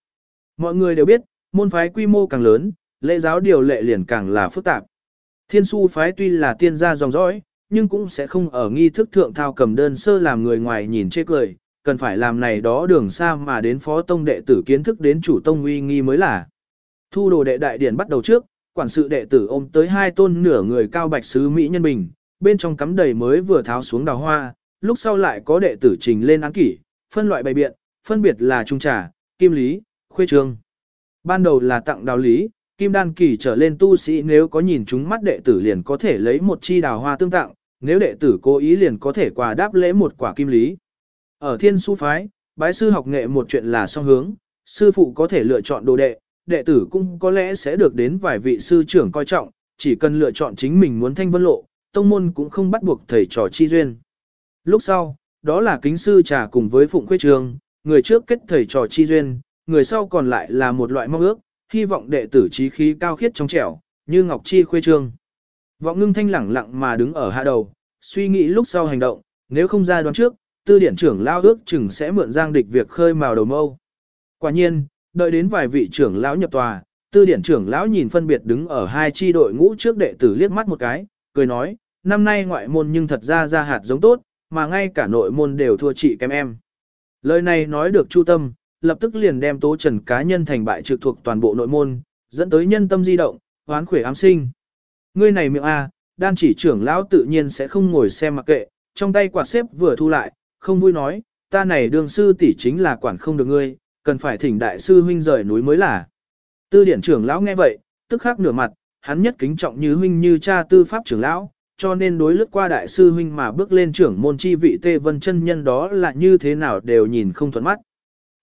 Mọi người đều biết, môn phái quy mô càng lớn, lễ giáo điều lệ liền càng là phức tạp. Thiên su phái tuy là tiên gia dòng dõi, nhưng cũng sẽ không ở nghi thức thượng thao cầm đơn sơ làm người ngoài nhìn chê cười, cần phải làm này đó đường xa mà đến phó tông đệ tử kiến thức đến chủ tông uy nghi mới là. Thu đồ đệ đại điển bắt đầu trước, quản sự đệ tử ôm tới hai tôn nửa người cao bạch sứ Mỹ nhân bình, bên trong cắm đầy mới vừa tháo xuống đào hoa, lúc sau lại có đệ tử trình lên án kỷ, phân loại bày biện, phân biệt là trung trà, kim lý, khuê trương. Ban đầu là tặng đào lý, kim đan kỳ trở lên tu sĩ nếu có nhìn chúng mắt đệ tử liền có thể lấy một chi đào hoa tương tặng, nếu đệ tử cố ý liền có thể quà đáp lễ một quả kim lý. Ở thiên su phái, bái sư học nghệ một chuyện là song hướng, sư phụ có thể lựa chọn đồ đệ, đệ tử cũng có lẽ sẽ được đến vài vị sư trưởng coi trọng, chỉ cần lựa chọn chính mình muốn thanh vân lộ, tông môn cũng không bắt buộc thầy trò chi duyên. Lúc sau, đó là kính sư trà cùng với phụng khuê trường, người trước kết thầy trò chi duyên, người sau còn lại là một loại mong ước, hy vọng đệ tử trí khí cao khiết trong trẻo, như ngọc chi khuê trương. Vọng ngưng thanh lẳng lặng mà đứng ở hạ đầu, suy nghĩ lúc sau hành động, nếu không ra đoán trước, tư điển trưởng lão ước chừng sẽ mượn giang địch việc khơi mào đầu mâu. Quả nhiên, đợi đến vài vị trưởng lão nhập tòa, tư điển trưởng lão nhìn phân biệt đứng ở hai chi đội ngũ trước đệ tử liếc mắt một cái, cười nói, năm nay ngoại môn nhưng thật ra ra hạt giống tốt, mà ngay cả nội môn đều thua chị kém em. Lời này nói được chu tâm, lập tức liền đem tố trần cá nhân thành bại trực thuộc toàn bộ nội môn, dẫn tới nhân tâm di động, hoán khỏe ám sinh. Ngươi này miệng A, đan chỉ trưởng lão tự nhiên sẽ không ngồi xem mặc kệ, trong tay quạt xếp vừa thu lại, không vui nói, ta này đường sư tỷ chính là quản không được ngươi, cần phải thỉnh đại sư huynh rời núi mới là. Tư điển trưởng lão nghe vậy, tức khắc nửa mặt, hắn nhất kính trọng như huynh như cha tư pháp trưởng lão, cho nên đối lướt qua đại sư huynh mà bước lên trưởng môn chi vị tê vân chân nhân đó là như thế nào đều nhìn không thuận mắt.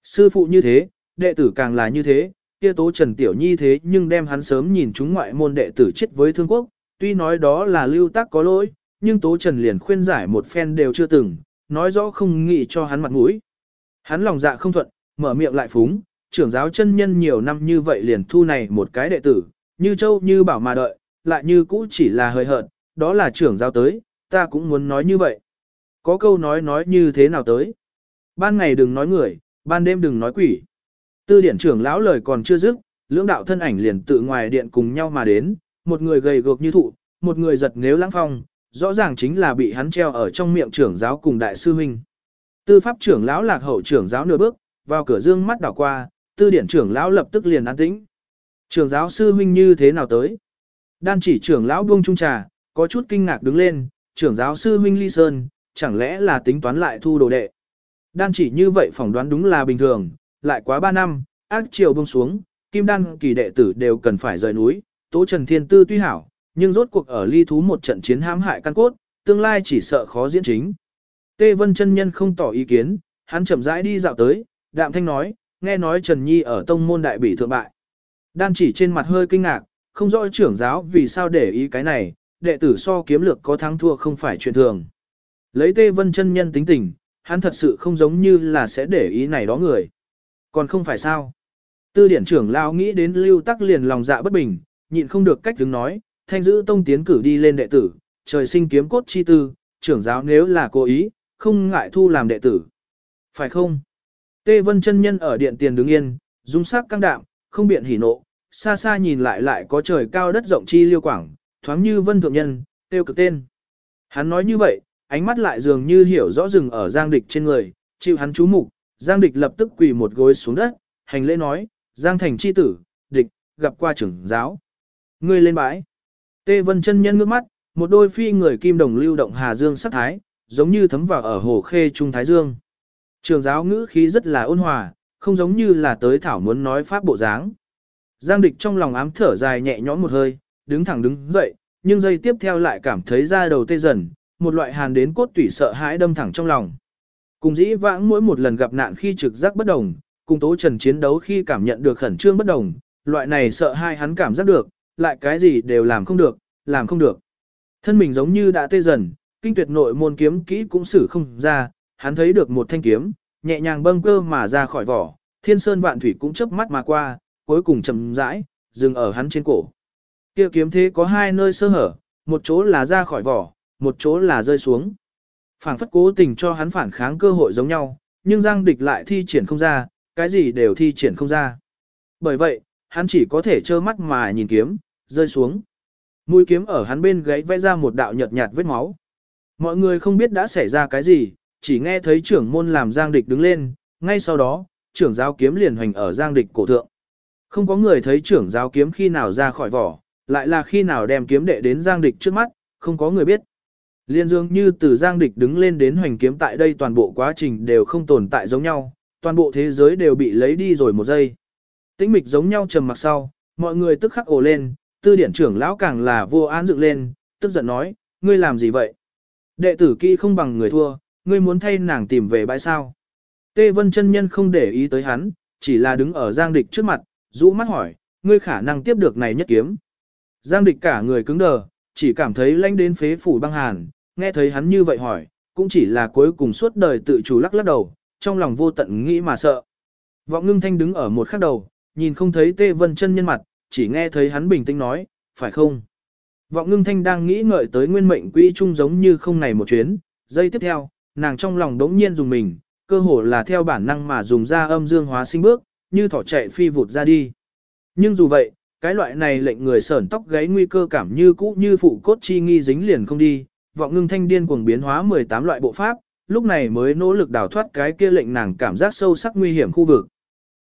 Sư phụ như thế, đệ tử càng là như thế, kia tố trần tiểu nhi thế nhưng đem hắn sớm nhìn chúng ngoại môn đệ tử chết với thương quốc, tuy nói đó là lưu tác có lỗi, nhưng tố trần liền khuyên giải một phen đều chưa từng, nói rõ không nghĩ cho hắn mặt mũi. Hắn lòng dạ không thuận, mở miệng lại phúng, trưởng giáo chân nhân nhiều năm như vậy liền thu này một cái đệ tử, như châu như bảo mà đợi, lại như cũ chỉ là hơi hợt, đó là trưởng giáo tới, ta cũng muốn nói như vậy. Có câu nói nói như thế nào tới? Ban ngày đừng nói người, ban đêm đừng nói quỷ. Tư điển trưởng lão lời còn chưa dứt, lưỡng đạo thân ảnh liền tự ngoài điện cùng nhau mà đến, một người gầy gược như thụ, một người giật nếu lãng phong, rõ ràng chính là bị hắn treo ở trong miệng trưởng giáo cùng đại sư huynh. Tư pháp trưởng lão lạc hậu trưởng giáo nửa bước, vào cửa dương mắt đảo qua, tư điển trưởng lão lập tức liền an tĩnh. Trưởng giáo sư huynh như thế nào tới? Đan chỉ trưởng lão buông trung trà, có chút kinh ngạc đứng lên, trưởng giáo sư huynh ly sơn, chẳng lẽ là tính toán lại thu đồ đệ. Đan chỉ như vậy phỏng đoán đúng là bình thường, lại quá 3 năm, ác triều buông xuống, kim đan kỳ đệ tử đều cần phải rời núi, tố trần thiên tư tuy hảo, nhưng rốt cuộc ở ly thú một trận chiến hãm hại căn cốt, tương lai chỉ sợ khó diễn chính. Tê Vân chân nhân không tỏ ý kiến, hắn chậm rãi đi dạo tới, đạm thanh nói, nghe nói Trần Nhi ở tông môn đại bỉ thượng bại. Đan chỉ trên mặt hơi kinh ngạc, không rõ trưởng giáo vì sao để ý cái này, đệ tử so kiếm lược có thắng thua không phải chuyện thường. Lấy Tê Vân chân nhân tính tình, hắn thật sự không giống như là sẽ để ý này đó người. Còn không phải sao. Tư điển trưởng lao nghĩ đến lưu tắc liền lòng dạ bất bình, nhịn không được cách đứng nói, thanh giữ tông tiến cử đi lên đệ tử, trời sinh kiếm cốt chi tư, trưởng giáo nếu là cố ý, không ngại thu làm đệ tử. Phải không? Tê Vân chân nhân ở điện tiền đứng yên, dung sắc căng đạm, không biện hỉ nộ, xa xa nhìn lại lại có trời cao đất rộng chi liêu quảng, thoáng như vân thượng nhân, tiêu cực tên. Hắn nói như vậy, ánh mắt lại dường như hiểu rõ rừng ở giang địch trên người, chịu hắn chú mục, giang địch lập tức quỳ một gối xuống đất, hành lễ nói, giang thành chi tử, địch, gặp qua trưởng giáo. Ngươi lên bãi. Tê Vân chân nhân ngước mắt, một đôi phi người kim đồng lưu động hà dương sắc thái, giống như thấm vào ở hồ khê trung thái dương. Trường giáo ngữ khí rất là ôn hòa, không giống như là tới thảo muốn nói pháp bộ dáng. Giang địch trong lòng ám thở dài nhẹ nhõm một hơi, đứng thẳng đứng dậy, nhưng giây tiếp theo lại cảm thấy da đầu tê dần, một loại hàn đến cốt tủy sợ hãi đâm thẳng trong lòng. Cùng dĩ vãng mỗi một lần gặp nạn khi trực giác bất đồng, cùng tố trần chiến đấu khi cảm nhận được khẩn trương bất đồng, loại này sợ hai hắn cảm giác được, lại cái gì đều làm không được, làm không được. Thân mình giống như đã tê dần, kinh tuyệt nội môn kiếm kỹ cũng xử không ra, hắn thấy được một thanh kiếm, nhẹ nhàng bâng cơ mà ra khỏi vỏ, thiên sơn vạn thủy cũng chớp mắt mà qua, cuối cùng chậm rãi, dừng ở hắn trên cổ. Kia kiếm thế có hai nơi sơ hở, một chỗ là ra khỏi vỏ, một chỗ là rơi xuống. Phảng phất cố tình cho hắn phản kháng cơ hội giống nhau, nhưng Giang địch lại thi triển không ra, cái gì đều thi triển không ra. Bởi vậy, hắn chỉ có thể trơ mắt mà nhìn kiếm, rơi xuống. Mũi kiếm ở hắn bên gáy vẽ ra một đạo nhợt nhạt vết máu. Mọi người không biết đã xảy ra cái gì, chỉ nghe thấy trưởng môn làm Giang Địch đứng lên, ngay sau đó, trưởng giáo kiếm liền hoành ở Giang Địch cổ thượng. Không có người thấy trưởng giáo kiếm khi nào ra khỏi vỏ, lại là khi nào đem kiếm đệ đến Giang Địch trước mắt, không có người biết. Liên dương như từ Giang Địch đứng lên đến hoành kiếm tại đây toàn bộ quá trình đều không tồn tại giống nhau, toàn bộ thế giới đều bị lấy đi rồi một giây. Tĩnh mịch giống nhau trầm mặc sau, mọi người tức khắc ồ lên, tư điển trưởng lão càng là vô án dựng lên, tức giận nói, ngươi làm gì vậy? Đệ tử kỹ không bằng người thua, ngươi muốn thay nàng tìm về bãi sao. Tê Vân chân nhân không để ý tới hắn, chỉ là đứng ở Giang Địch trước mặt, rũ mắt hỏi, ngươi khả năng tiếp được này nhất kiếm. Giang Địch cả người cứng đờ, chỉ cảm thấy lanh đến phế phủ băng hàn, nghe thấy hắn như vậy hỏi, cũng chỉ là cuối cùng suốt đời tự chủ lắc lắc đầu, trong lòng vô tận nghĩ mà sợ. Vọng ngưng thanh đứng ở một khắc đầu, nhìn không thấy Tê Vân chân nhân mặt, chỉ nghe thấy hắn bình tĩnh nói, phải không? Vọng ngưng thanh đang nghĩ ngợi tới nguyên mệnh quỹ chung giống như không này một chuyến, giây tiếp theo, nàng trong lòng đống nhiên dùng mình, cơ hồ là theo bản năng mà dùng ra âm dương hóa sinh bước, như thỏ chạy phi vụt ra đi. Nhưng dù vậy, cái loại này lệnh người sởn tóc gáy nguy cơ cảm như cũ như phụ cốt chi nghi dính liền không đi, vọng ngưng thanh điên cuồng biến hóa 18 loại bộ pháp, lúc này mới nỗ lực đào thoát cái kia lệnh nàng cảm giác sâu sắc nguy hiểm khu vực.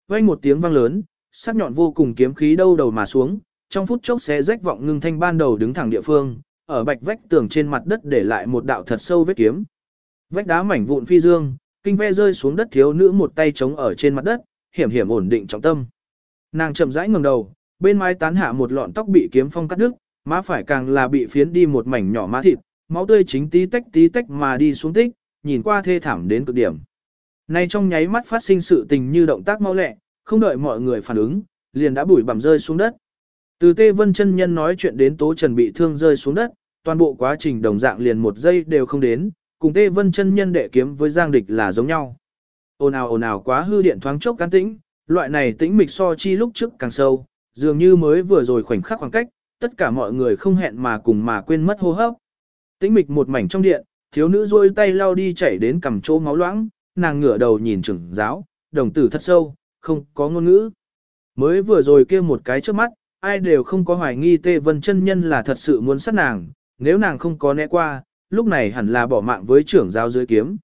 Vang một tiếng vang lớn, sắc nhọn vô cùng kiếm khí đâu đầu mà xuống, trong phút chốc xé rách vọng ngưng thanh ban đầu đứng thẳng địa phương, ở bạch vách tường trên mặt đất để lại một đạo thật sâu vết kiếm. Vách đá mảnh vụn phi dương, kinh ve rơi xuống đất thiếu nữ một tay chống ở trên mặt đất, hiểm hiểm ổn định trọng tâm. Nàng chậm rãi ngẩng đầu, bên mái tán hạ một lọn tóc bị kiếm phong cắt đứt, má phải càng là bị phiến đi một mảnh nhỏ má thịt, máu tươi chính tí tách tí tách mà đi xuống tích, nhìn qua thê thảm đến cực điểm. Nay trong nháy mắt phát sinh sự tình như động tác mau lẹ, không đợi mọi người phản ứng, liền đã bụi bặm rơi xuống đất. Từ Tê Vân chân nhân nói chuyện đến Tố Trần bị thương rơi xuống đất, toàn bộ quá trình đồng dạng liền một giây đều không đến, cùng Tê Vân chân nhân đệ kiếm với Giang Địch là giống nhau. Ồn ào ồn ào quá hư điện thoáng chốc cán tĩnh, loại này tĩnh mịch so chi lúc trước càng sâu, dường như mới vừa rồi khoảnh khắc khoảng cách, tất cả mọi người không hẹn mà cùng mà quên mất hô hấp. Tĩnh mịch một mảnh trong điện, thiếu nữ rôi tay lao đi chảy đến cầm chỗ máu loãng, nàng ngửa đầu nhìn trưởng giáo, đồng tử thật sâu, không có ngôn ngữ. Mới vừa rồi kia một cái trước mắt, ai đều không có hoài nghi Tê Vân chân nhân là thật sự muốn sát nàng, nếu nàng không có né qua, lúc này hẳn là bỏ mạng với trưởng giáo dưới kiếm.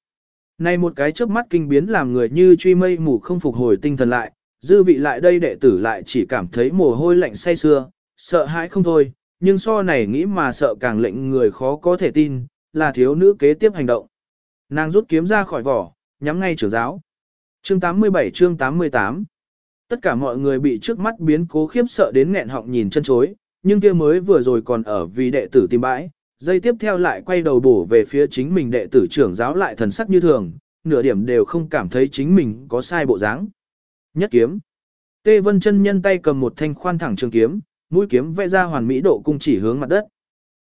Này một cái chớp mắt kinh biến làm người như truy mây mù không phục hồi tinh thần lại, dư vị lại đây đệ tử lại chỉ cảm thấy mồ hôi lạnh say xưa, sợ hãi không thôi, nhưng so này nghĩ mà sợ càng lệnh người khó có thể tin, là thiếu nữ kế tiếp hành động. Nàng rút kiếm ra khỏi vỏ, nhắm ngay trưởng giáo. Chương 87 chương 88 Tất cả mọi người bị trước mắt biến cố khiếp sợ đến nghẹn họng nhìn chân chối, nhưng kia mới vừa rồi còn ở vì đệ tử tìm bãi, dây tiếp theo lại quay đầu bổ về phía chính mình đệ tử trưởng giáo lại thần sắc như thường, nửa điểm đều không cảm thấy chính mình có sai bộ dáng. Nhất kiếm. Tê Vân chân nhân tay cầm một thanh khoan thẳng trường kiếm, mũi kiếm vẽ ra hoàn mỹ độ cung chỉ hướng mặt đất.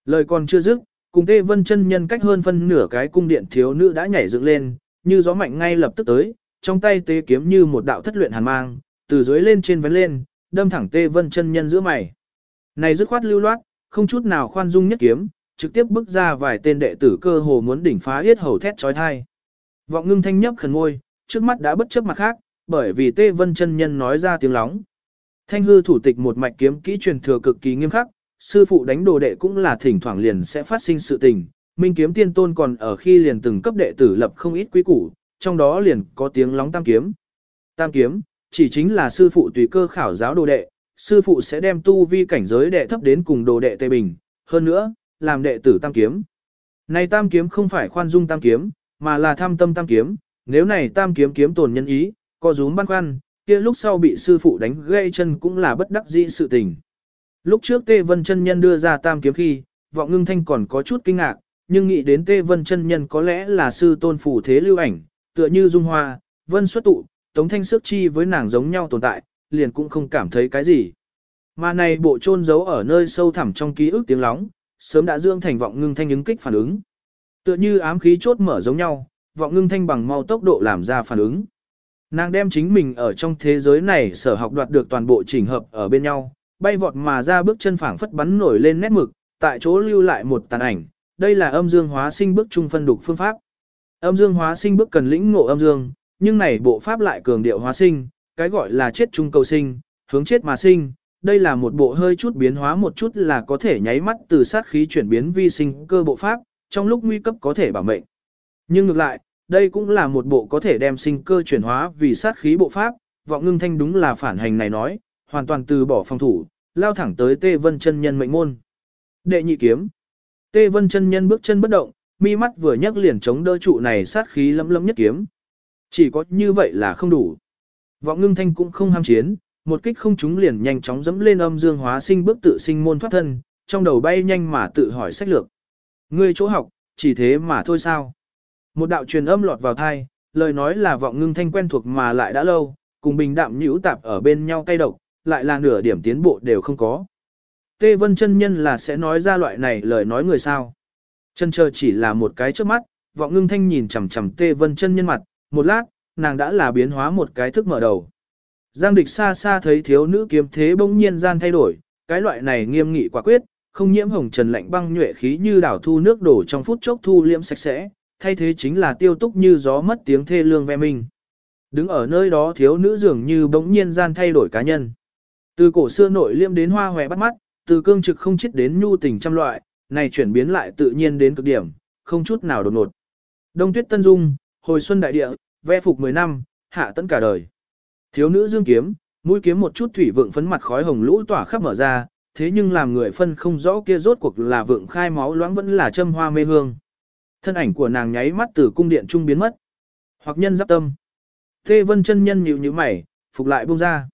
Lời còn chưa dứt, cùng Tê Vân chân nhân cách hơn phân nửa cái cung điện thiếu nữ đã nhảy dựng lên, như gió mạnh ngay lập tức tới, trong tay tê kiếm như một đạo thất luyện hàn mang, từ dưới lên trên vén lên, đâm thẳng Tê Vân chân nhân giữa mày. Này dứt khoát lưu loát, không chút nào khoan dung nhất kiếm, trực tiếp bước ra vài tên đệ tử cơ hồ muốn đỉnh phá yết hầu thét chói tai. Vọng ngưng thanh nhấp khẩn ngôi, trước mắt đã bất chấp mặt khác, bởi vì Tê Vân chân nhân nói ra tiếng lóng. Thanh hư thủ tịch một mạch kiếm kỹ truyền thừa cực kỳ nghiêm khắc, sư phụ đánh đồ đệ cũng là thỉnh thoảng liền sẽ phát sinh sự tình. Minh kiếm tiên tôn còn ở khi liền từng cấp đệ tử lập không ít quý củ, trong đó liền có tiếng lóng tam kiếm. Tam kiếm, chỉ chính là sư phụ tùy cơ khảo giáo đồ đệ, sư phụ sẽ đem tu vi cảnh giới đệ thấp đến cùng đồ đệ tề bình, hơn nữa, làm đệ tử tam kiếm. Này tam kiếm không phải khoan dung tam kiếm, mà là tham tâm tam kiếm, nếu này tam kiếm kiếm tồn nhân ý, có rúm băn khoăn, kia lúc sau bị sư phụ đánh gãy chân cũng là bất đắc dĩ sự tình. Lúc trước Tê Vân chân nhân đưa ra tam kiếm khi, vọng ngưng thanh còn có chút kinh ngạc, nhưng nghĩ đến Tê Vân chân nhân có lẽ là sư tôn phủ thế lưu ảnh, tựa như dung hoa, vân xuất tụ, tống thanh sức chi với nàng giống nhau tồn tại, liền cũng không cảm thấy cái gì. Mà này bộ trôn giấu ở nơi sâu thẳm trong ký ức tiếng lóng, sớm đã dương thành vọng ngưng thanh ứng kích phản ứng. Tựa như ám khí chốt mở giống nhau, vọng ngưng thanh bằng mau tốc độ làm ra phản ứng. Nàng đem chính mình ở trong thế giới này sở học đoạt được toàn bộ chỉnh hợp ở bên nhau, bay vọt mà ra bước chân phảng phất bắn nổi lên nét mực, tại chỗ lưu lại một tàn ảnh, đây là âm dương hóa sinh bước trung phân đục phương pháp. Âm dương hóa sinh bước cần lĩnh ngộ âm dương, nhưng này bộ pháp lại cường điệu hóa sinh, cái gọi là chết trung cầu sinh, hướng chết mà sinh, đây là một bộ hơi chút biến hóa một chút là có thể nháy mắt từ sát khí chuyển biến vi sinh cơ bộ pháp, trong lúc nguy cấp có thể bảo mệnh. Nhưng ngược lại, đây cũng là một bộ có thể đem sinh cơ chuyển hóa vì sát khí bộ pháp, vọng ngưng thanh đúng là phản hành này nói, hoàn toàn từ bỏ phòng thủ, lao thẳng tới Tê Vân chân nhân mệnh môn. Đệ nhị kiếm. Tê Vân chân nhân bước chân bất động, mi mắt vừa nhấc liền chống đỡ trụ này sát khí lấm lấm nhất kiếm. Chỉ có như vậy là không đủ. Vọng ngưng thanh cũng không ham chiến, một kích không trúng liền nhanh chóng dẫm lên âm dương hóa sinh bước tự sinh môn thoát thân, trong đầu bay nhanh mà tự hỏi sách lược. Ngươi chỗ học, chỉ thế mà thôi sao? Một đạo truyền âm lọt vào thai, lời nói là vọng ngưng thanh quen thuộc mà lại đã lâu, cùng bình đạm nhũ tạp ở bên nhau cay độc, lại là nửa điểm tiến bộ đều không có. Tê Vân chân nhân là sẽ nói ra loại này lời nói người sao. Chân chờ chỉ là một cái trước mắt, vọng ngưng thanh nhìn chằm chằm Tê Vân chân nhân mặt, một lát, nàng đã là biến hóa một cái thức mở đầu. Giang địch xa xa thấy thiếu nữ kiếm thế bỗng nhiên gian thay đổi, cái loại này nghiêm nghị quả quyết, không nhiễm hồng trần lạnh băng nhuệ khí như đảo thu nước đổ trong phút chốc thu liễm sạch sẽ, thay thế chính là tiêu túc như gió mất tiếng thê lương ve mình, Đứng ở nơi đó thiếu nữ dường như bỗng nhiên gian thay đổi cá nhân. Từ cổ xưa nội liêm đến hoa hòe bắt mắt, từ cương trực không chết đến nhu tình trăm loại, này chuyển biến lại tự nhiên đến cực điểm, không chút nào đột ngột. Đông tuyết tân dung, hồi xuân đại địa, ve phục 10 năm, hạ tận cả đời. Thiếu nữ dương kiếm, mũi kiếm một chút thủy vượng phấn mặt khói hồng lũ tỏa khắp mở ra, thế nhưng làm người phân không rõ kia rốt cuộc là vượng khai máu loãng vẫn là châm hoa mê hương. Thân ảnh của nàng nháy mắt từ cung điện trung biến mất. Hoặc nhân giáp tâm. Tê vân chân nhân nhíu nhíu mày, phục lại buông ra.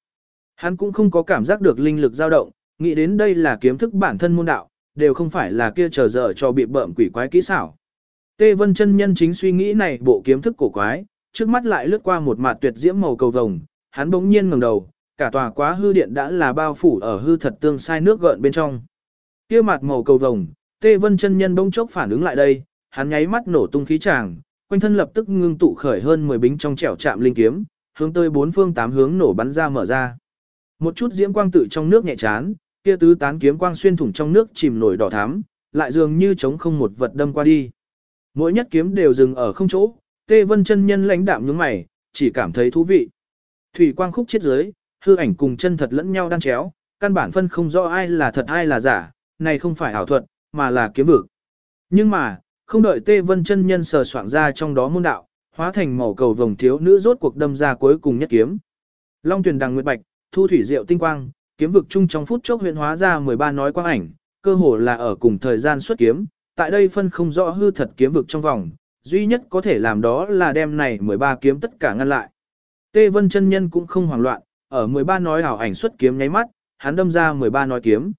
Hắn cũng không có cảm giác được linh lực dao động, nghĩ đến đây là kiếm thức bản thân môn đạo, đều không phải là kia chờ dở cho bị bợm quỷ quái kỹ xảo. Tê vân chân nhân chính suy nghĩ này bộ kiếm thức cổ quái, trước mắt lại lướt qua một mặt tuyệt diễm màu cầu vồng, hắn bỗng nhiên ngẩng đầu, cả tòa quá hư điện đã là bao phủ ở hư thật tương sai nước gợn bên trong. Kia mặt màu cầu vồng, Tê Vân chân nhân bỗng chốc phản ứng lại đây, hắn nháy mắt nổ tung khí tràng, quanh thân lập tức ngưng tụ khởi hơn 10 bính trong trẻo chạm linh kiếm, hướng tới bốn phương tám hướng nổ bắn ra mở ra. Một chút diễm quang tự trong nước nhẹ chán, kia tứ tán kiếm quang xuyên thủng trong nước chìm nổi đỏ thắm, lại dường như chống không một vật đâm qua đi. Mỗi nhất kiếm đều dừng ở không chỗ, Tê Vân chân nhân lãnh đạm nhướng mày, chỉ cảm thấy thú vị. Thủy quang khúc chết dưới, hư ảnh cùng chân thật lẫn nhau đan chéo, căn bản phân không rõ ai là thật ai là giả, này không phải ảo thuật, mà là kiếm vực. Nhưng mà, không đợi Tê Vân chân nhân sờ soạn ra trong đó môn đạo, hóa thành màu cầu vồng thiếu nữ rốt cuộc đâm ra cuối cùng nhất kiếm. Long truyền đằng nguyệt bạch, thu thủy diệu tinh quang, kiếm vực chung trong phút chốc huyện hóa ra 13 nói quang ảnh, cơ hồ là ở cùng thời gian xuất kiếm, tại đây phân không rõ hư thật kiếm vực trong vòng, duy nhất có thể làm đó là đem này 13 kiếm tất cả ngăn lại. Tê Vân chân nhân cũng không hoảng loạn, ở 13 nói ảo ảnh xuất kiếm nháy mắt, hắn đâm ra 13 nói kiếm.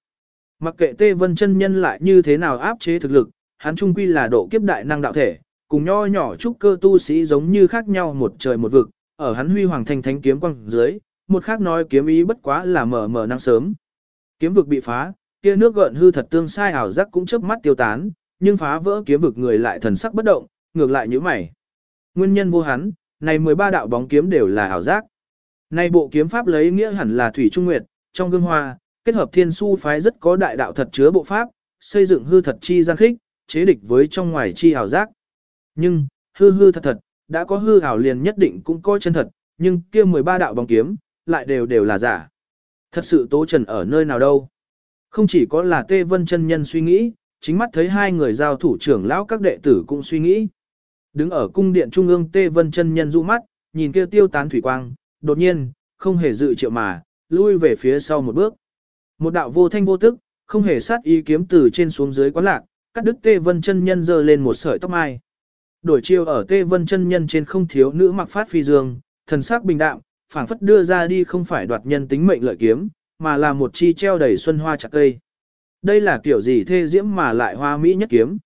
Mặc kệ Tê Vân chân nhân lại như thế nào áp chế thực lực, hắn trung quy là độ kiếp đại năng đạo thể, cùng nho nhỏ trúc cơ tu sĩ giống như khác nhau một trời một vực, ở hắn huy hoàng thành thánh kiếm quang dưới, một khác nói kiếm ý bất quá là mở mở năng sớm. Kiếm vực bị phá, kia nước gợn hư thật tương sai ảo giác cũng chớp mắt tiêu tán, nhưng phá vỡ kiếm vực người lại thần sắc bất động, ngược lại như mày. Nguyên nhân vô hắn, này 13 đạo bóng kiếm đều là ảo giác. Này bộ kiếm pháp lấy nghĩa hẳn là thủy trung nguyệt, trong gương hoa, kết hợp thiên su phái rất có đại đạo thật chứa bộ pháp, xây dựng hư thật chi gian khích, chế địch với trong ngoài chi hào giác. Nhưng, hư hư thật thật, đã có hư hào liền nhất định cũng có chân thật, nhưng kia 13 đạo bóng kiếm, lại đều đều là giả. Thật sự tố trần ở nơi nào đâu. Không chỉ có là Tê Vân chân nhân suy nghĩ, chính mắt thấy hai người giao thủ trưởng lão các đệ tử cũng suy nghĩ. Đứng ở cung điện trung ương Tê Vân chân nhân du mắt, nhìn kia tiêu tán thủy quang, đột nhiên, không hề dự triệu mà, lui về phía sau một bước. Một đạo vô thanh vô tức, không hề sát ý kiếm từ trên xuống dưới quán lạc, cắt đứt Tê Vân chân nhân giơ lên một sợi tóc mai. Đổi chiều ở Tê Vân chân nhân trên không thiếu nữ mặc phát phi dương, thần sắc bình đạm, phảng phất đưa ra đi không phải đoạt nhân tính mệnh lợi kiếm, mà là một chi treo đầy xuân hoa chặt cây. Đây là kiểu gì thê diễm mà lại hoa mỹ nhất kiếm.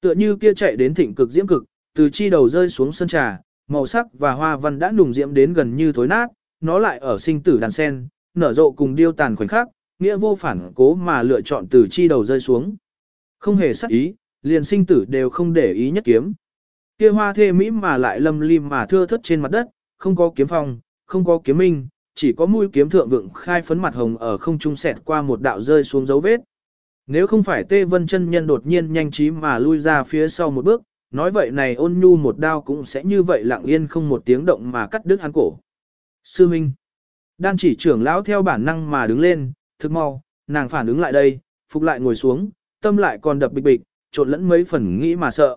Tựa như kia chạy đến thịnh cực diễm cực, từ chi đầu rơi xuống sân trà, màu sắc và hoa văn đã nùng diễm đến gần như thối nát, nó lại ở sinh tử đàn sen, nở rộ cùng điêu tàn khoảnh khắc, nghĩa vô phản cố mà lựa chọn từ chi đầu rơi xuống. Không hề sắc ý, liền sinh tử đều không để ý nhất kiếm. Kia hoa thê mỹ mà lại lâm lim mà thưa thất trên mặt đất, không có kiếm phong, không có kiếm minh, chỉ có mũi kiếm thượng vượng khai phấn mặt hồng ở không trung sẹt qua một đạo rơi xuống dấu vết. Nếu không phải Tê Vân chân nhân đột nhiên nhanh trí mà lui ra phía sau một bước, nói vậy này ôn nhu một đao cũng sẽ như vậy lặng yên không một tiếng động mà cắt đứt hắn cổ. Sư Minh. Đan chỉ trưởng lão theo bản năng mà đứng lên, thực mau, nàng phản ứng lại đây, phục lại ngồi xuống, tâm lại còn đập bịch bịch, trộn lẫn mấy phần nghĩ mà sợ.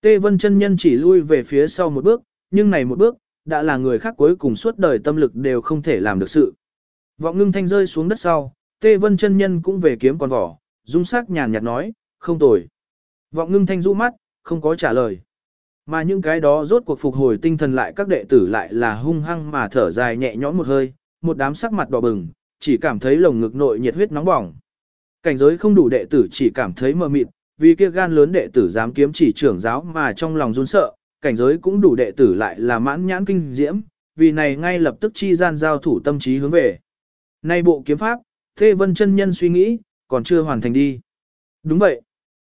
Tê Vân chân nhân chỉ lui về phía sau một bước, nhưng này một bước, đã là người khác cuối cùng suốt đời tâm lực đều không thể làm được sự. Vọng ngưng thanh rơi xuống đất sau, Tê Vân chân nhân cũng về kiếm con vỏ, dung sắc nhàn nhạt nói, không tồi. Vọng ngưng thanh rũ mắt, không có trả lời. Mà những cái đó rốt cuộc phục hồi tinh thần lại các đệ tử lại là hung hăng mà thở dài nhẹ nhõm một hơi, một đám sắc mặt đỏ bừng, chỉ cảm thấy lồng ngực nội nhiệt huyết nóng bỏng. Cảnh giới không đủ đệ tử chỉ cảm thấy mờ mịt, vì kia gan lớn đệ tử dám kiếm chỉ trưởng giáo mà trong lòng run sợ, cảnh giới cũng đủ đệ tử lại là mãn nhãn kinh diễm, vì này ngay lập tức chi gian giao thủ tâm trí hướng về. Nay bộ kiếm pháp, Thê Vân chân nhân suy nghĩ, còn chưa hoàn thành đi. Đúng vậy.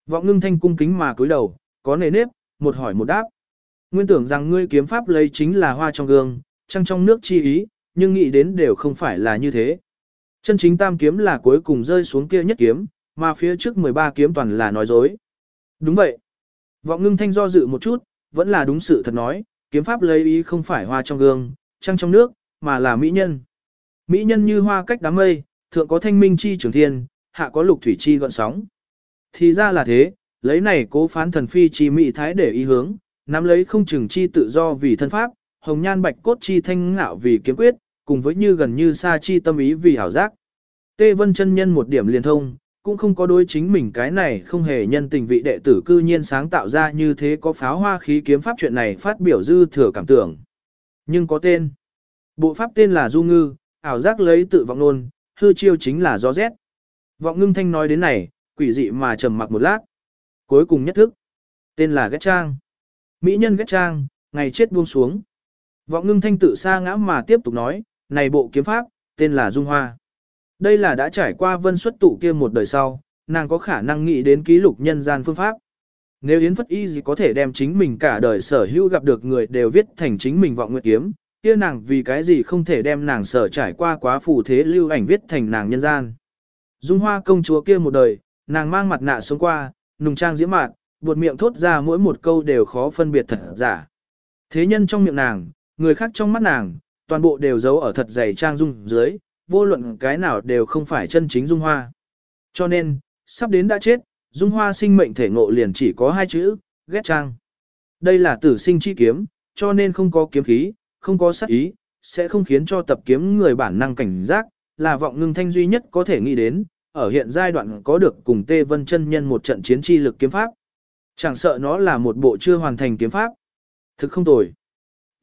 Vọng ngưng thanh cung kính mà cúi đầu, có nề nếp, một hỏi một đáp. Nguyên tưởng rằng ngươi kiếm pháp lấy chính là hoa trong gương, trăng trong nước chi ý, nhưng nghĩ đến đều không phải là như thế. Chân chính tam kiếm là cuối cùng rơi xuống kia nhất kiếm, mà phía trước 13 kiếm toàn là nói dối. Đúng vậy. Vọng ngưng thanh do dự một chút, vẫn là đúng sự thật nói, kiếm pháp lấy ý không phải hoa trong gương, trăng trong nước, mà là mỹ nhân. Mỹ nhân như hoa cách đám mây, thượng có thanh minh chi trường thiên, hạ có lục thủy chi gọn sóng. Thì ra là thế, lấy này cố phán thần phi chi mỹ thái để ý hướng, nắm lấy không chừng chi tự do vì thân pháp, hồng nhan bạch cốt chi thanh ngạo vì kiếm quyết, cùng với như gần như xa chi tâm ý vì hảo giác. Tê Vân chân nhân một điểm liền thông, cũng không có đối chính mình cái này không hề nhân tình vị đệ tử cư nhiên sáng tạo ra như thế có pháo hoa khí kiếm pháp chuyện này phát biểu dư thừa cảm tưởng. Nhưng có tên. Bộ pháp tên là Du Ngư, ảo giác lấy tự vọng nôn, hư chiêu chính là gió rét. Vọng ngưng thanh nói đến này, quỷ dị mà trầm mặc một lát. Cuối cùng nhất thức. Tên là Ghét Trang. Mỹ nhân Ghét Trang, ngày chết buông xuống. Vọng ngưng thanh tự xa ngã mà tiếp tục nói, này bộ kiếm pháp, tên là Dung Hoa. Đây là đã trải qua vân xuất tụ kia một đời sau, nàng có khả năng nghĩ đến ký lục nhân gian phương pháp. Nếu Yến Phất Y gì có thể đem chính mình cả đời sở hữu gặp được người đều viết thành chính mình vọng nguyện kiếm, kia nàng vì cái gì không thể đem nàng sở trải qua quá phù thế lưu ảnh viết thành nàng nhân gian. Dung hoa công chúa kia một đời, nàng mang mặt nạ xuống qua, nùng trang diễm mạn, buột miệng thốt ra mỗi một câu đều khó phân biệt thật giả. Thế nhân trong miệng nàng, người khác trong mắt nàng, toàn bộ đều giấu ở thật dày trang dung dưới, vô luận cái nào đều không phải chân chính dung hoa. Cho nên, sắp đến đã chết, dung hoa sinh mệnh thể ngộ liền chỉ có hai chữ, ghét trang. Đây là tử sinh chi kiếm, cho nên không có kiếm khí, không có sát ý, sẽ không khiến cho tập kiếm người bản năng cảnh giác, là vọng ngưng thanh duy nhất có thể nghĩ đến, ở hiện giai đoạn có được cùng Tê Vân chân nhân một trận chiến chi lực kiếm pháp. Chẳng sợ nó là một bộ chưa hoàn thành kiếm pháp. Thực không tồi.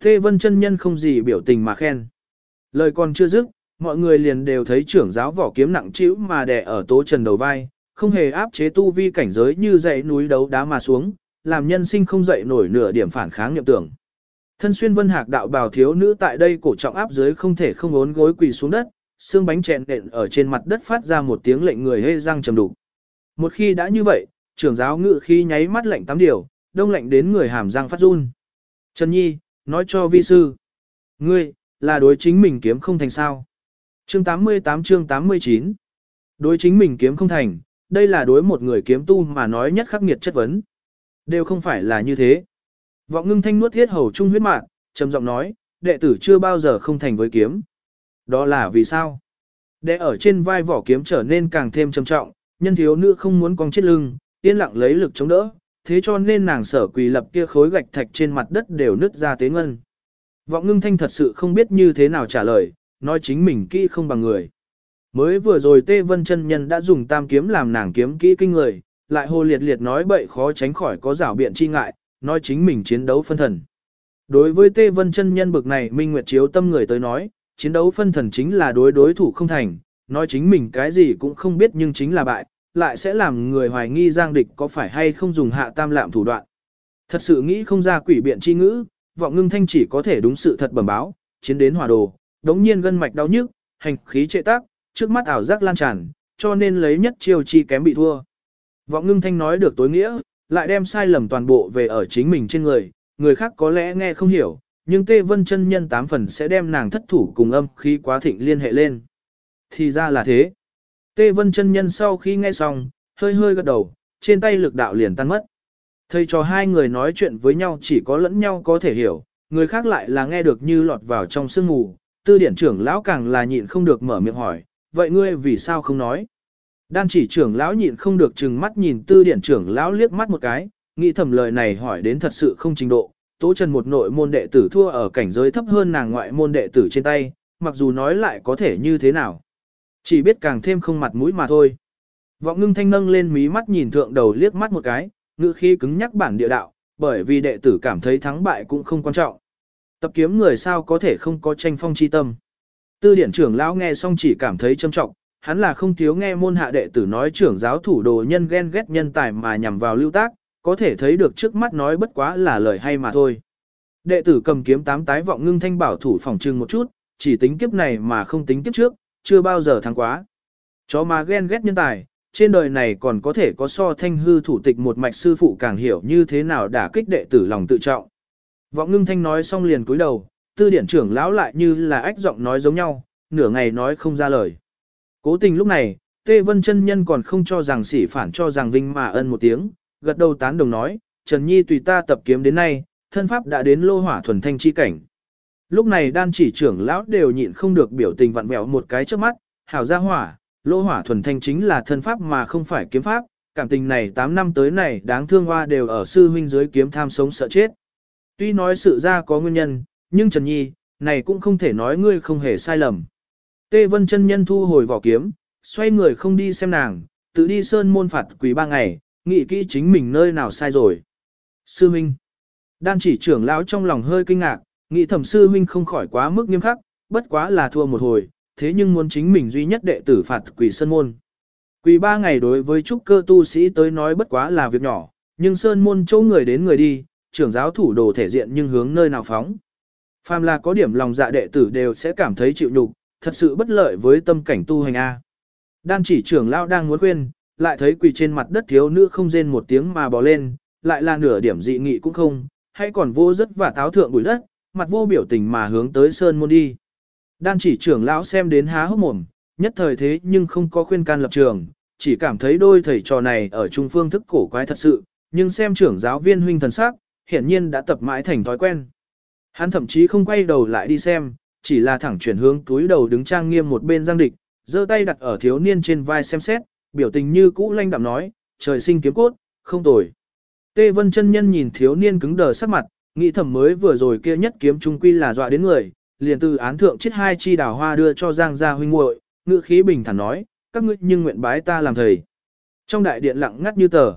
Tê Vân chân nhân không gì biểu tình mà khen. Lời còn chưa dứt, mọi người liền đều thấy trưởng giáo vỏ kiếm nặng trĩu mà đè ở tố trần đầu vai, không hề áp chế tu vi cảnh giới như dãy núi đấu đá mà xuống, làm nhân sinh không dậy nổi nửa điểm phản kháng nhậm tưởng. Thân xuyên vân hạc đạo bào thiếu nữ tại đây cổ trọng áp dưới không thể không ốn gối quỳ xuống đất, xương bánh chèn đện ở trên mặt đất phát ra một tiếng lệnh người hê răng trầm đục. Một khi đã như vậy, trưởng giáo ngự khi nháy mắt lệnh tám điều, đông lạnh đến người hàm răng phát run. Trần Nhi, nói cho vi sư. Ngươi, là đối chính mình kiếm không thành sao. Chương 88 chương 89 Đối chính mình kiếm không thành, đây là đối một người kiếm tu mà nói nhất khắc nghiệt chất vấn. Đều không phải là như thế. Vọng ngưng thanh nuốt thiết hầu trung huyết mạng, trầm giọng nói, đệ tử chưa bao giờ không thành với kiếm. Đó là vì sao? Đệ ở trên vai vỏ kiếm trở nên càng thêm trầm trọng, nhân thiếu nữ không muốn cong chết lưng, yên lặng lấy lực chống đỡ, thế cho nên nàng sở quỳ lập kia khối gạch thạch trên mặt đất đều nứt ra tế ngân. Vọng ngưng thanh thật sự không biết như thế nào trả lời, nói chính mình kỹ không bằng người. Mới vừa rồi Tê Vân chân nhân đã dùng tam kiếm làm nàng kiếm kỹ kinh người, lại hồ liệt liệt nói bậy khó tránh khỏi có rảo biện chi ngại, nói chính mình chiến đấu phân thần. Đối với Tê Vân chân nhân bực này Minh Nguyệt chiếu tâm người tới nói, chiến đấu phân thần chính là đối đối thủ không thành, nói chính mình cái gì cũng không biết nhưng chính là bại, lại sẽ làm người hoài nghi giang địch có phải hay không dùng hạ tam lạm thủ đoạn. Thật sự nghĩ không ra quỷ biện chi ngữ, vọng ngưng thanh chỉ có thể đúng sự thật bẩm báo, chiến đến hòa đồ, đống nhiên gân mạch đau nhức, hành khí trệ tác, trước mắt ảo giác lan tràn, cho nên lấy nhất chiêu chi kém bị thua. Vọng ngưng thanh nói được tối nghĩa, lại đem sai lầm toàn bộ về ở chính mình trên người, người khác có lẽ nghe không hiểu, nhưng Tê Vân chân nhân tám phần sẽ đem nàng thất thủ cùng âm khí quá thịnh liên hệ lên. Thì ra là thế. Tê Vân chân nhân sau khi nghe xong, hơi hơi gật đầu, trên tay lực đạo liền tan mất. Thầy cho hai người nói chuyện với nhau chỉ có lẫn nhau có thể hiểu, người khác lại là nghe được như lọt vào trong sương mù, tư điển trưởng lão càng là nhịn không được mở miệng hỏi, vậy ngươi vì sao không nói? Đan chỉ trưởng lão nhịn không được chừng mắt nhìn tư điển trưởng lão liếc mắt một cái, nghĩ thầm lời này hỏi đến thật sự không trình độ, tố trần một nội môn đệ tử thua ở cảnh giới thấp hơn nàng ngoại môn đệ tử trên tay, mặc dù nói lại có thể như thế nào. Chỉ biết càng thêm không mặt mũi mà thôi. Vọng ngưng thanh nâng lên mí mắt nhìn thượng đầu liếc mắt một cái, ngữ khi cứng nhắc bản địa đạo, bởi vì đệ tử cảm thấy thắng bại cũng không quan trọng. Tập kiếm người sao có thể không có tranh phong chi tâm. Tư điển trưởng lão nghe xong chỉ cảm thấy trâm trọng, hắn là không thiếu nghe môn hạ đệ tử nói trưởng giáo thủ đồ nhân ghen ghét nhân tài mà nhằm vào lưu tác, có thể thấy được trước mắt nói bất quá là lời hay mà thôi. Đệ tử cầm kiếm tám tái vọng ngưng thanh bảo thủ phòng trừng một chút, chỉ tính kiếp này mà không tính kiếp trước, chưa bao giờ thắng quá. Chó mà ghen ghét nhân tài, trên đời này còn có thể có so thanh hư thủ tịch một mạch sư phụ càng hiểu như thế nào đả kích đệ tử lòng tự trọng. Vọng ngưng thanh nói xong liền cúi đầu, tư điển trưởng lão lại như là ách giọng nói giống nhau, nửa ngày nói không ra lời. Cố tình lúc này, Tê Vân chân nhân còn không cho rằng sỉ phản cho rằng vinh mà ân một tiếng, gật đầu tán đồng nói, Trần Nhi tùy ta tập kiếm đến nay, thân pháp đã đến lô hỏa thuần thanh chi cảnh. Lúc này đan chỉ trưởng lão đều nhịn không được biểu tình vặn vẹo một cái trước mắt, hảo gia hỏa, lô hỏa thuần thanh chính là thân pháp mà không phải kiếm pháp, cảm tình này 8 năm tới này đáng thương hoa đều ở sư huynh dưới kiếm tham sống sợ chết. Tuy nói sự ra có nguyên nhân, nhưng Trần Nhi, này cũng không thể nói ngươi không hề sai lầm. Tê Vân chân nhân thu hồi vỏ kiếm, xoay người không đi xem nàng, tự đi sơn môn phạt quỷ ba ngày, nghĩ kỹ chính mình nơi nào sai rồi. Sư huynh. Đan chỉ trưởng lão trong lòng hơi kinh ngạc, nghĩ thẩm sư huynh không khỏi quá mức nghiêm khắc, bất quá là thua một hồi, thế nhưng muốn chính mình duy nhất đệ tử phạt quỷ sơn môn. Quỷ ba ngày đối với trúc cơ tu sĩ tới nói bất quá là việc nhỏ, nhưng sơn môn chỗ người đến người đi, trưởng giáo thủ đồ thể diện nhưng hướng nơi nào phóng. Phàm là có điểm lòng dạ đệ tử đều sẽ cảm thấy chịu nhục, thật sự bất lợi với tâm cảnh tu hành A. Đan chỉ trưởng lão đang muốn khuyên, lại thấy quỳ trên mặt đất thiếu nữ không rên một tiếng mà bò lên, lại là nửa điểm dị nghị cũng không, hay còn vô rất và táo thượng bụi đất, mặt vô biểu tình mà hướng tới sơn môn đi. Đan chỉ trưởng lão xem đến há hốc mồm, nhất thời thế nhưng không có khuyên can lập trường, chỉ cảm thấy đôi thầy trò này ở trung phương thức cổ quái thật sự, nhưng xem trưởng giáo viên huynh thần sắc, hiển nhiên đã tập mãi thành thói quen. Hắn thậm chí không quay đầu lại đi xem, chỉ là thẳng chuyển hướng túi đầu đứng trang nghiêm một bên giang địch, giơ tay đặt ở thiếu niên trên vai xem xét, biểu tình như cũ lanh đạm nói, trời sinh kiếm cốt, không tồi. Tê Vân chân nhân nhìn thiếu niên cứng đờ sắc mặt, nghĩ thầm mới vừa rồi kia nhất kiếm trung quy là dọa đến người, liền từ án thượng chết hai chi đào hoa đưa cho Giang gia huynh muội, ngữ khí bình thản nói, các ngươi nhưng nguyện bái ta làm thầy. Trong đại điện lặng ngắt như tờ.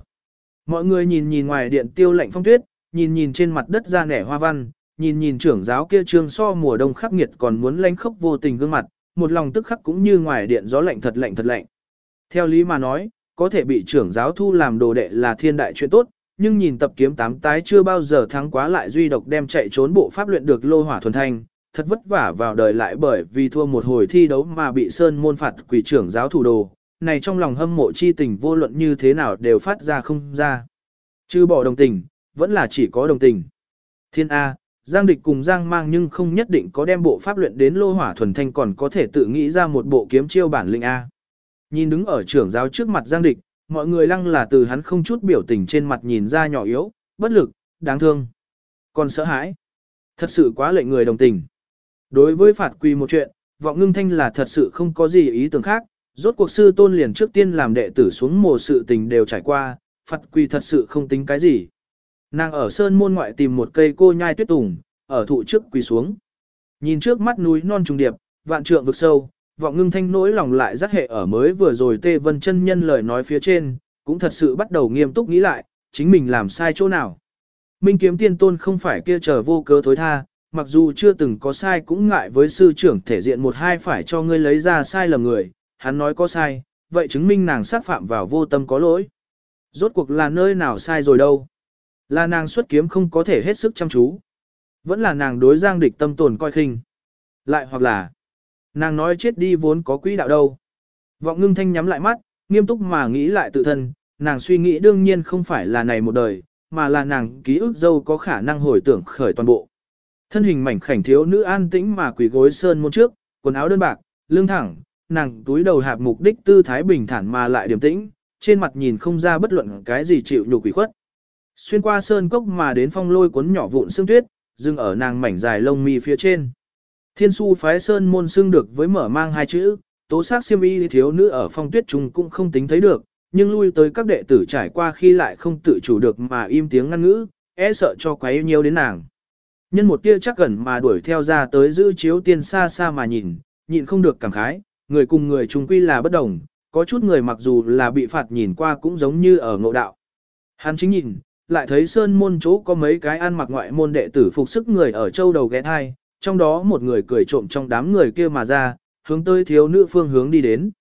Mọi người nhìn nhìn ngoài điện tiêu lạnh phong tuyết, nhìn nhìn trên mặt đất ra nẻ hoa văn, nhìn nhìn trưởng giáo kia trương so mùa đông khắc nghiệt còn muốn lánh khốc vô tình gương mặt, một lòng tức khắc cũng như ngoài điện gió lạnh thật lạnh thật lạnh. Theo lý mà nói, có thể bị trưởng giáo thu làm đồ đệ là thiên đại chuyện tốt, nhưng nhìn tập kiếm tám tái chưa bao giờ thắng quá lại duy độc đem chạy trốn bộ pháp luyện được lô hỏa thuần thanh, thật vất vả vào đời lại bởi vì thua một hồi thi đấu mà bị Sơn môn phạt quỷ trưởng giáo thủ đồ, này trong lòng hâm mộ chi tình vô luận như thế nào đều phát ra không ra. Chứ bỏ đồng tình, vẫn là chỉ có đồng tình. Thiên A, Giang địch cùng Giang mang nhưng không nhất định có đem bộ pháp luyện đến lô hỏa thuần thanh còn có thể tự nghĩ ra một bộ kiếm chiêu bản linh A. Nhìn đứng ở trưởng giáo trước mặt Giang địch, mọi người lăng là từ hắn không chút biểu tình trên mặt nhìn ra nhỏ yếu, bất lực, đáng thương. Còn sợ hãi. Thật sự quá lệnh người đồng tình. Đối với phạt quỳ một chuyện, vọng ngưng thanh là thật sự không có gì ý tưởng khác, rốt cuộc sư tôn liền trước tiên làm đệ tử xuống mồ sự tình đều trải qua, phạt quỳ thật sự không tính cái gì. Nàng ở sơn môn ngoại tìm một cây cô nhai tuyết tùng, ở thụ trước quỳ xuống. Nhìn trước mắt núi non trùng điệp, vạn trượng vực sâu, vọng ngưng thanh nỗi lòng lại rất hệ ở mới vừa rồi tê vân chân nhân lời nói phía trên, cũng thật sự bắt đầu nghiêm túc nghĩ lại, chính mình làm sai chỗ nào. Minh kiếm tiên tôn không phải kia chờ vô cớ thối tha, mặc dù chưa từng có sai cũng ngại với sư trưởng thể diện một hai phải cho ngươi lấy ra sai lầm người, hắn nói có sai, vậy chứng minh nàng sát phạm vào vô tâm có lỗi. Rốt cuộc là nơi nào sai rồi đâu. Là nàng xuất kiếm không có thể hết sức chăm chú. Vẫn là nàng đối giang địch tâm tồn coi khinh. Lại hoặc là, nàng nói chết đi vốn có quỹ đạo đâu. Vọng ngưng thanh nhắm lại mắt, nghiêm túc mà nghĩ lại tự thân, nàng suy nghĩ đương nhiên không phải là này một đời, mà là nàng ký ức dâu có khả năng hồi tưởng khởi toàn bộ. Thân hình mảnh khảnh thiếu nữ an tĩnh mà quỳ gối sơn môn trước, quần áo đơn bạc, lưng thẳng, nàng túi đầu hạp mục đích tư thái bình thản mà lại điềm tĩnh, trên mặt nhìn không ra bất luận cái gì chịu nhục quỷ khuất. Xuyên qua sơn cốc mà đến phong lôi cuốn nhỏ vụn xương tuyết, dừng ở nàng mảnh dài lông mi phía trên. Thiên su phái sơn môn xưng được với mở mang hai chữ, tố xác siêm y thiếu nữ ở phong tuyết trung cũng không tính thấy được, nhưng lui tới các đệ tử trải qua khi lại không tự chủ được mà im tiếng ngăn ngữ, e sợ cho quấy nhiều đến nàng. Nhân một tia chắc gần mà đuổi theo ra tới giữ chiếu tiên xa xa mà nhìn, nhịn không được cảm khái, người cùng người chung quy là bất đồng, có chút người mặc dù là bị phạt nhìn qua cũng giống như ở ngộ đạo. Hắn chính nhìn, lại thấy sơn môn chỗ có mấy cái ăn mặc ngoại môn đệ tử phục sức người ở châu đầu ghé thai, trong đó một người cười trộm trong đám người kia mà ra, hướng tới thiếu nữ phương hướng đi đến.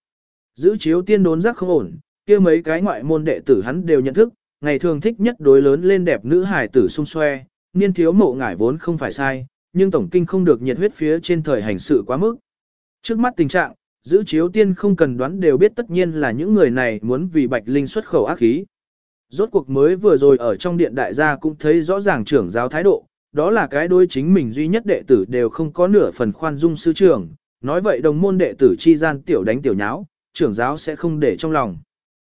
Giữ chiếu tiên đốn giác không ổn, kia mấy cái ngoại môn đệ tử hắn đều nhận thức, ngày thường thích nhất đối lớn lên đẹp nữ hài tử xung xoe, niên thiếu mộ ngải vốn không phải sai, nhưng tổng kinh không được nhiệt huyết phía trên thời hành sự quá mức. Trước mắt tình trạng, giữ chiếu tiên không cần đoán đều biết tất nhiên là những người này muốn vì bạch linh xuất khẩu ác khí. Rốt cuộc mới vừa rồi ở trong điện đại gia cũng thấy rõ ràng trưởng giáo thái độ, đó là cái đối chính mình duy nhất đệ tử đều không có nửa phần khoan dung sư trưởng, nói vậy đồng môn đệ tử chi gian tiểu đánh tiểu nháo, trưởng giáo sẽ không để trong lòng.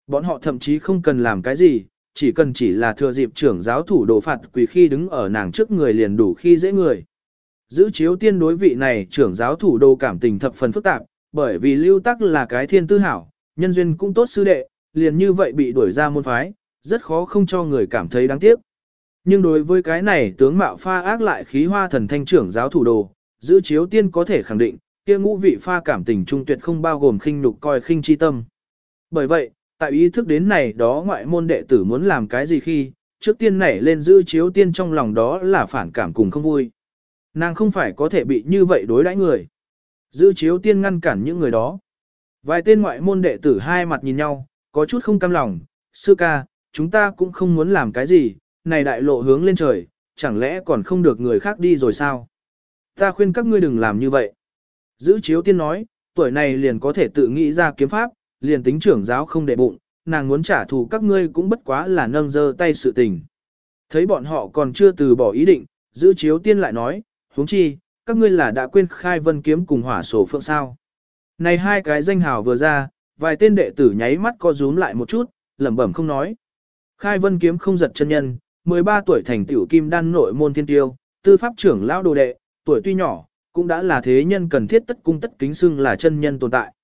Bọn họ thậm chí không cần làm cái gì, chỉ cần chỉ là thừa dịp trưởng giáo thủ đồ phạt quỳ khi đứng ở nàng trước người liền đủ khi dễ người. Giữ chiếu tiên đối vị này trưởng giáo thủ đồ cảm tình thập phần phức tạp, bởi vì lưu tắc là cái thiên tư hảo, nhân duyên cũng tốt sư đệ, liền như vậy bị đuổi ra môn phái, rất khó không cho người cảm thấy đáng tiếc. Nhưng đối với cái này tướng mạo pha ác lại khí hoa thần thanh trưởng giáo thủ đồ, giữ chiếu tiên có thể khẳng định, kia ngũ vị pha cảm tình trung tuyệt không bao gồm khinh nhục coi khinh chi tâm. Bởi vậy, tại ý thức đến này đó ngoại môn đệ tử muốn làm cái gì khi, trước tiên nảy lên giữ chiếu tiên trong lòng đó là phản cảm cùng không vui. Nàng không phải có thể bị như vậy đối đãi người. Giữ chiếu tiên ngăn cản những người đó. Vài tên ngoại môn đệ tử hai mặt nhìn nhau, có chút không cam lòng, sư ca, chúng ta cũng không muốn làm cái gì, này đại lộ hướng lên trời, chẳng lẽ còn không được người khác đi rồi sao? Ta khuyên các ngươi đừng làm như vậy. Giữ chiếu tiên nói, tuổi này liền có thể tự nghĩ ra kiếm pháp, liền tính trưởng giáo không để bụng, nàng muốn trả thù các ngươi cũng bất quá là nâng dơ tay sự tình. Thấy bọn họ còn chưa từ bỏ ý định, giữ chiếu tiên lại nói, huống chi, các ngươi là đã quên khai vân kiếm cùng hỏa sổ phượng sao. Này hai cái danh hào vừa ra, vài tên đệ tử nháy mắt co rúm lại một chút, lẩm bẩm không nói. Khai vân kiếm không giật chân nhân, 13 tuổi thành tiểu kim đan nội môn thiên tiêu, tư pháp trưởng lão đồ đệ, tuổi tuy nhỏ, cũng đã là thế nhân cần thiết tất cung tất kính xưng là chân nhân tồn tại.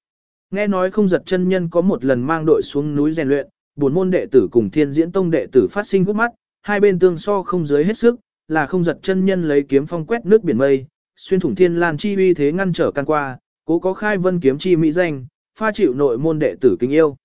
Nghe nói không giật chân nhân có một lần mang đội xuống núi rèn luyện, bốn môn đệ tử cùng thiên diễn tông đệ tử phát sinh gút mắt, hai bên tương so không dưới hết sức, là không giật chân nhân lấy kiếm phong quét nước biển mây, xuyên thủng thiên lan chi uy thế ngăn trở can qua, cố có khai vân kiếm chi mỹ danh, pha chịu nội môn đệ tử kính yêu.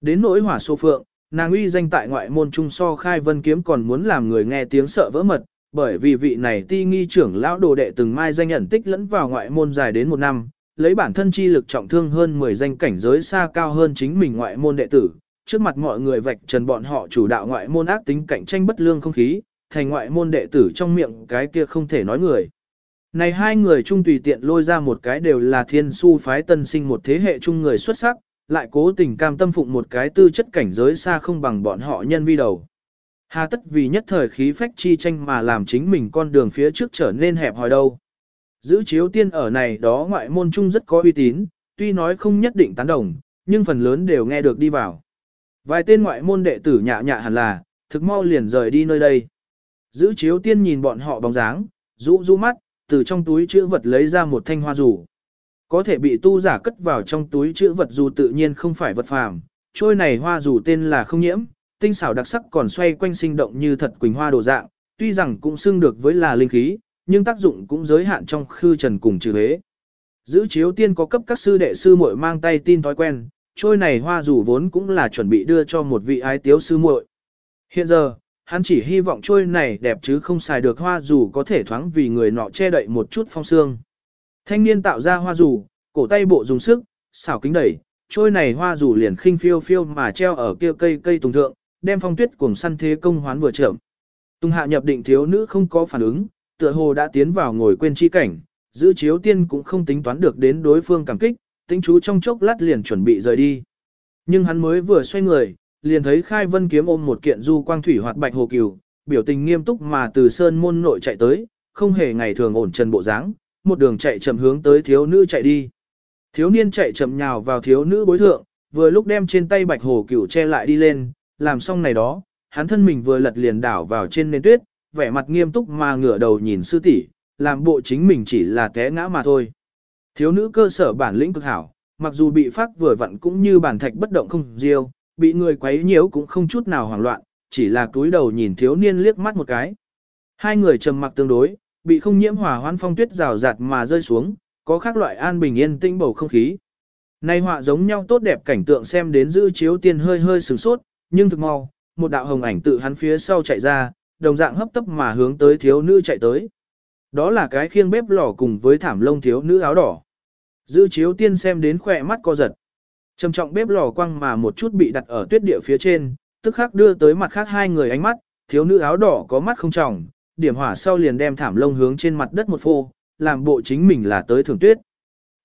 Đến nỗi hỏa sô phượng, nàng uy danh tại ngoại môn trung so khai vân kiếm còn muốn làm người nghe tiếng sợ vỡ mật, bởi vì vị này ti nghi trưởng lão đồ đệ từng mai danh nhận tích lẫn vào ngoại môn dài đến một năm, lấy bản thân chi lực trọng thương hơn 10 danh cảnh giới xa cao hơn chính mình ngoại môn đệ tử, trước mặt mọi người vạch trần bọn họ chủ đạo ngoại môn ác tính cạnh tranh bất lương không khí, thành ngoại môn đệ tử trong miệng cái kia không thể nói người. Này hai người chung tùy tiện lôi ra một cái đều là thiên su phái tân sinh một thế hệ chung người xuất sắc, lại cố tình cam tâm phụng một cái tư chất cảnh giới xa không bằng bọn họ nhân vi đầu. Hà tất vì nhất thời khí phách chi tranh mà làm chính mình con đường phía trước trở nên hẹp hòi đâu. Giữ chiếu tiên ở này đó ngoại môn chung rất có uy tín, tuy nói không nhất định tán đồng, nhưng phần lớn đều nghe được đi vào. Vài tên ngoại môn đệ tử nhạ nhạ hẳn là, thực mau liền rời đi nơi đây. Giữ chiếu tiên nhìn bọn họ bóng dáng, rũ rũ mắt, từ trong túi chữ vật lấy ra một thanh hoa rủ. Có thể bị tu giả cất vào trong túi chữ vật dù tự nhiên không phải vật phàm, trôi này hoa dù tên là không nhiễm, tinh xảo đặc sắc còn xoay quanh sinh động như thật quỳnh hoa đồ dạng, tuy rằng cũng xưng được với là linh khí, nhưng tác dụng cũng giới hạn trong khư trần cùng trừ hế. Giữ chiếu tiên có cấp các sư đệ sư muội mang tay tin thói quen, trôi này hoa dù vốn cũng là chuẩn bị đưa cho một vị ái tiếu sư muội. Hiện giờ, hắn chỉ hy vọng trôi này đẹp chứ không xài được hoa dù có thể thoáng vì người nọ che đậy một chút phong sương. Thanh niên tạo ra hoa rủ, cổ tay bộ dùng sức, xảo kính đẩy, trôi này hoa rủ liền khinh phiêu phiêu mà treo ở kia cây cây tùng thượng, đem phong tuyết cuồng săn thế công hoán vừa chậm. Tùng hạ nhập định thiếu nữ không có phản ứng, tựa hồ đã tiến vào ngồi quên chi cảnh, giữ chiếu tiên cũng không tính toán được đến đối phương cảm kích, tính chú trong chốc lát liền chuẩn bị rời đi. Nhưng hắn mới vừa xoay người, liền thấy Khai Vân kiếm ôm một kiện du quang thủy hoạt bạch hồ cừu, biểu tình nghiêm túc mà từ sơn môn nội chạy tới, không hề ngày thường ổn trần bộ dáng, một đường chạy chậm hướng tới thiếu nữ chạy đi. Thiếu niên chạy chậm nhào vào thiếu nữ bối thượng, vừa lúc đem trên tay bạch hồ cửu che lại đi lên, làm xong này đó, hắn thân mình vừa lật liền đảo vào trên nền tuyết, vẻ mặt nghiêm túc mà ngửa đầu nhìn sư tỷ, làm bộ chính mình chỉ là té ngã mà thôi. Thiếu nữ cơ sở bản lĩnh cực hảo, mặc dù bị phát vừa vặn cũng như bản thạch bất động không diêu, bị người quấy nhiễu cũng không chút nào hoảng loạn, chỉ là túi đầu nhìn thiếu niên liếc mắt một cái. Hai người trầm mặc tương đối, bị không nhiễm hỏa hoan phong tuyết rào rạt mà rơi xuống, có khác loại an bình yên tĩnh bầu không khí. Nay họa giống nhau tốt đẹp cảnh tượng xem đến giữ chiếu tiên hơi hơi sửng sốt, nhưng thực mau, một đạo hồng ảnh tự hắn phía sau chạy ra, đồng dạng hấp tấp mà hướng tới thiếu nữ chạy tới. Đó là cái khiêng bếp lò cùng với thảm lông thiếu nữ áo đỏ. Dư chiếu tiên xem đến khỏe mắt co giật. Trầm trọng bếp lò quăng mà một chút bị đặt ở tuyết địa phía trên, tức khắc đưa tới mặt khác hai người ánh mắt, thiếu nữ áo đỏ có mắt không trọng, điểm hỏa sau liền đem thảm lông hướng trên mặt đất một phô, làm bộ chính mình là tới thưởng tuyết.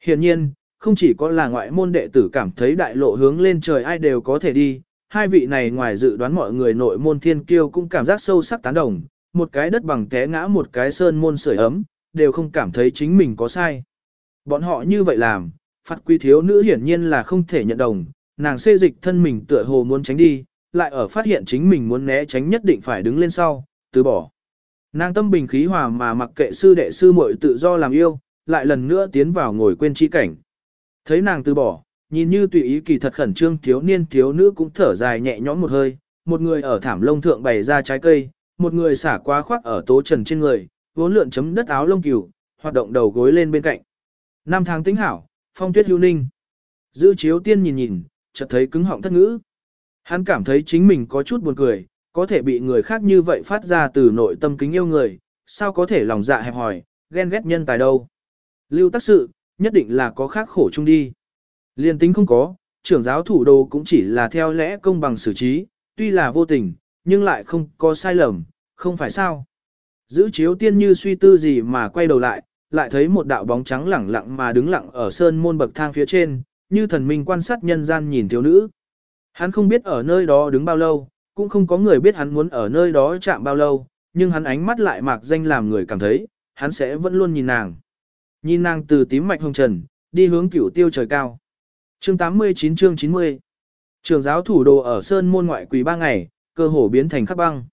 Hiện nhiên, không chỉ có là ngoại môn đệ tử cảm thấy đại lộ hướng lên trời ai đều có thể đi, hai vị này ngoài dự đoán mọi người nội môn thiên kiêu cũng cảm giác sâu sắc tán đồng, một cái đất bằng té ngã một cái sơn môn sưởi ấm, đều không cảm thấy chính mình có sai. Bọn họ như vậy làm, phạt quy thiếu nữ hiển nhiên là không thể nhận đồng, nàng xê dịch thân mình tựa hồ muốn tránh đi, lại ở phát hiện chính mình muốn né tránh nhất định phải đứng lên sau, từ bỏ. Nàng tâm bình khí hòa mà mặc kệ sư đệ sư muội tự do làm yêu, lại lần nữa tiến vào ngồi quên chi cảnh. Thấy nàng từ bỏ, nhìn như tùy ý kỳ thật khẩn trương thiếu niên thiếu nữ cũng thở dài nhẹ nhõm một hơi, một người ở thảm lông thượng bày ra trái cây, một người xả quá khoác ở tố trần trên người, vốn lượn chấm đất áo lông cừu, hoạt động đầu gối lên bên cạnh. Năm tháng tính hảo, phong tuyết lưu ninh. Giữ chiếu tiên nhìn nhìn, chợt thấy cứng họng thất ngữ. Hắn cảm thấy chính mình có chút buồn cười, có thể bị người khác như vậy phát ra từ nội tâm kính yêu người, sao có thể lòng dạ hẹp hòi, ghen ghét nhân tài đâu. Lưu tác sự, nhất định là có khác khổ chung đi. Liên tính không có, trưởng giáo thủ đô cũng chỉ là theo lẽ công bằng xử trí, tuy là vô tình, nhưng lại không có sai lầm, không phải sao. Giữ chiếu tiên như suy tư gì mà quay đầu lại, lại thấy một đạo bóng trắng lẳng lặng mà đứng lặng ở sơn môn bậc thang phía trên, như thần minh quan sát nhân gian nhìn thiếu nữ. Hắn không biết ở nơi đó đứng bao lâu, cũng không có người biết hắn muốn ở nơi đó chạm bao lâu, nhưng hắn ánh mắt lại mạc danh làm người cảm thấy, hắn sẽ vẫn luôn nhìn nàng. Nhìn nàng từ tím mạch hồng trần, đi hướng cửu tiêu trời cao. Chương 89 chương 90 Trường giáo thủ đồ ở Sơn Môn ngoại quỳ ba ngày, cơ hồ biến thành khắp băng.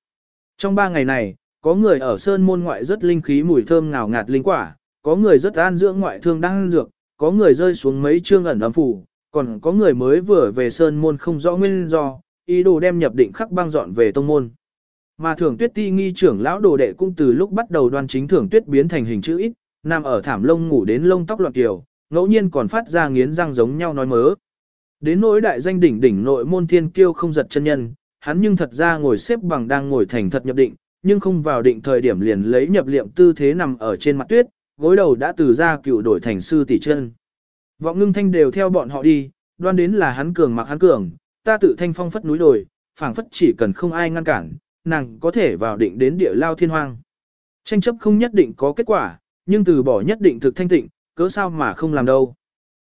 Trong ba ngày này, có người ở Sơn Môn ngoại rất linh khí mùi thơm ngào ngạt linh quả, có người rất an dưỡng ngoại thương đang ăn dược, có người rơi xuống mấy chương ẩn ấm phủ, còn có người mới vừa về Sơn Môn không rõ nguyên do, ý đồ đem nhập định khắc băng dọn về tông môn. Mà thưởng tuyết ti nghi trưởng lão đồ đệ cũng từ lúc bắt đầu đoan chính thưởng tuyết biến thành hình chữ ít, nằm ở thảm lông ngủ đến lông tóc loạn kiều, ngẫu nhiên còn phát ra nghiến răng giống nhau nói mớ. Đến nỗi đại danh đỉnh đỉnh nội môn thiên kiêu không giật chân nhân, hắn nhưng thật ra ngồi xếp bằng đang ngồi thành thật nhập định, nhưng không vào định thời điểm liền lấy nhập liệm tư thế nằm ở trên mặt tuyết, gối đầu đã từ ra cựu đổi thành sư tỷ chân. Vọng ngưng thanh đều theo bọn họ đi, đoan đến là hắn cường mặc hắn cường, ta tự thanh phong phất núi đồi, phảng phất chỉ cần không ai ngăn cản, nàng có thể vào định đến địa lao thiên hoang. Tranh chấp không nhất định có kết quả, nhưng từ bỏ nhất định thực thanh tịnh, cớ sao mà không làm đâu.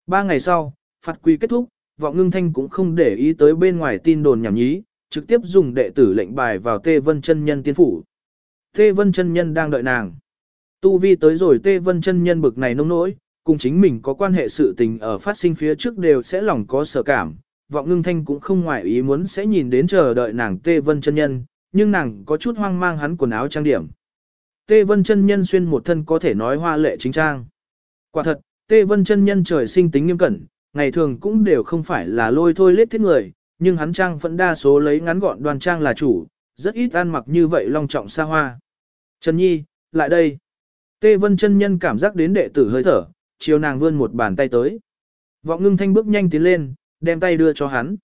Ba ngày sau, phạt quy kết thúc, vọng ngưng thanh cũng không để ý tới bên ngoài tin đồn nhảm nhí, trực tiếp dùng đệ tử lệnh bài vào Tê Vân chân nhân tiên phủ. Tê Vân chân nhân đang đợi nàng. Tu vi tới rồi Tê Vân chân nhân bực này nông nỗi, cùng chính mình có quan hệ sự tình ở phát sinh phía trước đều sẽ lòng có sở cảm. Vọng ngưng thanh cũng không ngoại ý muốn sẽ nhìn đến chờ đợi nàng Tê Vân chân nhân, nhưng nàng có chút hoang mang hắn quần áo trang điểm. Tê Vân chân nhân xuyên một thân có thể nói hoa lệ chính trang. Quả thật, Tê Vân chân nhân trời sinh tính nghiêm cẩn, ngày thường cũng đều không phải là lôi thôi lết thiết người, nhưng hắn trang vẫn đa số lấy ngắn gọn đoan trang là chủ, rất ít ăn mặc như vậy long trọng xa hoa. Trần Nhi, lại đây. Tê Vân chân nhân cảm giác đến đệ tử hơi thở, chiều nàng vươn một bàn tay tới. Vọng ngưng thanh bước nhanh tiến lên, đem tay đưa cho hắn.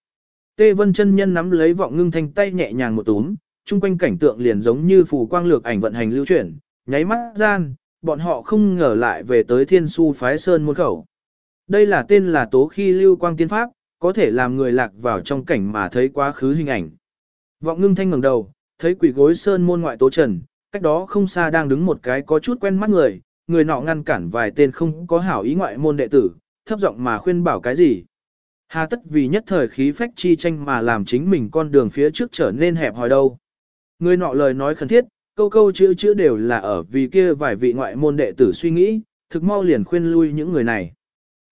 Tê Vân chân nhân nắm lấy vọng ngưng thanh tay nhẹ nhàng một túm, chung quanh cảnh tượng liền giống như phù quang lược ảnh vận hành lưu chuyển, nháy mắt gian, bọn họ không ngờ lại về tới thiên su phái sơn môn khẩu. Đây là tên là tố khi lưu quang tiên pháp, có thể làm người lạc vào trong cảnh mà thấy quá khứ hình ảnh. Vọng ngưng thanh ngẩng đầu, thấy quỷ gối sơn môn ngoại tố trần, cách đó không xa đang đứng một cái có chút quen mắt người, người nọ ngăn cản vài tên không có hảo ý ngoại môn đệ tử, thấp giọng mà khuyên bảo cái gì. Hà tất vì nhất thời khí phách chi tranh mà làm chính mình con đường phía trước trở nên hẹp hòi đâu. Người nọ lời nói khẩn thiết, câu câu chữ chữ đều là ở vì kia vài vị ngoại môn đệ tử suy nghĩ, thực mau liền khuyên lui những người này.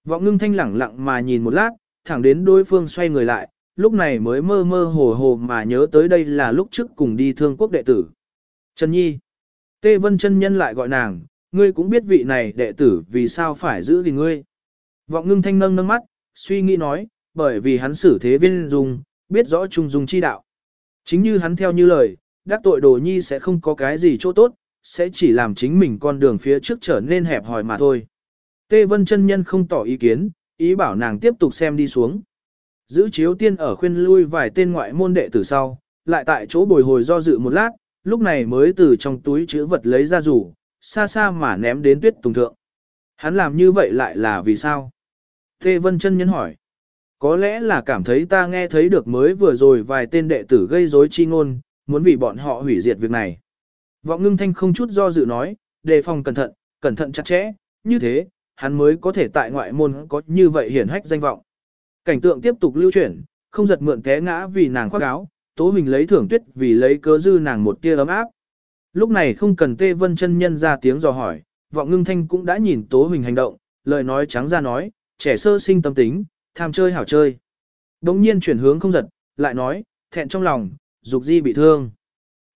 Vọng ngưng thanh lẳng lặng mà nhìn một lát, thẳng đến đối phương xoay người lại, lúc này mới mơ mơ hồ hồ mà nhớ tới đây là lúc trước cùng đi thương quốc đệ tử. Trần Nhi. Tê Vân chân nhân lại gọi nàng, ngươi cũng biết vị này đệ tử vì sao phải giữ gìn ngươi. Vọng ngưng thanh nâng nâng mắt, suy nghĩ nói, bởi vì hắn xử thế viên dung, biết rõ trung dung chi đạo. Chính như hắn theo như lời, đắc tội đồ nhi sẽ không có cái gì chỗ tốt, sẽ chỉ làm chính mình con đường phía trước trở nên hẹp hòi mà thôi. Tê Vân chân nhân không tỏ ý kiến, ý bảo nàng tiếp tục xem đi xuống. Giữ chiếu tiên ở khuyên lui vài tên ngoại môn đệ tử sau, lại tại chỗ bồi hồi do dự một lát, lúc này mới từ trong túi chữ vật lấy ra rủ, xa xa mà ném đến tuyết tùng thượng. Hắn làm như vậy lại là vì sao? Tê Vân chân nhân hỏi. Có lẽ là cảm thấy ta nghe thấy được mới vừa rồi vài tên đệ tử gây rối chi ngôn, muốn vì bọn họ hủy diệt việc này. Vọng ngưng thanh không chút do dự nói, đề phòng cẩn thận, cẩn thận chặt chẽ, như thế, hắn mới có thể tại ngoại môn có như vậy hiển hách danh vọng. Cảnh tượng tiếp tục lưu chuyển, không giật mượn té ngã vì nàng khoác áo, tố mình lấy thưởng tuyết vì lấy cớ dư nàng một tia ấm áp. Lúc này không cần tê vân chân nhân ra tiếng dò hỏi, vọng ngưng thanh cũng đã nhìn tố mình hành động, lời nói trắng ra nói, trẻ sơ sinh tâm tính, tham chơi hảo chơi. Đống nhiên chuyển hướng không giật, lại nói, thẹn trong lòng, dục di bị thương.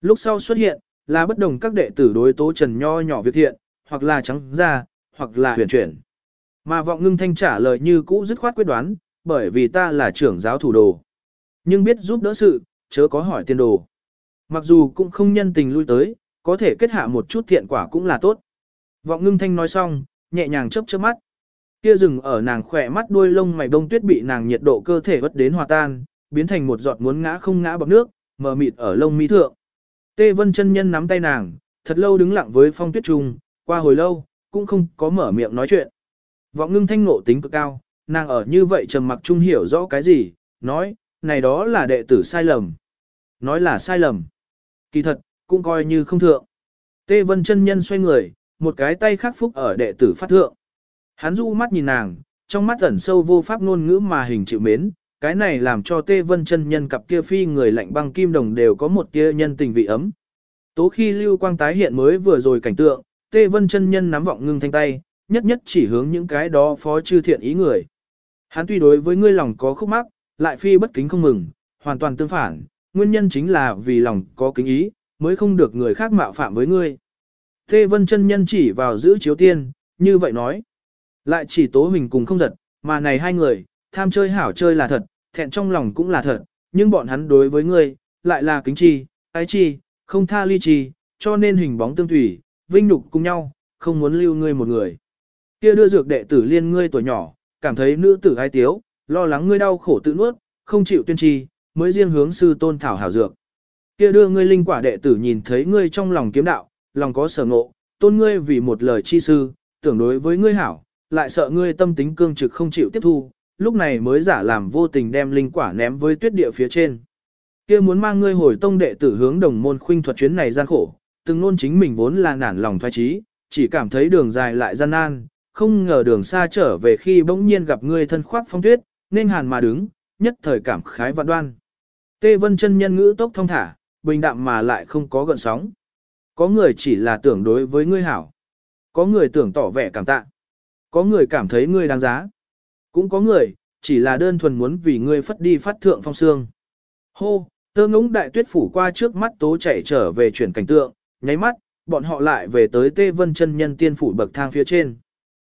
Lúc sau xuất hiện, là bất đồng các đệ tử đối tố trần nho nhỏ việc thiện, hoặc là trắng ra, hoặc là huyền chuyển. Mà vọng ngưng thanh trả lời như cũ dứt khoát quyết đoán, bởi vì ta là trưởng giáo thủ đồ. Nhưng biết giúp đỡ sự, chớ có hỏi tiền đồ. Mặc dù cũng không nhân tình lui tới, có thể kết hạ một chút thiện quả cũng là tốt. Vọng ngưng thanh nói xong, nhẹ nhàng chớp chớp mắt. Kia rừng ở nàng khỏe mắt đuôi lông mày bông tuyết bị nàng nhiệt độ cơ thể vất đến hòa tan, biến thành một giọt muốn ngã không ngã bọc nước, mờ mịt ở lông mi thượng. Tê Vân chân nhân nắm tay nàng, thật lâu đứng lặng với phong tuyết trùng qua hồi lâu, cũng không có mở miệng nói chuyện. Vọng ngưng thanh nộ tính cực cao, nàng ở như vậy trầm mặc trung hiểu rõ cái gì, nói, này đó là đệ tử sai lầm. Nói là sai lầm. Kỳ thật, cũng coi như không thượng. Tê Vân chân nhân xoay người, một cái tay khắc phúc ở đệ tử phát thượng. Hắn du mắt nhìn nàng, trong mắt ẩn sâu vô pháp ngôn ngữ mà hình chịu mến, cái này làm cho Tê Vân chân nhân cặp kia phi người lạnh băng kim đồng đều có một tia nhân tình vị ấm. Tố khi lưu quang tái hiện mới vừa rồi cảnh tượng, Tê Vân chân nhân nắm vọng ngưng thanh tay, nhất nhất chỉ hướng những cái đó phó chư thiện ý người. Hắn tuy đối với ngươi lòng có khúc mắc, lại phi bất kính không mừng, hoàn toàn tương phản, nguyên nhân chính là vì lòng có kính ý, mới không được người khác mạo phạm với ngươi. Tê Vân chân nhân chỉ vào giữ chiếu tiên, như vậy nói. Lại chỉ tố mình cùng không giật, mà này hai người, tham chơi hảo chơi là thật, thẹn trong lòng cũng là thật, nhưng bọn hắn đối với ngươi, lại là kính chi, ái chi, không tha ly chi, cho nên hình bóng tương thủy, vinh nhục cùng nhau, không muốn lưu ngươi một người. Kia đưa dược đệ tử liên ngươi tuổi nhỏ, cảm thấy nữ tử ai tiếu, lo lắng ngươi đau khổ tự nuốt, không chịu tuyên trì, mới riêng hướng sư tôn thảo hảo dược. Kia đưa ngươi linh quả đệ tử nhìn thấy ngươi trong lòng kiếm đạo, lòng có sở ngộ, tôn ngươi vì một lời chi sư, tưởng đối với ngươi hảo, lại sợ ngươi tâm tính cương trực không chịu tiếp thu, lúc này mới giả làm vô tình đem linh quả ném với tuyết địa phía trên. Kia muốn mang ngươi hồi tông đệ tử hướng đồng môn khuynh thuật chuyến này gian khổ, từng nôn chính mình vốn là nản lòng thoái trí, chỉ cảm thấy đường dài lại gian nan, không ngờ đường xa trở về khi bỗng nhiên gặp ngươi thân khoác phong tuyết, nên hàn mà đứng, nhất thời cảm khái vạn đoan. Tê Vân chân nhân ngữ tốc thông thả, bình đạm mà lại không có gợn sóng. Có người chỉ là tưởng đối với ngươi hảo. Có người tưởng tỏ vẻ cảm tạ. Có người cảm thấy ngươi đáng giá. Cũng có người, chỉ là đơn thuần muốn vì ngươi phất đi phát thượng phong xương. Hô, tơ ngỗng đại tuyết phủ qua trước mắt tố chạy trở về chuyển cảnh tượng, nháy mắt, bọn họ lại về tới Tê Vân chân nhân tiên phủ bậc thang phía trên.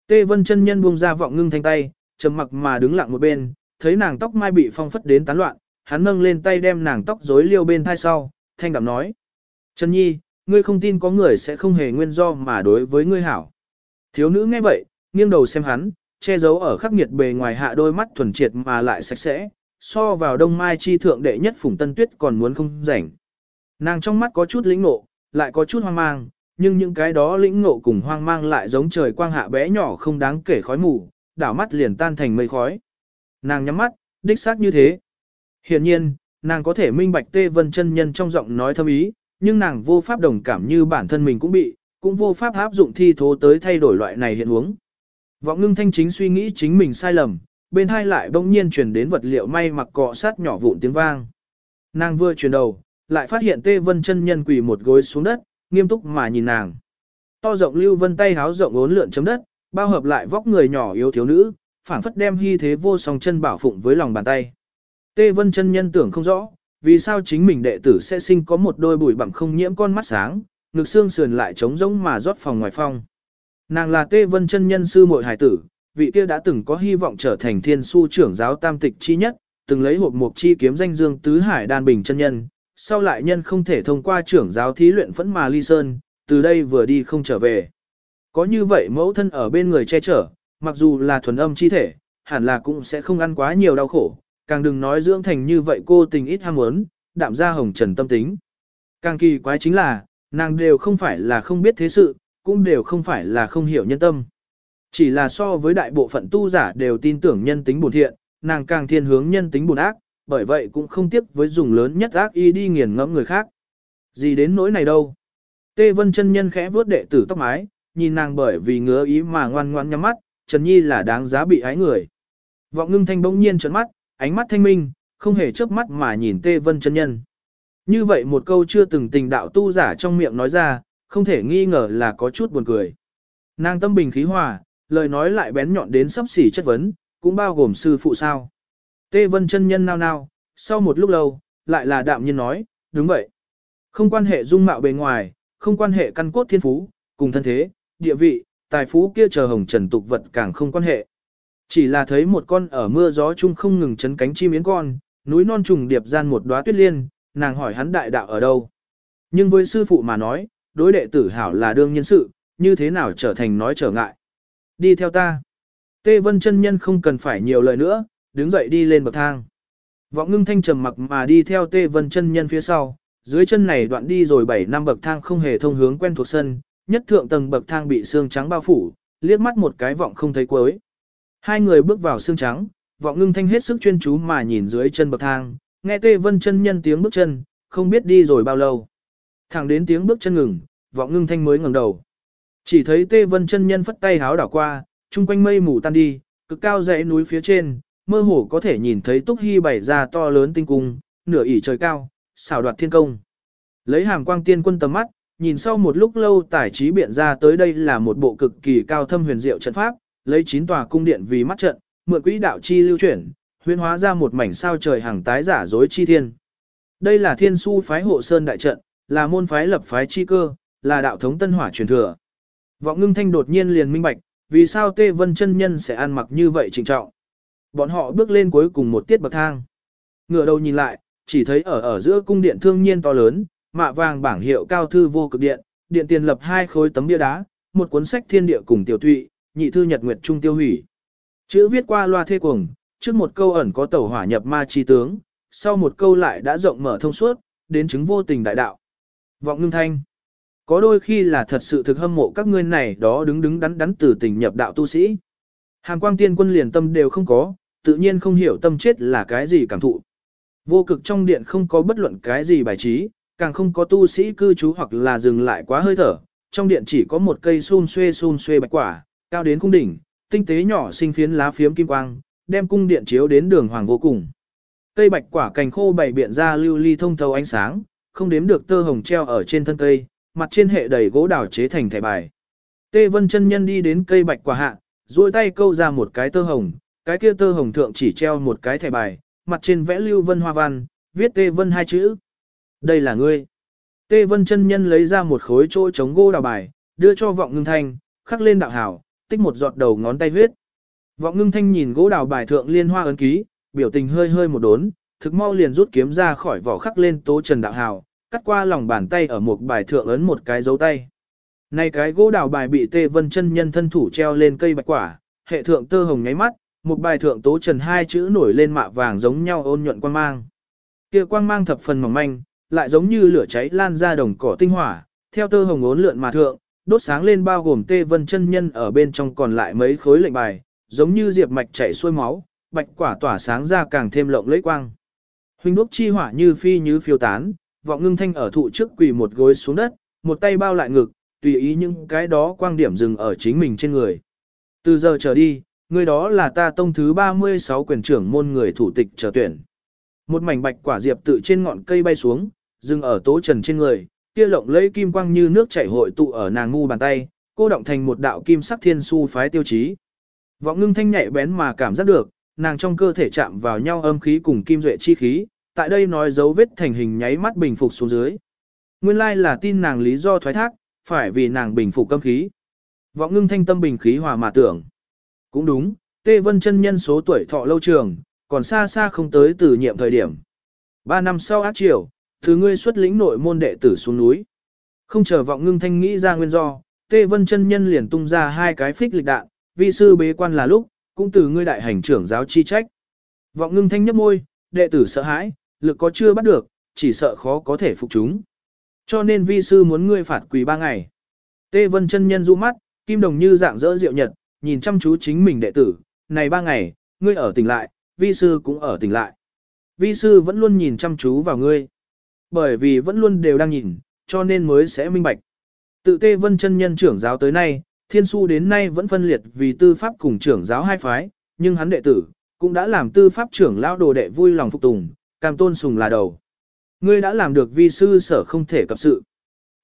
Tê Vân chân nhân buông ra vọng ngưng thanh tay, trầm mặc mà đứng lặng một bên, thấy nàng tóc mai bị phong phất đến tán loạn, hắn nâng lên tay đem nàng tóc rối liêu bên thai sau, thanh đạm nói. chân Nhi, ngươi không tin có người sẽ không hề nguyên do mà đối với ngươi hảo. Thiếu nữ nghe vậy, nghiêng đầu xem hắn, che giấu ở khắc nghiệt bề ngoài hạ đôi mắt thuần triệt mà lại sạch sẽ, so vào đông mai chi thượng đệ nhất phùng tân tuyết còn muốn không rảnh. Nàng trong mắt có chút lĩnh ngộ, lại có chút hoang mang, nhưng những cái đó lĩnh ngộ cùng hoang mang lại giống trời quang hạ bé nhỏ không đáng kể khói mù, đảo mắt liền tan thành mây khói. Nàng nhắm mắt, đích xác như thế. Hiện nhiên, nàng có thể minh bạch tê vân chân nhân trong giọng nói thâm ý, nhưng nàng vô pháp đồng cảm như bản thân mình cũng bị, cũng vô pháp áp dụng thi thố tới thay đổi loại này hiện huống. Vọng ngưng thanh chính suy nghĩ chính mình sai lầm, bên hai lại bỗng nhiên truyền đến vật liệu may mặc cọ sát nhỏ vụn tiếng vang. Nàng vừa chuyển đầu, lại phát hiện Tê Vân chân nhân quỳ một gối xuống đất, nghiêm túc mà nhìn nàng. To rộng lưu vân tay háo rộng ốn lượn chấm đất, bao hợp lại vóc người nhỏ yếu thiếu nữ, phảng phất đem hy thế vô song chân bảo phụng với lòng bàn tay. Tê Vân chân nhân tưởng không rõ, vì sao chính mình đệ tử sẽ sinh có một đôi bụi bặm không nhiễm con mắt sáng, ngực xương sườn lại trống rỗng mà rót phòng ngoài phong. Nàng là Tê Vân chân nhân sư muội hải tử, vị kia đã từng có hy vọng trở thành thiên su trưởng giáo tam tịch chi nhất, từng lấy hộp mục chi kiếm danh dương tứ hải đan bình chân nhân, sau lại nhân không thể thông qua trưởng giáo thí luyện phẫn mà ly sơn, từ đây vừa đi không trở về. Có như vậy mẫu thân ở bên người che chở, mặc dù là thuần âm chi thể, hẳn là cũng sẽ không ăn quá nhiều đau khổ, càng đừng nói dưỡng thành như vậy cô tình ít ham muốn, đạm ra hồng trần tâm tính. Càng kỳ quái chính là, nàng đều không phải là không biết thế sự, cũng đều không phải là không hiểu nhân tâm. Chỉ là so với đại bộ phận tu giả đều tin tưởng nhân tính bổn thiện, nàng càng thiên hướng nhân tính bổn ác, bởi vậy cũng không tiếc với dùng lớn nhất ác y đi nghiền ngẫm người khác. Gì đến nỗi này đâu. Tê Vân chân nhân khẽ vuốt đệ tử tóc mái, nhìn nàng bởi vì ngứa ý mà ngoan ngoan nhắm mắt, Trần Nhi là đáng giá bị ái người. Vọng ngưng thanh bỗng nhiên trợn mắt, ánh mắt thanh minh, không hề chớp mắt mà nhìn Tê Vân chân nhân. Như vậy một câu chưa từng tình đạo tu giả trong miệng nói ra, không thể nghi ngờ là có chút buồn cười. Nàng tâm bình khí hòa, lời nói lại bén nhọn đến sắp xỉ chất vấn, cũng bao gồm sư phụ sao. Tê Vân chân nhân nao nao, sau một lúc lâu, lại là đạm nhiên nói, đúng vậy. Không quan hệ dung mạo bề ngoài, không quan hệ căn cốt thiên phú, cùng thân thế, địa vị, tài phú kia chờ hồng trần tục vật càng không quan hệ. Chỉ là thấy một con ở mưa gió chung không ngừng chấn cánh chim yến con, núi non trùng điệp gian một đóa tuyết liên, nàng hỏi hắn đại đạo ở đâu. Nhưng với sư phụ mà nói, đối đệ tử hảo là đương nhân sự, như thế nào trở thành nói trở ngại. Đi theo ta. Tê Vân chân nhân không cần phải nhiều lời nữa, đứng dậy đi lên bậc thang. Vọng ngưng thanh trầm mặc mà đi theo Tê Vân chân nhân phía sau, dưới chân này đoạn đi rồi 7 năm bậc thang không hề thông hướng quen thuộc sân, nhất thượng tầng bậc thang bị xương trắng bao phủ, liếc mắt một cái vọng không thấy cuối. Hai người bước vào xương trắng, vọng ngưng thanh hết sức chuyên chú mà nhìn dưới chân bậc thang, nghe Tê Vân chân nhân tiếng bước chân, không biết đi rồi bao lâu. Thẳng đến tiếng bước chân ngừng, vọng ngưng thanh mới ngẩng đầu. Chỉ thấy Tê Vân chân nhân phất tay háo đảo qua, chung quanh mây mù tan đi, cực cao dãy núi phía trên, mơ hồ có thể nhìn thấy Túc Hy bày ra to lớn tinh cung, nửa ỉ trời cao, xảo đoạt thiên công. Lấy hàm quang tiên quân tầm mắt, nhìn sau một lúc lâu tài trí biện ra tới đây là một bộ cực kỳ cao thâm huyền diệu trận pháp, lấy chín tòa cung điện vì mắt trận, mượn quỹ đạo chi lưu chuyển, huyễn hóa ra một mảnh sao trời hàng tái giả dối chi thiên. Đây là thiên su phái hộ sơn đại trận, là môn phái lập phái chi cơ, là đạo thống tân hỏa truyền thừa. Vọng ngưng thanh đột nhiên liền minh bạch, vì sao Tê Vân chân nhân sẽ ăn mặc như vậy trịnh trọng. Bọn họ bước lên cuối cùng một tiết bậc thang. ngựa đầu nhìn lại, chỉ thấy ở ở giữa cung điện thương nhiên to lớn, mạ vàng bảng hiệu cao thư vô cực điện, điện tiền lập hai khối tấm bia đá, một cuốn sách thiên địa cùng tiểu thụy, nhị thư nhật nguyệt trung tiêu hủy. Chữ viết qua loa thê cuồng, trước một câu ẩn có tẩu hỏa nhập ma chi tướng, sau một câu lại đã rộng mở thông suốt, đến chứng vô tình đại đạo. Vọng ngưng thanh. Có đôi khi là thật sự thực hâm mộ các ngươi này đó đứng đứng đắn đắn từ tình nhập đạo tu sĩ. hàng quang tiên quân liền tâm đều không có, tự nhiên không hiểu tâm chết là cái gì cảm thụ. Vô cực trong điện không có bất luận cái gì bài trí, càng không có tu sĩ cư trú hoặc là dừng lại quá hơi thở. Trong điện chỉ có một cây xun xuê xun xuê bạch quả, cao đến cung đỉnh, tinh tế nhỏ sinh phiến lá phiếm kim quang, đem cung điện chiếu đến đường hoàng vô cùng. Cây bạch quả cành khô bảy biện ra lưu ly thông thấu ánh sáng, không đếm được tơ hồng treo ở trên thân cây, mặt trên hệ đầy gỗ đào chế thành thẻ bài. Tê Vân chân nhân đi đến cây bạch quả hạ, duỗi tay câu ra một cái tơ hồng, cái kia tơ hồng thượng chỉ treo một cái thẻ bài, mặt trên vẽ lưu vân hoa văn, viết Tê Vân hai chữ. Đây là ngươi. Tê Vân chân nhân lấy ra một khối chỗ chống gỗ đào bài, đưa cho vọng ngưng thanh, khắc lên đạo hảo, tích một giọt đầu ngón tay huyết. Vọng ngưng thanh nhìn gỗ đào bài thượng liên hoa ấn ký, biểu tình hơi hơi một đốn, thực mau liền rút kiếm ra khỏi vỏ khắc lên tố trần đạo hảo, cắt qua lòng bàn tay ở một bài thượng ấn một cái dấu tay. Này cái gỗ đào bài bị Tê Vân chân nhân thân thủ treo lên cây bạch quả, hệ thượng tơ hồng nháy mắt, một bài thượng tố trần hai chữ nổi lên mạ vàng giống nhau ôn nhuận quang mang. Kia quang mang thập phần mỏng manh, lại giống như lửa cháy lan ra đồng cỏ tinh hỏa, theo tơ hồng ốn lượn mà thượng, đốt sáng lên bao gồm Tê Vân chân nhân ở bên trong còn lại mấy khối lệnh bài, giống như diệp mạch chảy xuôi máu, bạch quả tỏa sáng ra càng thêm lộng lẫy quang. Huynh đúc chi hỏa như phi như phiêu tán, vọng ngưng thanh ở thụ trước quỳ một gối xuống đất, một tay bao lại ngực, tùy ý những cái đó quang điểm dừng ở chính mình trên người. Từ giờ trở đi, người đó là ta tông thứ 36 quyền trưởng môn người thủ tịch trở tuyển. Một mảnh bạch quả diệp tự trên ngọn cây bay xuống, dừng ở tố trần trên người, kia lộng lấy kim quang như nước chảy hội tụ ở nàng ngu bàn tay, cô động thành một đạo kim sắc thiên su phái tiêu chí. Vọng ngưng thanh nhạy bén mà cảm giác được, nàng trong cơ thể chạm vào nhau âm khí cùng kim duệ chi khí, tại đây nói dấu vết thành hình nháy mắt bình phục xuống dưới. Nguyên lai là tin nàng lý do thoái thác, phải vì nàng bình phục âm khí. Vọng ngưng thanh tâm bình khí hòa mà tưởng. Cũng đúng, Tê Vân chân nhân số tuổi thọ lâu trường, còn xa xa không tới từ nhiệm thời điểm. Ba năm sau ác triều, thứ ngươi xuất lĩnh nội môn đệ tử xuống núi. Không chờ vọng ngưng thanh nghĩ ra nguyên do, Tê Vân chân nhân liền tung ra hai cái phích lịch đạn, vi sư bế quan là lúc, cũng từ ngươi đại hành trưởng giáo chi trách. Vọng ngưng thanh nhấp môi, đệ tử sợ hãi, lực có chưa bắt được, chỉ sợ khó có thể phục chúng. Cho nên vi sư muốn ngươi phạt quỳ ba ngày. Tê Vân chân nhân du mắt, kim đồng như dạng dỡ rượu nhật, nhìn chăm chú chính mình đệ tử, này ba ngày, ngươi ở tỉnh lại, vi sư cũng ở tỉnh lại. Vi sư vẫn luôn nhìn chăm chú vào ngươi. Bởi vì vẫn luôn đều đang nhìn, cho nên mới sẽ minh bạch. Tự Tê Vân chân nhân trưởng giáo tới nay, Thiên Su đến nay vẫn phân liệt vì tư pháp cùng trưởng giáo hai phái, nhưng hắn đệ tử, cũng đã làm tư pháp trưởng lão đồ đệ vui lòng phục tùng, cam tôn sùng là đầu. Ngươi đã làm được vi sư sở không thể cập sự.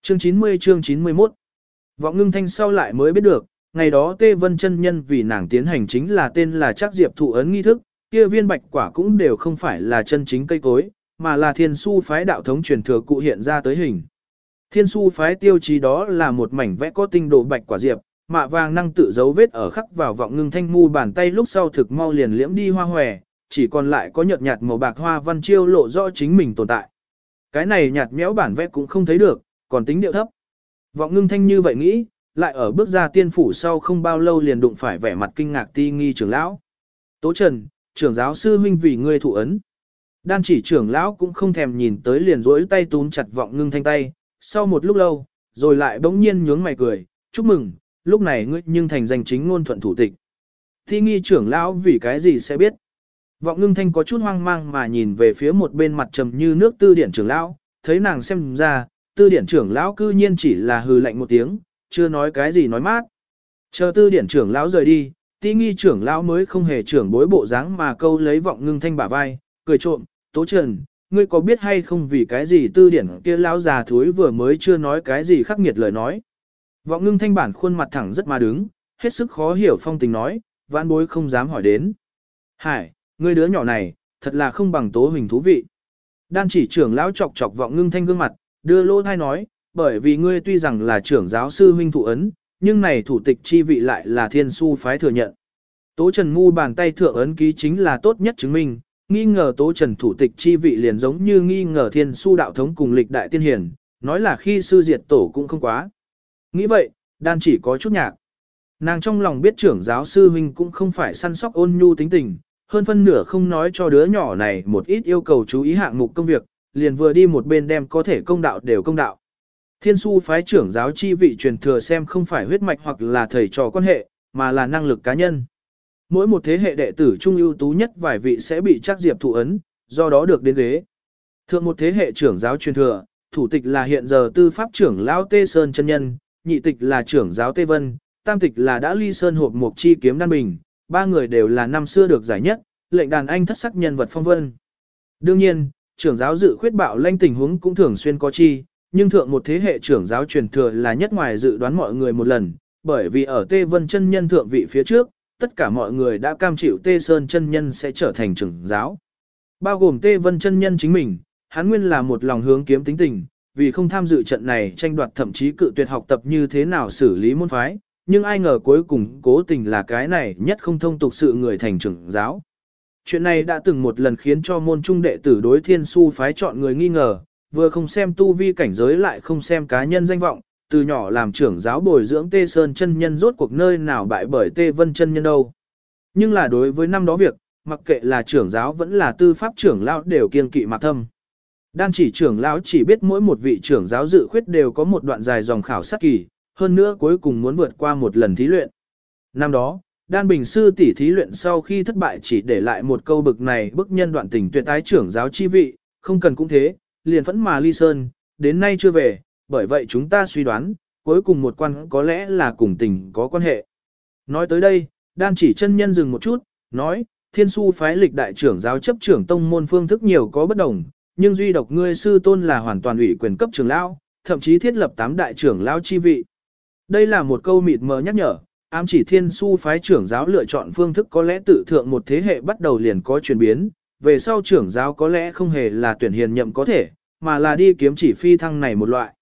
Chương 90 chương 91 Vọng ngưng thanh sau lại mới biết được, ngày đó Tê Vân chân nhân vì nàng tiến hành chính là tên là Trác diệp thụ ấn nghi thức, kia viên bạch quả cũng đều không phải là chân chính cây cối, mà là thiên su phái đạo thống truyền thừa cụ hiện ra tới hình. Thiên su phái tiêu chí đó là một mảnh vẽ có tinh đồ bạch quả diệp, mạ vàng năng tự dấu vết ở khắc vào vọng ngưng thanh mu bàn tay lúc sau thực mau liền liễm đi hoa hòe, chỉ còn lại có nhợt nhạt màu bạc hoa văn chiêu lộ rõ chính mình tồn tại. Cái này nhạt méo bản vẽ cũng không thấy được, còn tính điệu thấp. Vọng ngưng thanh như vậy nghĩ, lại ở bước ra tiên phủ sau không bao lâu liền đụng phải vẻ mặt kinh ngạc ti nghi trưởng lão. Tố Trần, trưởng giáo sư huynh vì ngươi thụ ấn. Đan chỉ trưởng lão cũng không thèm nhìn tới liền rỗi tay túm chặt vọng ngưng thanh tay, sau một lúc lâu, rồi lại bỗng nhiên nhướng mày cười, chúc mừng, lúc này ngươi nhưng thành danh chính ngôn thuận thủ tịch. Thi nghi trưởng lão vì cái gì sẽ biết. Vọng ngưng thanh có chút hoang mang mà nhìn về phía một bên mặt trầm như nước tư điển trưởng lão, thấy nàng xem ra, tư điển trưởng lão cư nhiên chỉ là hừ lạnh một tiếng, chưa nói cái gì nói mát. Chờ tư điển trưởng lão rời đi, tí nghi trưởng lão mới không hề trưởng bối bộ dáng mà câu lấy vọng ngưng thanh bả vai, cười trộm, tố trần, ngươi có biết hay không vì cái gì tư điển kia lão già thúi vừa mới chưa nói cái gì khắc nghiệt lời nói. Vọng ngưng thanh bản khuôn mặt thẳng rất mà đứng, hết sức khó hiểu phong tình nói, vãn bối không dám hỏi đến. Hải, người đứa nhỏ này, thật là không bằng tố hình thú vị. Đan chỉ trưởng lão chọc chọc vọng ngưng thanh gương mặt, đưa lô thai nói, bởi vì ngươi tuy rằng là trưởng giáo sư huynh thụ ấn, nhưng này thủ tịch chi vị lại là thiên su phái thừa nhận. Tố Trần Mu bàn tay thượng ấn ký chính là tốt nhất chứng minh, nghi ngờ Tố Trần thủ tịch chi vị liền giống như nghi ngờ thiên su đạo thống cùng lịch đại tiên hiển, nói là khi sư diệt tổ cũng không quá. Nghĩ vậy, đan chỉ có chút nhạc. Nàng trong lòng biết trưởng giáo sư huynh cũng không phải săn sóc ôn nhu tính tình, hơn phân nửa không nói cho đứa nhỏ này một ít yêu cầu chú ý hạng mục công việc, liền vừa đi một bên đem có thể công đạo đều công đạo. Thiên su phái trưởng giáo chi vị truyền thừa xem không phải huyết mạch hoặc là thầy trò quan hệ, mà là năng lực cá nhân. Mỗi một thế hệ đệ tử trung ưu tú nhất vài vị sẽ bị chắc diệp thụ ấn, do đó được đến ghế. Thượng một thế hệ trưởng giáo truyền thừa, thủ tịch là hiện giờ tư pháp trưởng lão Tê Sơn chân nhân, nhị tịch là trưởng giáo Tê Vân, tam tịch là đã ly sơn hộp mục chi kiếm đan bình, ba người đều là năm xưa được giải nhất, lệnh đàn anh thất sắc nhân vật phong vân. Đương nhiên, trưởng giáo dự khuyết bạo lanh tình huống cũng thường xuyên có chi, nhưng thượng một thế hệ trưởng giáo truyền thừa là nhất ngoài dự đoán mọi người một lần, bởi vì ở Tê Vân chân nhân thượng vị phía trước, tất cả mọi người đã cam chịu Tê Sơn chân nhân sẽ trở thành trưởng giáo. Bao gồm Tê Vân chân nhân chính mình, hắn nguyên là một lòng hướng kiếm tính tình, vì không tham dự trận này tranh đoạt thậm chí cự tuyệt học tập như thế nào xử lý môn phái, nhưng ai ngờ cuối cùng cố tình là cái này nhất không thông tục sự người thành trưởng giáo. Chuyện này đã từng một lần khiến cho môn trung đệ tử đối thiên su phái chọn người nghi ngờ, vừa không xem tu vi cảnh giới lại không xem cá nhân danh vọng, từ nhỏ làm trưởng giáo bồi dưỡng Tê Sơn chân nhân rốt cuộc nơi nào bại bởi Tê Vân chân nhân đâu. Nhưng là đối với năm đó việc, mặc kệ là trưởng giáo vẫn là tư pháp trưởng lão đều kiên kỵ mặc thâm. Đan chỉ trưởng lão chỉ biết mỗi một vị trưởng giáo dự khuyết đều có một đoạn dài dòng khảo sát kỳ, hơn nữa cuối cùng muốn vượt qua một lần thí luyện. Năm đó, Đan Bình sư tỷ thí luyện sau khi thất bại chỉ để lại một câu bực này bức nhân đoạn tình tuyệt tái trưởng giáo chi vị, không cần cũng thế, liền phẫn mà ly sơn, đến nay chưa về, bởi vậy chúng ta suy đoán, cuối cùng một quan có lẽ là cùng tình có quan hệ. Nói tới đây, đan chỉ chân nhân dừng một chút, nói, thiên su phái lịch đại trưởng giáo chấp trưởng tông môn phương thức nhiều có bất đồng, nhưng duy độc ngươi sư tôn là hoàn toàn ủy quyền cấp trưởng lão, thậm chí thiết lập tám đại trưởng lão chi vị. Đây là một câu mịt mờ nhắc nhở, ám chỉ thiên su phái trưởng giáo lựa chọn phương thức có lẽ tự thượng một thế hệ bắt đầu liền có chuyển biến, về sau trưởng giáo có lẽ không hề là tuyển hiền nhậm có thể, mà là đi kiếm chỉ phi thăng này một loại.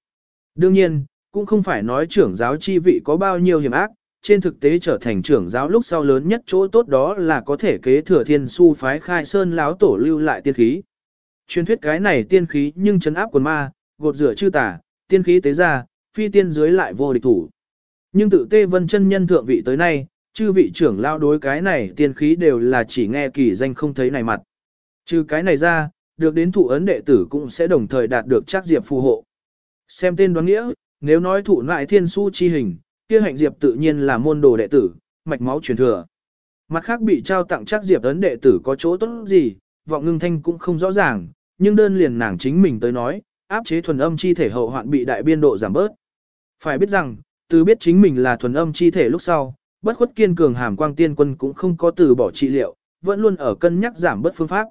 Đương nhiên, cũng không phải nói trưởng giáo chi vị có bao nhiêu hiểm ác, trên thực tế trở thành trưởng giáo lúc sau lớn nhất chỗ tốt đó là có thể kế thừa thiên su phái khai sơn láo tổ lưu lại tiên khí. Truyền thuyết cái này tiên khí nhưng chấn áp quần ma, gột rửa chư tả, tiên khí tế ra, phi tiên dưới lại vô địch thủ. Nhưng tự tê vân chân nhân thượng vị tới nay, chư vị trưởng lao đối cái này tiên khí đều là chỉ nghe kỳ danh không thấy này mặt. Trừ cái này ra, được đến thụ ấn đệ tử cũng sẽ đồng thời đạt được chắc diệp phù hộ. Xem tên đoán nghĩa, nếu nói thụ lại thiên su chi hình, kia hạnh diệp tự nhiên là môn đồ đệ tử, mạch máu truyền thừa. Mặt khác bị trao tặng chắc diệp ấn đệ tử có chỗ tốt gì, vọng ngưng thanh cũng không rõ ràng, nhưng đơn liền nàng chính mình tới nói, áp chế thuần âm chi thể hậu hoạn bị đại biên độ giảm bớt. Phải biết rằng, từ biết chính mình là thuần âm chi thể lúc sau, bất khuất kiên cường hàm quang tiên quân cũng không có từ bỏ trị liệu, vẫn luôn ở cân nhắc giảm bớt phương pháp.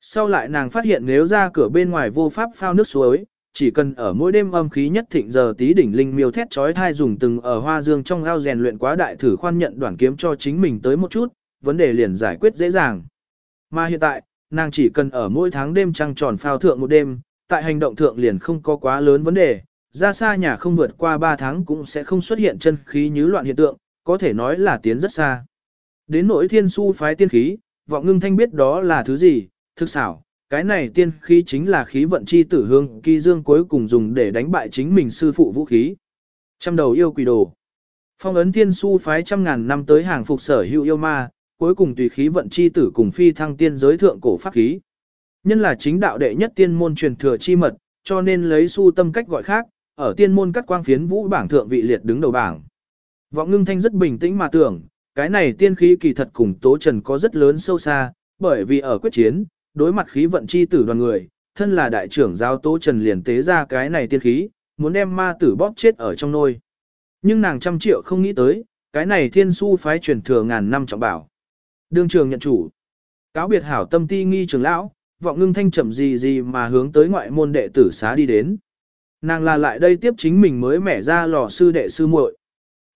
Sau lại nàng phát hiện nếu ra cửa bên ngoài vô pháp phao nước suối, chỉ cần ở mỗi đêm âm khí nhất thịnh giờ tí đỉnh linh miêu thét chói thai dùng từng ở hoa dương trong ao rèn luyện quá đại thử khoan nhận đoạn kiếm cho chính mình tới một chút, vấn đề liền giải quyết dễ dàng. Mà hiện tại, nàng chỉ cần ở mỗi tháng đêm trăng tròn phao thượng một đêm, tại hành động thượng liền không có quá lớn vấn đề, ra xa nhà không vượt qua 3 tháng cũng sẽ không xuất hiện chân khí như loạn hiện tượng, có thể nói là tiến rất xa. Đến nỗi thiên su phái tiên khí, vọng ngưng thanh biết đó là thứ gì, thực xảo, cái này tiên khí chính là khí vận chi tử hương kỳ dương cuối cùng dùng để đánh bại chính mình sư phụ vũ khí. Trăm đầu yêu quỷ đồ. Phong ấn thiên su phái trăm ngàn năm tới hàng phục sở hữu yêu ma, cuối cùng tùy khí vận chi tử cùng phi thăng tiên giới thượng cổ pháp khí. Nhân là chính đạo đệ nhất tiên môn truyền thừa chi mật, cho nên lấy su tâm cách gọi khác, ở tiên môn cắt quang phiến vũ bảng thượng vị liệt đứng đầu bảng. Vọng ngưng thanh rất bình tĩnh mà tưởng, cái này tiên khí kỳ thật cùng tố trần có rất lớn sâu xa, bởi vì ở quyết chiến, đối mặt khí vận chi tử đoàn người, thân là đại trưởng giáo tố trần liền tế ra cái này tiên khí, muốn đem ma tử bóp chết ở trong nôi. Nhưng nàng trăm triệu không nghĩ tới, cái này thiên su phái truyền thừa ngàn năm trọng bảo. Đương trường nhận chủ. Cáo biệt hảo tâm ti nghi trưởng lão, vọng ngưng thanh chậm gì gì mà hướng tới ngoại môn đệ tử xá đi đến. Nàng là lại đây tiếp chính mình mới mẻ ra lò sư đệ sư muội.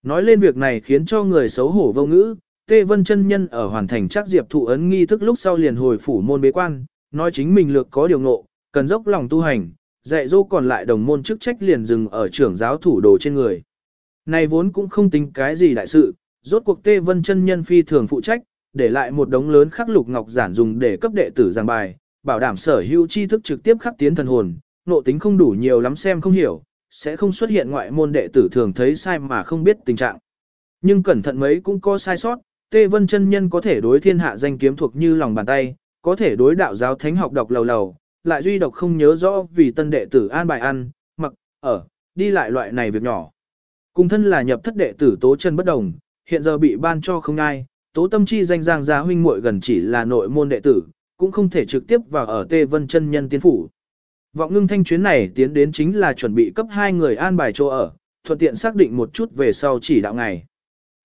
Nói lên việc này khiến cho người xấu hổ vô ngữ, Tê Vân chân nhân ở hoàn thành chắc diệp thụ ấn nghi thức lúc sau liền hồi phủ môn bế quan, nói chính mình lược có điều ngộ, cần dốc lòng tu hành, dạy dỗ còn lại đồng môn chức trách liền dừng ở trưởng giáo thủ đồ trên người. Này vốn cũng không tính cái gì đại sự, rốt cuộc Tê Vân chân nhân phi thường phụ trách, để lại một đống lớn khắc lục ngọc giản dùng để cấp đệ tử giảng bài, bảo đảm sở hữu tri thức trực tiếp khắc tiến thần hồn, nộ tính không đủ nhiều lắm xem không hiểu, sẽ không xuất hiện ngoại môn đệ tử thường thấy sai mà không biết tình trạng. Nhưng cẩn thận mấy cũng có sai sót, Tê Vân chân nhân có thể đối thiên hạ danh kiếm thuộc như lòng bàn tay, có thể đối đạo giáo thánh học đọc lầu lầu, lại duy độc không nhớ rõ vì tân đệ tử an bài ăn, mặc, ở, đi lại loại này việc nhỏ. Cùng thân là nhập thất đệ tử tố chân bất đồng, hiện giờ bị ban cho không ai, tố tâm chi danh giang gia huynh muội gần chỉ là nội môn đệ tử, cũng không thể trực tiếp vào ở Tê Vân chân nhân tiến phủ. Vọng ngưng thanh chuyến này tiến đến chính là chuẩn bị cấp hai người an bài chỗ ở, thuận tiện xác định một chút về sau chỉ đạo ngày.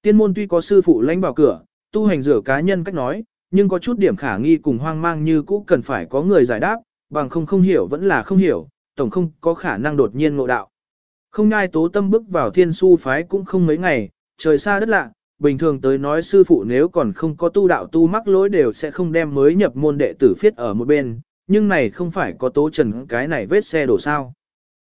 Tiên môn tuy có sư phụ lãnh bảo cửa, tu hành rửa cá nhân cách nói, nhưng có chút điểm khả nghi cùng hoang mang như cũ cần phải có người giải đáp, bằng không không hiểu vẫn là không hiểu, tổng không có khả năng đột nhiên ngộ đạo. Không ngai tố tâm bước vào thiên su phái cũng không mấy ngày, trời xa đất lạ, bình thường tới nói sư phụ nếu còn không có tu đạo tu mắc lỗi đều sẽ không đem mới nhập môn đệ tử phiết ở một bên, nhưng này không phải có tố trần cái này vết xe đổ sao.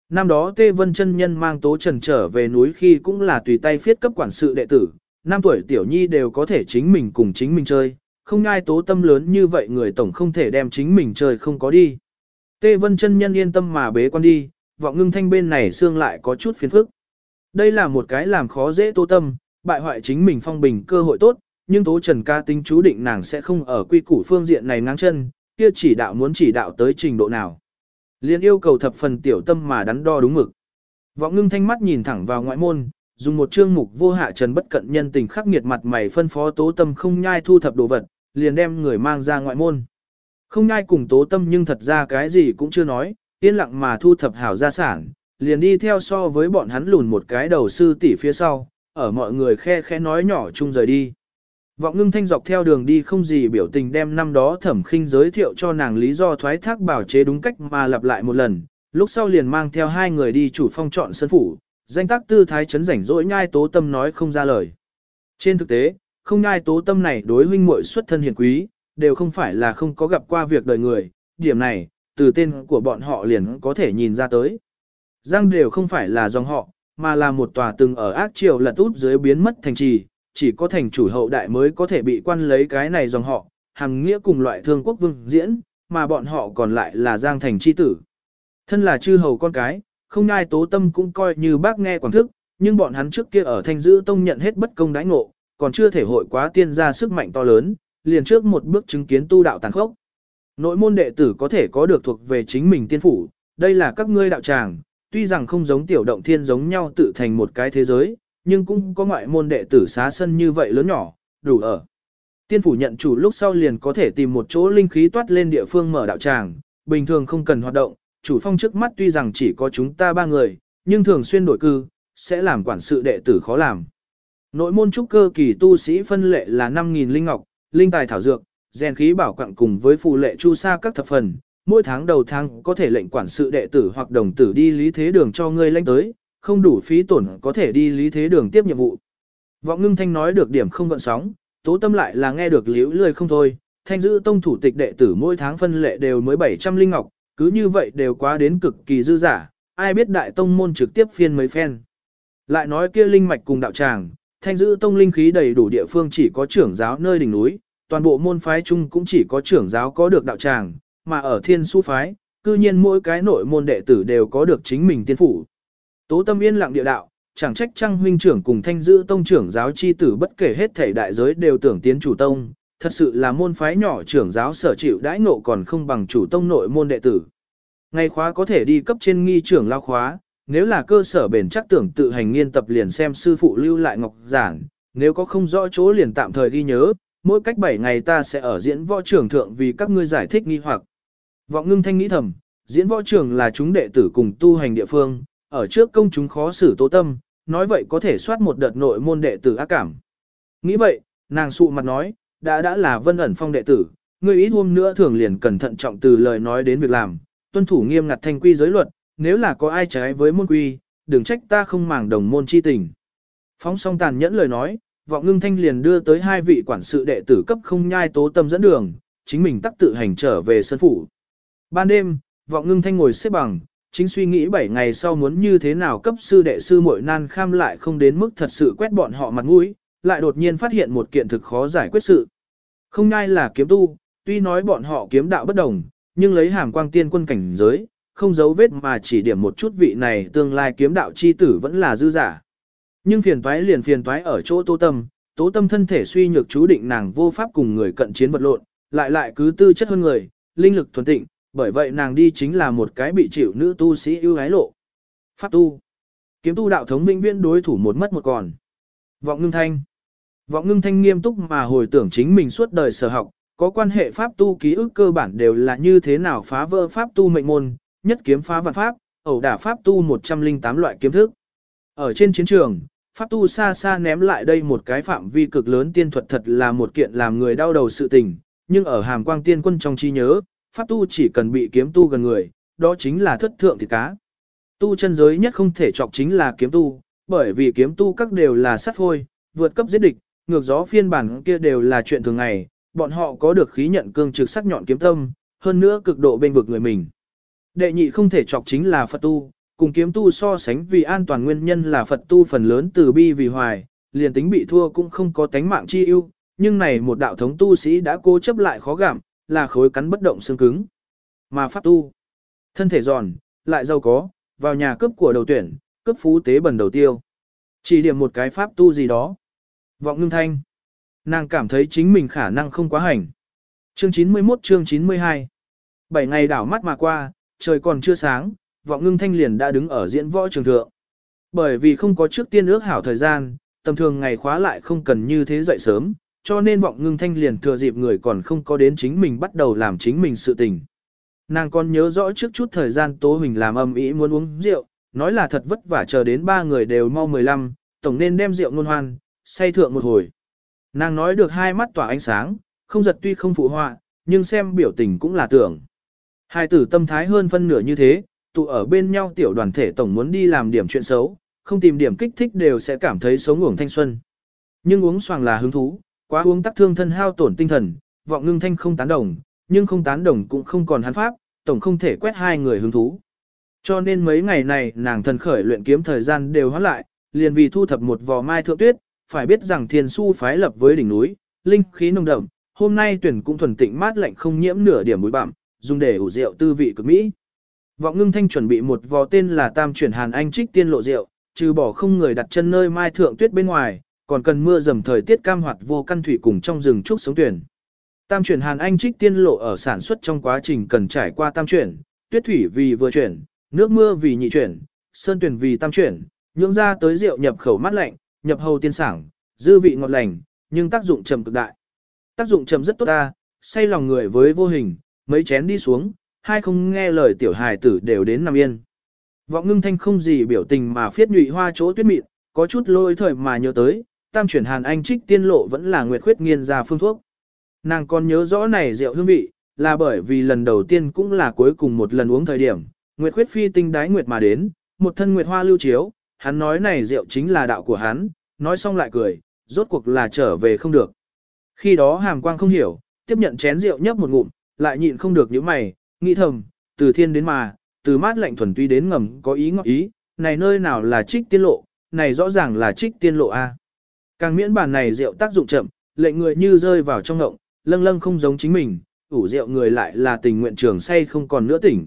Năm đó Tê Vân chân Nhân mang tố trần trở về núi khi cũng là tùy tay phiết cấp quản sự đệ tử, năm tuổi tiểu nhi đều có thể chính mình cùng chính mình chơi, không ngai tố tâm lớn như vậy người tổng không thể đem chính mình chơi không có đi. Tê Vân chân Nhân yên tâm mà bế quan đi, vọng ngưng thanh bên này xương lại có chút phiền phức. Đây là một cái làm khó dễ tố tâm, bại hoại chính mình phong bình cơ hội tốt, nhưng tố trần ca tính chú định nàng sẽ không ở quy củ phương diện này ngang chân, kia chỉ đạo muốn chỉ đạo tới trình độ nào. Liên yêu cầu thập phần tiểu tâm mà đắn đo đúng mực. Vọng ngưng thanh mắt nhìn thẳng vào ngoại môn, dùng một chương mục vô hạ trần bất cận nhân tình khắc nghiệt mặt mày phân phó tố tâm không nhai thu thập đồ vật, liền đem người mang ra ngoại môn. Không nhai cùng tố tâm nhưng thật ra cái gì cũng chưa nói, yên lặng mà thu thập hảo gia sản, liền đi theo so với bọn hắn lùn một cái đầu sư tỷ phía sau, ở mọi người khe khẽ nói nhỏ chung rời đi. Vọng ngưng thanh dọc theo đường đi không gì biểu tình đem năm đó thẩm khinh giới thiệu cho nàng lý do thoái thác bảo chế đúng cách mà lặp lại một lần, lúc sau liền mang theo hai người đi chủ phong chọn sân phủ, danh tác tư thái chấn rảnh rỗi nhai tố tâm nói không ra lời. Trên thực tế, không nhai tố tâm này đối huynh muội xuất thân hiền quý, đều không phải là không có gặp qua việc đời người, điểm này, từ tên của bọn họ liền có thể nhìn ra tới. Giang đều không phải là dòng họ, mà là một tòa từng ở ác triều lật út dưới biến mất thành trì, chỉ có thành chủ hậu đại mới có thể bị quan lấy cái này dòng họ, hàng nghĩa cùng loại thương quốc vương diễn, mà bọn họ còn lại là giang thành chi tử. Thân là chư hầu con cái, không ai tố tâm cũng coi như bác nghe quảng thức, nhưng bọn hắn trước kia ở thanh giữ tông nhận hết bất công đãi ngộ, còn chưa thể hội quá tiên ra sức mạnh to lớn, liền trước một bước chứng kiến tu đạo tàn khốc. Nội môn đệ tử có thể có được thuộc về chính mình tiên phủ, đây là các ngươi đạo tràng, tuy rằng không giống tiểu động thiên giống nhau tự thành một cái thế giới, nhưng cũng có ngoại môn đệ tử xá sân như vậy lớn nhỏ, đủ ở. Tiên phủ nhận chủ lúc sau liền có thể tìm một chỗ linh khí toát lên địa phương mở đạo tràng, bình thường không cần hoạt động, chủ phong trước mắt tuy rằng chỉ có chúng ta ba người, nhưng thường xuyên đổi cư, sẽ làm quản sự đệ tử khó làm. Nội môn trúc cơ kỳ tu sĩ phân lệ là 5.000 linh ngọc, linh tài thảo dược, rèn khí bảo quặng cùng với phù lệ chu sa các thập phần, mỗi tháng đầu tháng có thể lệnh quản sự đệ tử hoặc đồng tử đi lý thế đường cho ngươi lãnh tới, không đủ phí tổn có thể đi lý thế đường tiếp nhiệm vụ. Vọng ngưng thanh nói được điểm không gợn sóng, tố tâm lại là nghe được liễu lười không thôi, thanh giữ tông thủ tịch đệ tử mỗi tháng phân lệ đều mới 700 linh ngọc, cứ như vậy đều quá đến cực kỳ dư giả, ai biết đại tông môn trực tiếp phiên mấy phen. Lại nói kia linh mạch cùng đạo tràng, thanh giữ tông linh khí đầy đủ địa phương chỉ có trưởng giáo nơi đỉnh núi, toàn bộ môn phái chung cũng chỉ có trưởng giáo có được đạo tràng, mà ở thiên su phái, cư nhiên mỗi cái nội môn đệ tử đều có được chính mình tiên phủ. Tố tâm yên lặng địa đạo, chẳng trách trăng huynh trưởng cùng thanh giữ tông trưởng giáo chi tử bất kể hết thể đại giới đều tưởng tiến chủ tông, thật sự là môn phái nhỏ trưởng giáo sở chịu đãi ngộ còn không bằng chủ tông nội môn đệ tử. Ngày khóa có thể đi cấp trên nghi trưởng lao khóa, nếu là cơ sở bền chắc tưởng tự hành nghiên tập liền xem sư phụ lưu lại ngọc giản, nếu có không rõ chỗ liền tạm thời ghi nhớ, mỗi cách 7 ngày ta sẽ ở diễn võ trưởng thượng vì các ngươi giải thích nghi hoặc. Vọng ngưng thanh nghĩ thầm, diễn võ trưởng là chúng đệ tử cùng tu hành địa phương, ở trước công chúng khó xử tố tâm, nói vậy có thể soát một đợt nội môn đệ tử ác cảm. Nghĩ vậy, nàng sụ mặt nói, đã đã là vân ẩn phong đệ tử, người ít hôm nữa thường liền cẩn thận trọng từ lời nói đến việc làm, tuân thủ nghiêm ngặt thanh quy giới luật, nếu là có ai trái với môn quy, đừng trách ta không màng đồng môn chi tình. Phóng song tàn nhẫn lời nói, vọng ngưng thanh liền đưa tới hai vị quản sự đệ tử cấp không nhai tố tâm dẫn đường, chính mình tắc tự hành trở về sân phủ. Ban đêm, vọng ngưng thanh ngồi xếp bằng, chính suy nghĩ 7 ngày sau muốn như thế nào cấp sư đệ sư muội nan kham lại không đến mức thật sự quét bọn họ mặt mũi, lại đột nhiên phát hiện một kiện thực khó giải quyết sự. Không nhai là kiếm tu, tuy nói bọn họ kiếm đạo bất đồng, nhưng lấy hàm quang tiên quân cảnh giới, không giấu vết mà chỉ điểm một chút vị này tương lai kiếm đạo chi tử vẫn là dư giả. Nhưng phiền toái liền phiền toái ở chỗ tố tâm, tố tâm thân thể suy nhược chú định nàng vô pháp cùng người cận chiến vật lộn, lại lại cứ tư chất hơn người, linh lực thuần tịnh, bởi vậy nàng đi chính là một cái bị chịu nữ tu sĩ ưu ái lộ. Pháp tu. Kiếm tu đạo thống vĩnh viễn đối thủ một mất một còn. Vọng ngưng thanh. Vọng ngưng thanh nghiêm túc mà hồi tưởng chính mình suốt đời sở học, có quan hệ pháp tu ký ức cơ bản đều là như thế nào phá vỡ pháp tu mệnh môn, nhất kiếm phá vạn pháp, ẩu đả pháp tu 108 loại kiếm thức. Ở trên chiến trường, pháp tu xa xa ném lại đây một cái phạm vi cực lớn tiên thuật thật là một kiện làm người đau đầu sự tình, nhưng ở hàm quang tiên quân trong trí nhớ, pháp tu chỉ cần bị kiếm tu gần người, đó chính là thất thượng thịt cá. Tu chân giới nhất không thể chọc chính là kiếm tu, bởi vì kiếm tu các đều là sát phôi, vượt cấp giết địch, ngược gió phiên bản kia đều là chuyện thường ngày, bọn họ có được khí nhận cương trực sắc nhọn kiếm tâm, hơn nữa cực độ bên vực người mình. Đệ nhị không thể chọc chính là Phật tu, cùng kiếm tu so sánh vì an toàn nguyên nhân là Phật tu phần lớn từ bi vì hoài, liền tính bị thua cũng không có tánh mạng chi ưu, nhưng này một đạo thống tu sĩ đã cố chấp lại khó gặm, là khối cắn bất động xương cứng. Mà pháp tu, thân thể giòn, lại giàu có, vào nhà cướp của đầu tuyển, cướp phú tế bẩn đầu tiêu. Chỉ điểm một cái pháp tu gì đó. Vọng ngưng thanh. Nàng cảm thấy chính mình khả năng không quá hành. Chương 91 chương 92 Bảy ngày đảo mắt mà qua, trời còn chưa sáng, vọng ngưng thanh liền đã đứng ở diễn võ trường thượng. Bởi vì không có trước tiên ước hảo thời gian, tầm thường ngày khóa lại không cần như thế dậy sớm, cho nên vọng ngưng thanh liền thừa dịp người còn không có đến chính mình bắt đầu làm chính mình sự tình. Nàng còn nhớ rõ trước chút thời gian Tố Huỳnh làm âm ý muốn uống rượu, nói là thật vất vả chờ đến ba người đều mau 15, tổng nên đem rượu ngôn hoan, say thượng một hồi. Nàng nói được hai mắt tỏa ánh sáng, không giật tuy không phụ họa, nhưng xem biểu tình cũng là tưởng. Hai tử tâm thái hơn phân nửa như thế, tụ ở bên nhau tiểu đoàn thể tổng muốn đi làm điểm chuyện xấu, không tìm điểm kích thích đều sẽ cảm thấy sống uổng thanh xuân. Nhưng uống xoàng là hứng thú, quá uống tắc thương thân hao tổn tinh thần, vọng ngưng thanh không tán đồng, nhưng không tán đồng cũng không còn hắn pháp, tổng không thể quét hai người hứng thú. Cho nên mấy ngày này nàng thần khởi luyện kiếm thời gian đều hóa lại, liền vì thu thập một vò mai thượng tuyết, phải biết rằng thiên su phái lập với đỉnh núi, linh khí nồng đậm, hôm nay tuyển cũng thuần tịnh mát lạnh không nhiễm nửa điểm bụi bặm, dùng để ủ rượu tư vị cực mỹ. Vọng ngưng thanh chuẩn bị một vò tên là tam chuyển hàn anh trích tiên lộ rượu, trừ bỏ không người đặt chân nơi mai thượng tuyết bên ngoài, còn cần mưa dầm thời tiết cam hoạt vô căn thủy cùng trong rừng trúc sống tuyển. Tam chuyển hàn anh trích tiên lộ ở sản xuất trong quá trình cần trải qua tam chuyển, tuyết thủy vì vừa chuyển, nước mưa vì nhị chuyển, sơn tuyển vì tam chuyển, nhưỡng ra tới rượu nhập khẩu mát lạnh, nhập hầu tiên sảng, dư vị ngọt lành, nhưng tác dụng trầm cực đại. Tác dụng trầm rất tốt ta, say lòng người với vô hình, mấy chén đi xuống, hai không nghe lời tiểu hài tử đều đến nằm yên. Vọng ngưng thanh không gì biểu tình mà phiết nhụy hoa chỗ tuyết mịn, có chút lôi thời mà nhớ tới, tam chuyển hàn anh trích tiên lộ vẫn là nguyệt khuyết nghiên ra phương thuốc. Nàng còn nhớ rõ này rượu hương vị, là bởi vì lần đầu tiên cũng là cuối cùng một lần uống thời điểm, nguyệt khuyết phi tinh đái nguyệt mà đến, một thân nguyệt hoa lưu chiếu, hắn nói này rượu chính là đạo của hắn, nói xong lại cười, rốt cuộc là trở về không được. Khi đó hàm quang không hiểu, tiếp nhận chén rượu nhấp một ngụm, lại nhịn không được những mày, nghĩ thầm, từ thiên đến mà, từ mát lạnh thuần tuy đến ngầm có ý ngọt ý, này nơi nào là trích tiên lộ, này rõ ràng là trích tiên lộ A. Càng miễn bản này rượu tác dụng chậm, lệnh người như rơi vào trong ngộng, lâng lâng không giống chính mình, ủ rượu người lại là tình nguyện trường say không còn nữa tỉnh.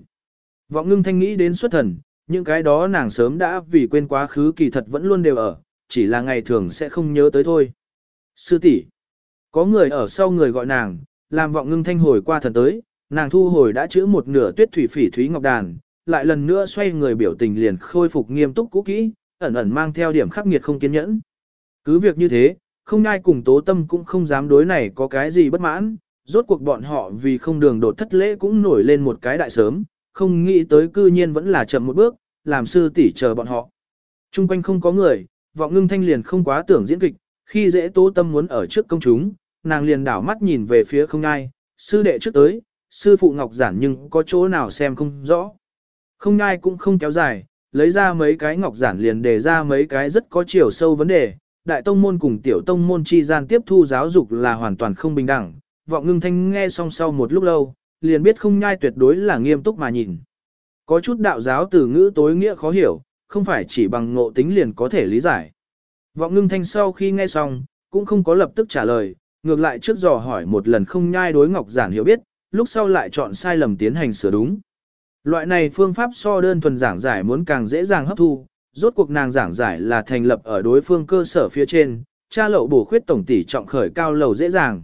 Vọng ngưng thanh nghĩ đến xuất thần, những cái đó nàng sớm đã vì quên quá khứ kỳ thật vẫn luôn đều ở, chỉ là ngày thường sẽ không nhớ tới thôi. Sư tỷ, có người ở sau người gọi nàng, làm vọng ngưng thanh hồi qua thần tới, nàng thu hồi đã chữ một nửa tuyết thủy phỉ thúy ngọc đàn, lại lần nữa xoay người biểu tình liền khôi phục nghiêm túc cũ kỹ, ẩn ẩn mang theo điểm khắc nghiệt không kiên nhẫn. Cứ việc như thế, không ngai cùng tố tâm cũng không dám đối này có cái gì bất mãn, rốt cuộc bọn họ vì không đường đột thất lễ cũng nổi lên một cái đại sớm, không nghĩ tới cư nhiên vẫn là chậm một bước, làm sư tỷ chờ bọn họ. Trung quanh không có người, vọng ngưng thanh liền không quá tưởng diễn kịch, khi dễ tố tâm muốn ở trước công chúng, nàng liền đảo mắt nhìn về phía không ngai, sư đệ trước tới, sư phụ ngọc giản nhưng có chỗ nào xem không rõ. Không ngai cũng không kéo dài, lấy ra mấy cái ngọc giản liền đề ra mấy cái rất có chiều sâu vấn đề, đại tông môn cùng tiểu tông môn chi gian tiếp thu giáo dục là hoàn toàn không bình đẳng. Vọng ngưng thanh nghe xong sau một lúc lâu, liền biết không nhai tuyệt đối là nghiêm túc mà nhìn. Có chút đạo giáo từ ngữ tối nghĩa khó hiểu, không phải chỉ bằng ngộ tính liền có thể lý giải. Vọng ngưng thanh sau khi nghe xong, cũng không có lập tức trả lời, ngược lại trước dò hỏi một lần không nhai đối ngọc giản hiểu biết, lúc sau lại chọn sai lầm tiến hành sửa đúng. Loại này phương pháp so đơn thuần giảng giải muốn càng dễ dàng hấp thu, rốt cuộc nàng giảng giải là thành lập ở đối phương cơ sở phía trên, tra lậu bổ khuyết tổng tỷ trọng khởi cao lầu dễ dàng.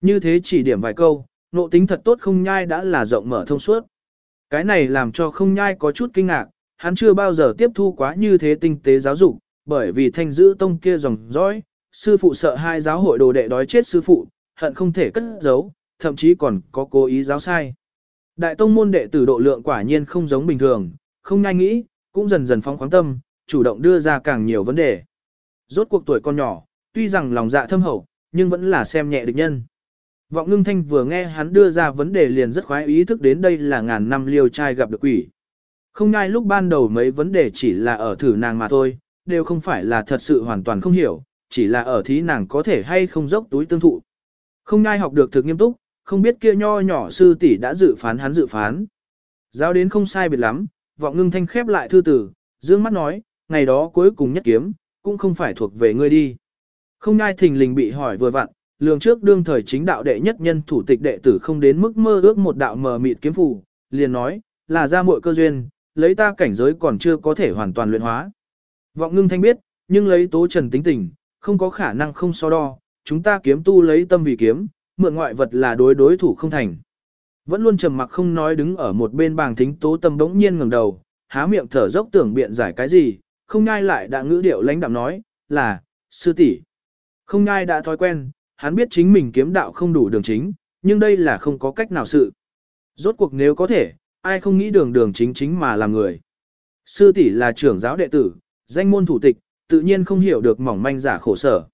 Như thế chỉ điểm vài câu, nộ tính thật tốt không nhai đã là rộng mở thông suốt. Cái này làm cho không nhai có chút kinh ngạc, hắn chưa bao giờ tiếp thu quá như thế tinh tế giáo dục, bởi vì thanh giữ tông kia dòng dõi, sư phụ sợ hai giáo hội đồ đệ đói chết sư phụ, hận không thể cất giấu, thậm chí còn có cố ý giáo sai. Đại tông môn đệ tử độ lượng quả nhiên không giống bình thường, không nhai nghĩ, cũng dần dần phóng khoáng tâm, chủ động đưa ra càng nhiều vấn đề. Rốt cuộc tuổi con nhỏ, tuy rằng lòng dạ thâm hậu, nhưng vẫn là xem nhẹ địch nhân. Vọng ngưng thanh vừa nghe hắn đưa ra vấn đề liền rất khoái ý thức đến đây là ngàn năm liêu trai gặp được quỷ. Không ngay lúc ban đầu mấy vấn đề chỉ là ở thử nàng mà thôi, đều không phải là thật sự hoàn toàn không hiểu, chỉ là ở thí nàng có thể hay không dốc túi tương thụ. Không ngay học được thực nghiêm túc, không biết kia nho nhỏ sư tỷ đã dự phán hắn dự phán. Giáo đến không sai biệt lắm, vọng ngưng thanh khép lại thư tử, dương mắt nói, ngày đó cuối cùng nhất kiếm, cũng không phải thuộc về ngươi đi. Không ngai thình lình bị hỏi vừa vặn, lường trước đương thời chính đạo đệ nhất nhân thủ tịch đệ tử không đến mức mơ ước một đạo mờ mịt kiếm phù, liền nói, là ra muội cơ duyên, lấy ta cảnh giới còn chưa có thể hoàn toàn luyện hóa. Vọng ngưng thanh biết, nhưng lấy tố trần tính tình, không có khả năng không so đo, chúng ta kiếm tu lấy tâm vì kiếm, mượn ngoại vật là đối đối thủ không thành. Vẫn luôn trầm mặc không nói đứng ở một bên bàng thính tố tâm bỗng nhiên ngẩng đầu, há miệng thở dốc tưởng biện giải cái gì, không nhai lại đã ngữ điệu lãnh đạm nói, là, sư tỷ. Không nhai đã thói quen, hắn biết chính mình kiếm đạo không đủ đường chính, nhưng đây là không có cách nào sự. Rốt cuộc nếu có thể, ai không nghĩ đường đường chính chính mà làm người. Sư tỷ là trưởng giáo đệ tử, danh môn thủ tịch, tự nhiên không hiểu được mỏng manh giả khổ sở.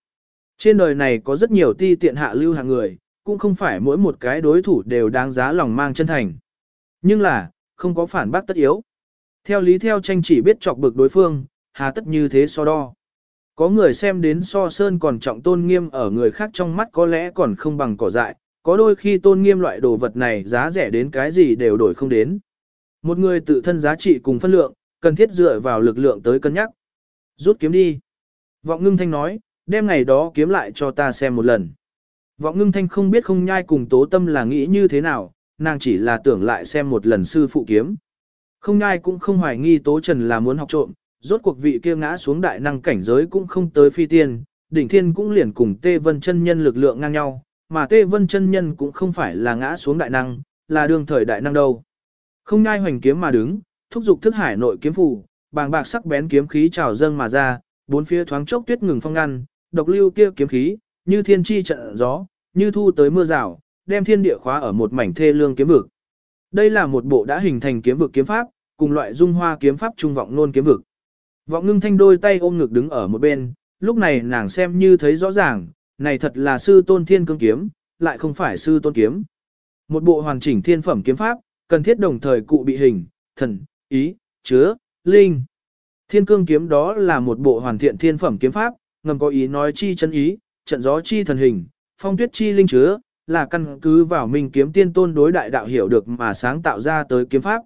Trên đời này có rất nhiều ti tiện hạ lưu hạng người, cũng không phải mỗi một cái đối thủ đều đáng giá lòng mang chân thành. Nhưng là, không có phản bác tất yếu. Theo lý theo tranh chỉ biết chọc bực đối phương, hà tất như thế so đo. Có người xem đến so sơn còn trọng tôn nghiêm ở người khác trong mắt có lẽ còn không bằng cỏ dại, có đôi khi tôn nghiêm loại đồ vật này giá rẻ đến cái gì đều đổi không đến. Một người tự thân giá trị cùng phân lượng, cần thiết dựa vào lực lượng tới cân nhắc. Rút kiếm đi. Vọng ngưng thanh nói, đem ngày đó kiếm lại cho ta xem một lần. Vọng ngưng thanh không biết không nhai cùng tố tâm là nghĩ như thế nào, nàng chỉ là tưởng lại xem một lần sư phụ kiếm. Không nhai cũng không hoài nghi tố trần là muốn học trộm, rốt cuộc vị kia ngã xuống đại năng cảnh giới cũng không tới phi tiên, đỉnh thiên cũng liền cùng tê vân chân nhân lực lượng ngang nhau, mà tê vân chân nhân cũng không phải là ngã xuống đại năng, là đương thời đại năng đâu. Không nhai hoành kiếm mà đứng, thúc giục thức hải nội kiếm phù, bàng bạc sắc bén kiếm khí trào dâng mà ra, bốn phía thoáng chốc tuyết ngừng phong ngăn, độc lưu kia kiếm khí, như thiên chi trận gió, như thu tới mưa rào, đem thiên địa khóa ở một mảnh thê lương kiếm vực. Đây là một bộ đã hình thành kiếm vực kiếm pháp, cùng loại dung hoa kiếm pháp trung vọng nôn kiếm vực. Vọng ngưng thanh đôi tay ôm ngực đứng ở một bên, lúc này nàng xem như thấy rõ ràng, này thật là sư tôn thiên cương kiếm, lại không phải sư tôn kiếm. Một bộ hoàn chỉnh thiên phẩm kiếm pháp, cần thiết đồng thời cụ bị hình, thần, ý, chứa, linh. Thiên cương kiếm đó là một bộ hoàn thiện thiên phẩm kiếm pháp, ngầm có ý nói chi chân ý, trận gió chi thần hình, phong tuyết chi linh chứa, là căn cứ vào minh kiếm tiên tôn đối đại đạo hiểu được mà sáng tạo ra tới kiếm pháp.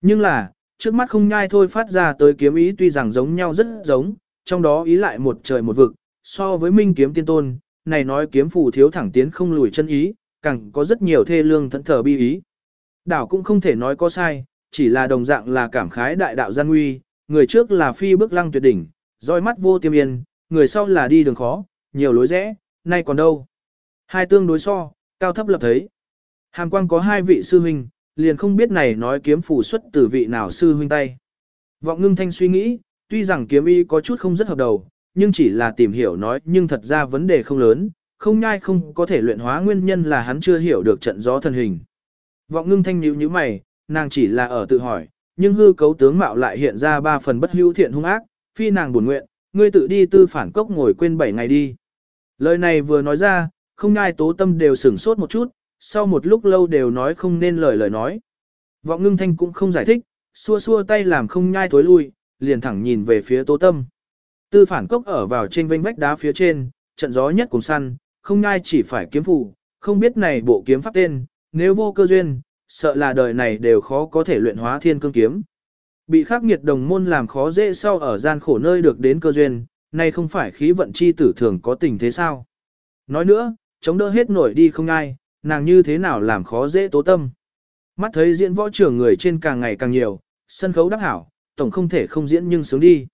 Nhưng là, trước mắt không nhai thôi phát ra tới kiếm ý tuy rằng giống nhau rất giống, trong đó ý lại một trời một vực, so với minh kiếm tiên tôn, này nói kiếm phù thiếu thẳng tiến không lùi chân ý, càng có rất nhiều thê lương thẫn thờ bi ý. Đảo cũng không thể nói có sai, chỉ là đồng dạng là cảm khái đại đạo gian nguy, người trước là phi bước lăng tuyệt đỉnh, roi mắt vô tiêm yên, người sau là đi đường khó, nhiều lối rẽ, nay còn đâu. Hai tương đối so, cao thấp lập thấy. Hàm quang có hai vị sư huynh, liền không biết này nói kiếm phủ xuất từ vị nào sư huynh tay. Vọng ngưng thanh suy nghĩ, tuy rằng kiếm y có chút không rất hợp đầu, nhưng chỉ là tìm hiểu nói nhưng thật ra vấn đề không lớn, không nhai không có thể luyện hóa nguyên nhân là hắn chưa hiểu được trận gió thân hình. Vọng ngưng thanh nhíu như mày, nàng chỉ là ở tự hỏi, nhưng hư cấu tướng mạo lại hiện ra ba phần bất hữu thiện hung ác, phi nàng buồn nguyện, ngươi tự đi tư phản cốc ngồi quên bảy ngày đi. Lời này vừa nói ra, không ngai tố tâm đều sửng sốt một chút, sau một lúc lâu đều nói không nên lời lời nói. Vọng ngưng thanh cũng không giải thích, xua xua tay làm không nhai thối lui, liền thẳng nhìn về phía tố tâm. Tư phản cốc ở vào trên vênh vách đá phía trên, trận gió nhất cùng săn, không nhai chỉ phải kiếm phụ, không biết này bộ kiếm pháp tên, nếu vô cơ duyên, sợ là đời này đều khó có thể luyện hóa thiên cương kiếm. Bị khắc nghiệt đồng môn làm khó dễ sau ở gian khổ nơi được đến cơ duyên, này không phải khí vận chi tử thường có tình thế sao. Nói nữa, chống đỡ hết nổi đi không ai, nàng như thế nào làm khó dễ tố tâm. Mắt thấy diễn võ trưởng người trên càng ngày càng nhiều, sân khấu đắc hảo, tổng không thể không diễn nhưng sướng đi.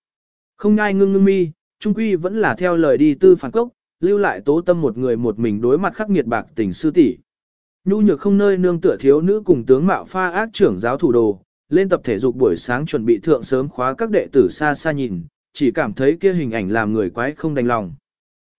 Không ngai ngưng ngưng mi, trung quy vẫn là theo lời đi tư phản cốc, lưu lại tố tâm một người một mình đối mặt khắc nghiệt bạc tình sư tỷ. Nhu nhược không nơi nương tựa thiếu nữ cùng tướng mạo pha ác trưởng giáo thủ đồ, lên tập thể dục buổi sáng chuẩn bị thượng sớm khóa các đệ tử xa xa nhìn, chỉ cảm thấy kia hình ảnh làm người quái không đành lòng.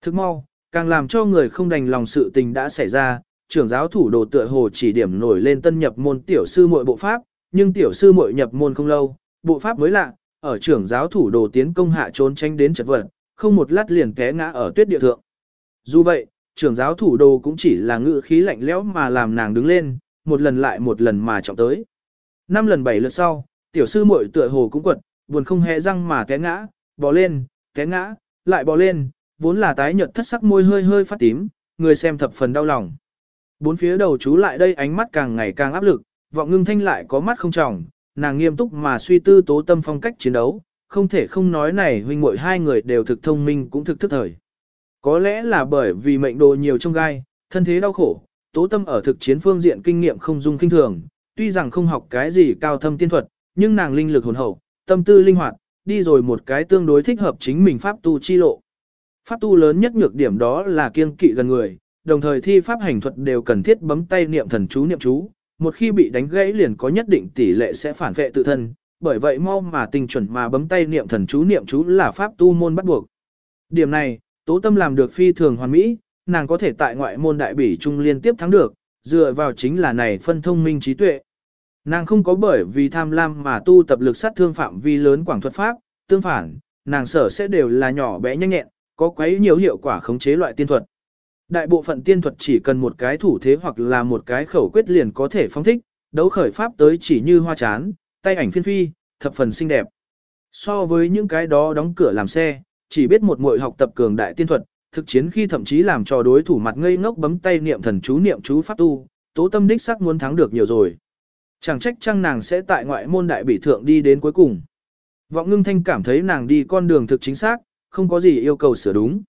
Thức mau, càng làm cho người không đành lòng sự tình đã xảy ra, trưởng giáo thủ đồ tựa hồ chỉ điểm nổi lên tân nhập môn tiểu sư muội bộ pháp, nhưng tiểu sư muội nhập môn không lâu, bộ pháp mới lạ, ở trưởng giáo thủ đồ tiến công hạ trốn tránh đến chật vật, không một lát liền té ngã ở tuyết địa thượng. Dù vậy, trưởng giáo thủ đồ cũng chỉ là ngự khí lạnh lẽo mà làm nàng đứng lên, một lần lại một lần mà trọng tới. Năm lần bảy lượt sau, tiểu sư muội tựa hồ cũng quật, buồn không hề răng mà té ngã, bò lên, té ngã, lại bò lên, vốn là tái nhợt thất sắc môi hơi hơi phát tím, người xem thập phần đau lòng. Bốn phía đầu chú lại đây ánh mắt càng ngày càng áp lực, vọng ngưng thanh lại có mắt không trọng, nàng nghiêm túc mà suy tư tố tâm phong cách chiến đấu, không thể không nói này huynh muội hai người đều thực thông minh cũng thực thức thời. Có lẽ là bởi vì mệnh đồ nhiều trong gai, thân thế đau khổ, tố tâm ở thực chiến phương diện kinh nghiệm không dung kinh thường, tuy rằng không học cái gì cao thâm tiên thuật, nhưng nàng linh lực hồn hậu, tâm tư linh hoạt, đi rồi một cái tương đối thích hợp chính mình pháp tu chi lộ. Pháp tu lớn nhất nhược điểm đó là kiêng kỵ gần người, đồng thời thi pháp hành thuật đều cần thiết bấm tay niệm thần chú niệm chú, một khi bị đánh gãy liền có nhất định tỷ lệ sẽ phản vệ tự thân, bởi vậy mau mà tình chuẩn mà bấm tay niệm thần chú niệm chú là pháp tu môn bắt buộc. Điểm này, Tố Tâm làm được phi thường hoàn mỹ, nàng có thể tại ngoại môn đại bỉ trung liên tiếp thắng được, dựa vào chính là này phân thông minh trí tuệ. Nàng không có bởi vì tham lam mà tu tập lực sát thương phạm vi lớn quảng thuật pháp, tương phản, nàng sở sẽ đều là nhỏ bé nhanh nhẹn, có quấy nhiều hiệu quả khống chế loại tiên thuật. Đại bộ phận tiên thuật chỉ cần một cái thủ thế hoặc là một cái khẩu quyết liền có thể phóng thích, đấu khởi pháp tới chỉ như hoa chán, tay ảnh phiên phi, thập phần xinh đẹp. So với những cái đó đóng cửa làm xe, chỉ biết một muội học tập cường đại tiên thuật, thực chiến khi thậm chí làm cho đối thủ mặt ngây ngốc bấm tay niệm thần chú niệm chú pháp tu, tố tâm đích sắc muốn thắng được nhiều rồi. Chẳng trách chăng nàng sẽ tại ngoại môn đại bị thượng đi đến cuối cùng. Vọng ngưng thanh cảm thấy nàng đi con đường thực chính xác, không có gì yêu cầu sửa đúng.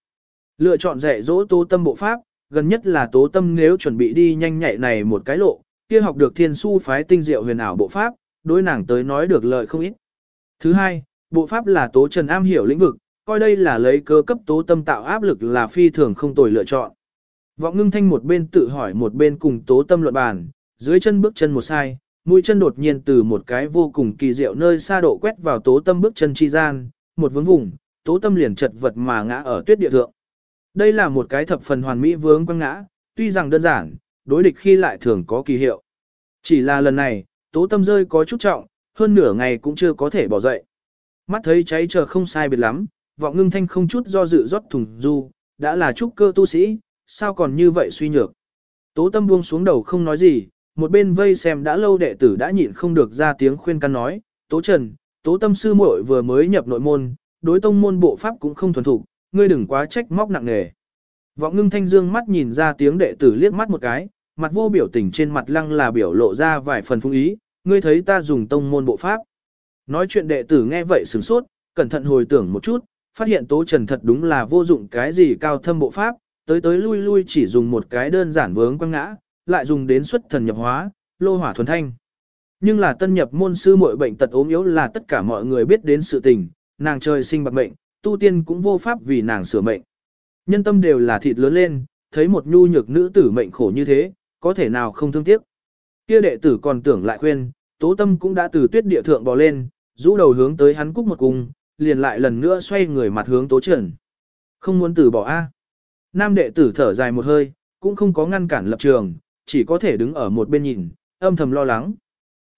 Lựa chọn dạy dỗ tố tâm bộ pháp, gần nhất là tố tâm nếu chuẩn bị đi nhanh nhạy này một cái lộ, kia học được thiên su phái tinh diệu huyền ảo bộ pháp, đối nàng tới nói được lợi không ít. Thứ hai, bộ pháp là tố trần am hiểu lĩnh vực, coi đây là lấy cơ cấp tố tâm tạo áp lực là phi thường không tồi lựa chọn. Vọng ngưng thanh một bên tự hỏi một bên cùng tố tâm luận bàn, dưới chân bước chân một sai, mũi chân đột nhiên từ một cái vô cùng kỳ diệu nơi xa độ quét vào tố tâm bước chân chi gian, một vướng vùng, tố tâm liền chật vật mà ngã ở tuyết địa thượng. Đây là một cái thập phần hoàn mỹ vướng quăng ngã, tuy rằng đơn giản, đối địch khi lại thường có kỳ hiệu. Chỉ là lần này, tố tâm rơi có chút trọng, hơn nửa ngày cũng chưa có thể bỏ dậy. Mắt thấy cháy chờ không sai biệt lắm, vọng ngưng thanh không chút do dự rót thùng du, đã là trúc cơ tu sĩ, sao còn như vậy suy nhược. Tố tâm buông xuống đầu không nói gì, một bên vây xem đã lâu đệ tử đã nhịn không được ra tiếng khuyên can nói, tố trần, tố tâm sư muội vừa mới nhập nội môn, đối tông môn bộ pháp cũng không thuần thục, ngươi đừng quá trách móc nặng nề. Vọng ngưng thanh dương mắt nhìn ra tiếng đệ tử liếc mắt một cái, mặt vô biểu tình trên mặt lăng là biểu lộ ra vài phần phung ý, ngươi thấy ta dùng tông môn bộ pháp. Nói chuyện đệ tử nghe vậy sửng sốt, cẩn thận hồi tưởng một chút, phát hiện tố trần thật đúng là vô dụng cái gì cao thâm bộ pháp, tới tới lui lui chỉ dùng một cái đơn giản vướng quăng ngã, lại dùng đến xuất thần nhập hóa, lô hỏa thuần thanh. Nhưng là tân nhập môn sư muội bệnh tật ốm yếu là tất cả mọi người biết đến sự tình, nàng trời sinh bạc mệnh, tu tiên cũng vô pháp vì nàng sửa mệnh. Nhân tâm đều là thịt lớn lên, thấy một nhu nhược nữ tử mệnh khổ như thế, có thể nào không thương tiếc. Kia đệ tử còn tưởng lại khuyên, tố tâm cũng đã từ tuyết địa thượng bò lên, rũ đầu hướng tới hắn cúc một cung, liền lại lần nữa xoay người mặt hướng tố trần. Không muốn từ bỏ A. Nam đệ tử thở dài một hơi, cũng không có ngăn cản lập trường, chỉ có thể đứng ở một bên nhìn, âm thầm lo lắng.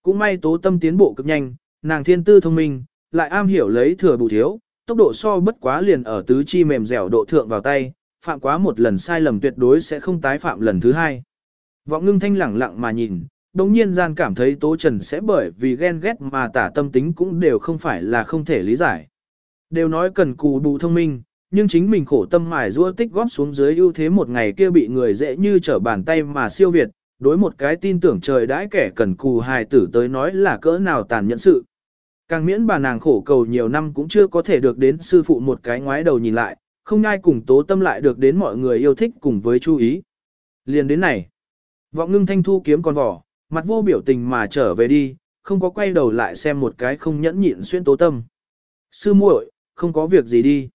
Cũng may tố tâm tiến bộ cực nhanh, nàng thiên tư thông minh, lại am hiểu lấy thừa bù thiếu, tốc độ so bất quá liền ở tứ chi mềm dẻo độ thượng vào tay, phạm quá một lần sai lầm tuyệt đối sẽ không tái phạm lần thứ hai. Vọng ngưng thanh lẳng lặng mà nhìn, đồng nhiên gian cảm thấy tố trần sẽ bởi vì ghen ghét mà tả tâm tính cũng đều không phải là không thể lý giải. Đều nói cần cù bù thông minh, nhưng chính mình khổ tâm mài rua tích góp xuống dưới ưu thế một ngày kia bị người dễ như trở bàn tay mà siêu việt, đối một cái tin tưởng trời đãi kẻ cần cù hài tử tới nói là cỡ nào tàn nhẫn sự. Càng miễn bà nàng khổ cầu nhiều năm cũng chưa có thể được đến sư phụ một cái ngoái đầu nhìn lại, không ngai cùng tố tâm lại được đến mọi người yêu thích cùng với chú ý. Liền đến này, vọng ngưng thanh thu kiếm con vỏ, mặt vô biểu tình mà trở về đi, không có quay đầu lại xem một cái không nhẫn nhịn xuyên tố tâm. Sư muội, không có việc gì đi.